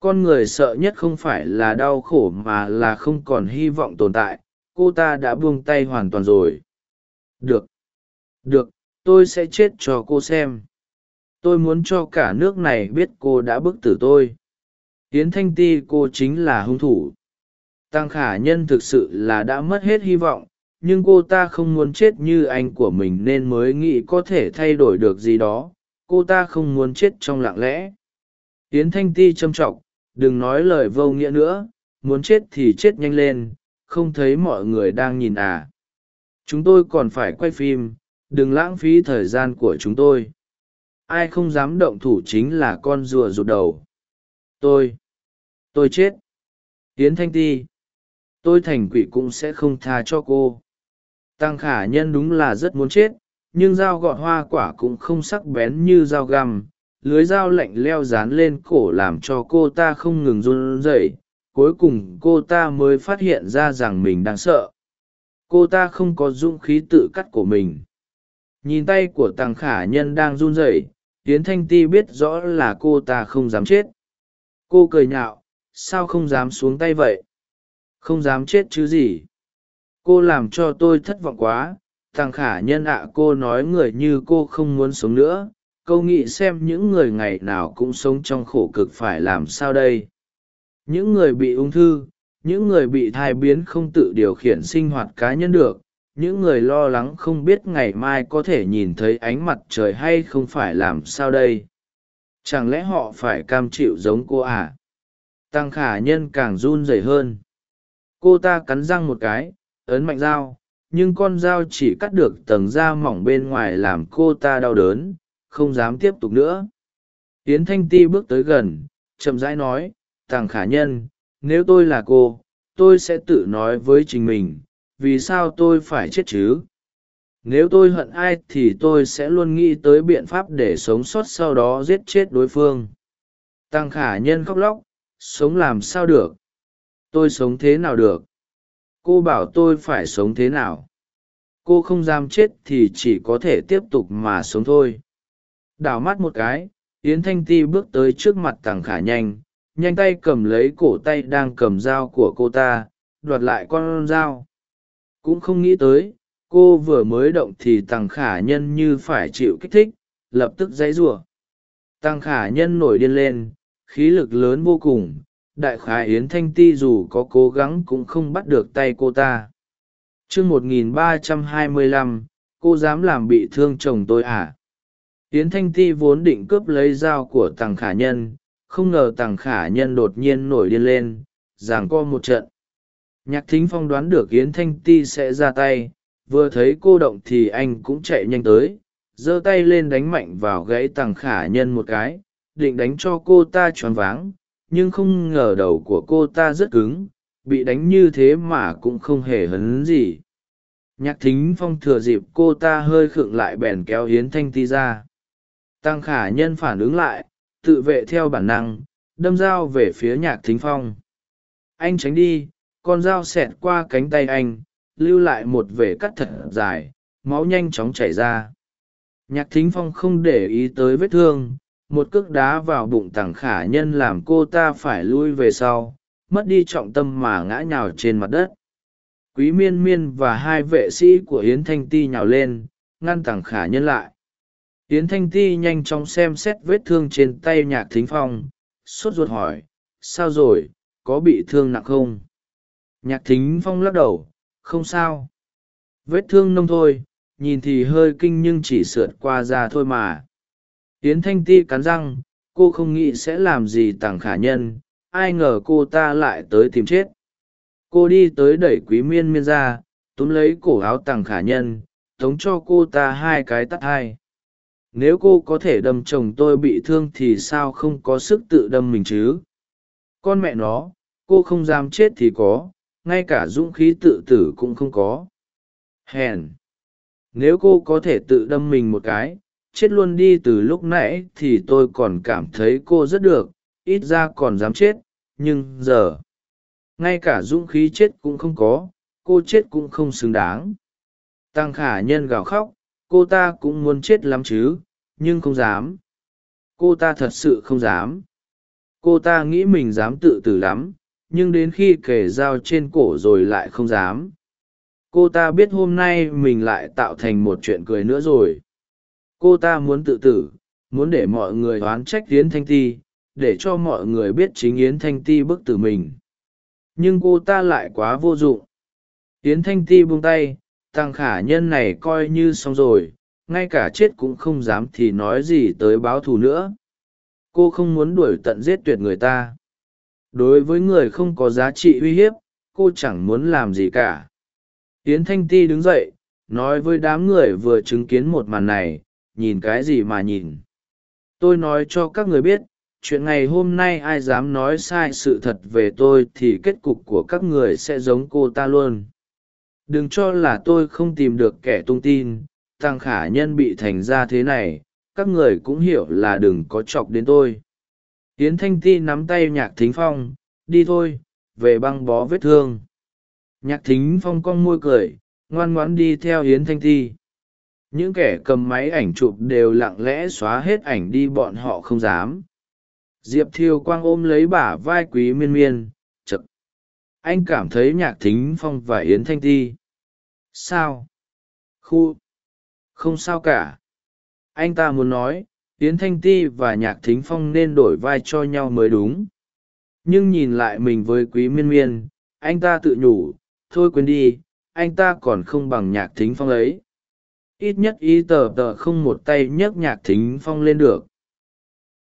Con người sợ nhất không phải là đau khổ mà là không còn hy vọng tồn tại. Cô ta đã buông tay hoàn toàn rồi. Được. Được, tôi sẽ chết cho cô xem. Tôi muốn cho cả nước này biết cô đã bức tử tôi yến thanh ti cô chính là hung thủ. Tăng khả nhân thực sự là đã mất hết hy vọng, nhưng cô ta không muốn chết như anh của mình nên mới nghĩ có thể thay đổi được gì đó. Cô ta không muốn chết trong lặng lẽ. Yến thanh ti châm t r ọ c đừng nói lời vô nghĩa nữa, muốn chết thì chết nhanh lên, không thấy mọi người đang nhìn à. Chúng tôi còn phải quay phim, đừng lãng phí thời gian của chúng tôi. Ai không dám động thủ chính là con rùa rụt đầu. Tôi tôi chết. Tiến thanh ti. Tôi thành quỷ cũng sẽ không tha cho cô. Tăng khả nhân đúng là rất muốn chết, nhưng dao gọt hoa quả cũng không sắc bén như dao găm. Lưới dao lạnh leo dán lên cổ làm cho cô ta không ngừng run rẩy. Cuối cùng cô ta mới phát hiện ra rằng mình đang sợ. Cô ta không có dũng khí tự cắt của mình. Nhìn tay của tàng khả nhân đang run rẩy tiến thanh ti biết rõ là cô ta không dám chết. Cô cười nhạo sao không dám xuống tay vậy? Không dám chết chứ gì? Cô làm cho tôi thất vọng quá. Thằng khả nhân ạ, cô nói người như cô không muốn sống nữa. Câu nghĩ xem những người ngày nào cũng sống trong khổ cực phải làm sao đây? Những người bị ung thư, những người bị thai biến không tự điều khiển sinh hoạt cá nhân được. Những người lo lắng không biết ngày mai có thể nhìn thấy ánh mặt trời hay không phải làm sao đây? Chẳng lẽ họ phải cam chịu giống cô à? Tăng khả nhân càng run rẩy hơn. Cô ta cắn răng một cái, ấn mạnh dao, nhưng con dao chỉ cắt được tầng da mỏng bên ngoài làm cô ta đau đớn, không dám tiếp tục nữa. Yến thanh ti bước tới gần, chậm rãi nói, tàng khả nhân, nếu tôi là cô, tôi sẽ tự nói với chính mình, vì sao tôi phải chết chứ? Nếu tôi hận ai thì tôi sẽ luôn nghĩ tới biện pháp để sống sót sau đó giết chết đối phương. Tăng khả nhân khóc lóc sống làm sao được? Tôi sống thế nào được? Cô bảo tôi phải sống thế nào? Cô không dám chết thì chỉ có thể tiếp tục mà sống thôi. Đảo mắt một cái, yến thanh ti bước tới trước mặt tằng khả nhanh nhanh tay cầm lấy cổ tay đang cầm dao của cô ta, đoạt lại con dao. Cũng không nghĩ tới, cô vừa mới động thì tằng khả nhân như phải chịu kích thích, lập tức dãy giụa tằng khả nhân nổi điên lên khí lực lớn vô cùng, đại khái yến thanh ti dù có cố gắng cũng không bắt được tay cô ta. Chương một nghìn ba trăm hai mươi lăm, cô dám làm bị thương chồng tôi à? Yến thanh ti vốn định cướp lấy dao của tằng khả nhân, không ngờ tằng khả nhân đột nhiên nổi điên lên, giảng co một trận. Nhạc thính phong đoán được yến thanh ti sẽ ra tay, vừa thấy cô động thì anh cũng chạy nhanh tới, giơ tay lên đánh mạnh vào gãy tằng khả nhân một cái định đánh cho cô ta choáng váng, nhưng không ngờ đầu của cô ta rất cứng, bị đánh như thế mà cũng không hề hấn gì. Nhạc thính phong thừa dịp cô ta hơi khựng lại bèn kéo hiến thanh ti ra. Tăng khả nhân phản ứng lại, tự vệ theo bản năng, đâm dao về phía nhạc thính phong. Anh tránh đi, con dao xẹt qua cánh tay anh, lưu lại một vể cắt thật dài, máu nhanh chóng chảy ra. Nhạc thính phong không để ý tới vết thương một cước đá vào bụng tằng khả nhân làm cô ta phải lui về sau, mất đi trọng tâm mà ngã nhào trên mặt đất. Quý miên miên và hai vệ sĩ của yến thanh ti nhào lên, ngăn tằng khả nhân lại. Yến thanh ti nhanh chóng xem xét vết thương trên tay nhạc thính phong, sốt ruột hỏi, sao rồi? Có bị thương nặng không? Nhạc thính phong lắc đầu, không sao. Vết thương nông thôi, nhìn thì hơi kinh nhưng chỉ sượt qua da thôi mà yến thanh ti cắn răng, cô không nghĩ sẽ làm gì tàng khả nhân, ai ngờ cô ta lại tới tìm chết. Cô đi tới đẩy quý miên miên ra, túm lấy cổ áo tàng khả nhân, tống cho cô ta hai cái tắt hai. Nếu cô có thể đâm chồng tôi bị thương thì sao không có sức tự đâm mình chứ? Con mẹ nó, cô không dám chết thì có, ngay cả dũng khí tự tử cũng không có. Hèn. Nếu cô có thể tự đâm mình một cái chết luôn đi từ lúc nãy thì tôi còn cảm thấy cô rất được, ít ra còn dám chết, nhưng giờ, ngay cả dũng khí chết cũng không có, cô chết cũng không xứng đáng. Tăng khả nhân gào khóc, cô ta cũng muốn chết lắm chứ, nhưng không dám. Cô ta thật sự không dám. Cô ta nghĩ mình dám tự tử lắm, nhưng đến khi kể dao trên cổ rồi lại không dám. Cô ta biết hôm nay mình lại tạo thành một chuyện cười nữa rồi cô ta muốn tự tử, muốn để mọi người oán trách yến thanh ti, để cho mọi người biết chính yến thanh ti bức tử mình. Nhưng cô ta lại quá vô dụng. Yến thanh ti buông tay, tăng khả nhân này coi như xong rồi, ngay cả chết cũng không dám thì nói gì tới báo thù nữa. Cô không muốn đuổi tận giết tuyệt người ta. Đối với người không có giá trị uy hiếp, cô chẳng muốn làm gì cả. Yến thanh ti đứng dậy, nói với đám người vừa chứng kiến một màn này nhìn cái gì mà nhìn. Tôi nói cho các người biết, chuyện ngày hôm nay ai dám nói sai sự thật về tôi thì kết cục của các người sẽ giống cô ta luôn. Đừng cho là tôi không tìm được kẻ tung tin, tăng khả nhân bị thành ra thế này, các người cũng hiểu là đừng có chọc đến tôi. Tiến thanh ti nắm tay nhạc thính phong, đi thôi, về băng bó vết thương. Nhạc thính phong cong môi cười, ngoan ngoãn đi theo hiến thanh ti những kẻ cầm máy ảnh chụp đều lặng lẽ xóa hết ảnh đi, bọn họ không dám. Diệp thiêu quang ôm lấy bả vai quý miên miên chật anh cảm thấy nhạc thính phong và yến thanh ti. Sao? Khu. Không sao cả. Anh ta muốn nói, yến thanh ti và nhạc thính phong nên đổi vai cho nhau mới đúng. Nhưng nhìn lại mình với quý miên miên, anh ta tự nhủ, thôi quên đi, anh ta còn không bằng nhạc thính phong ấy ít nhất ý tờ tờ không một tay nhấc nhạc thính phong lên được.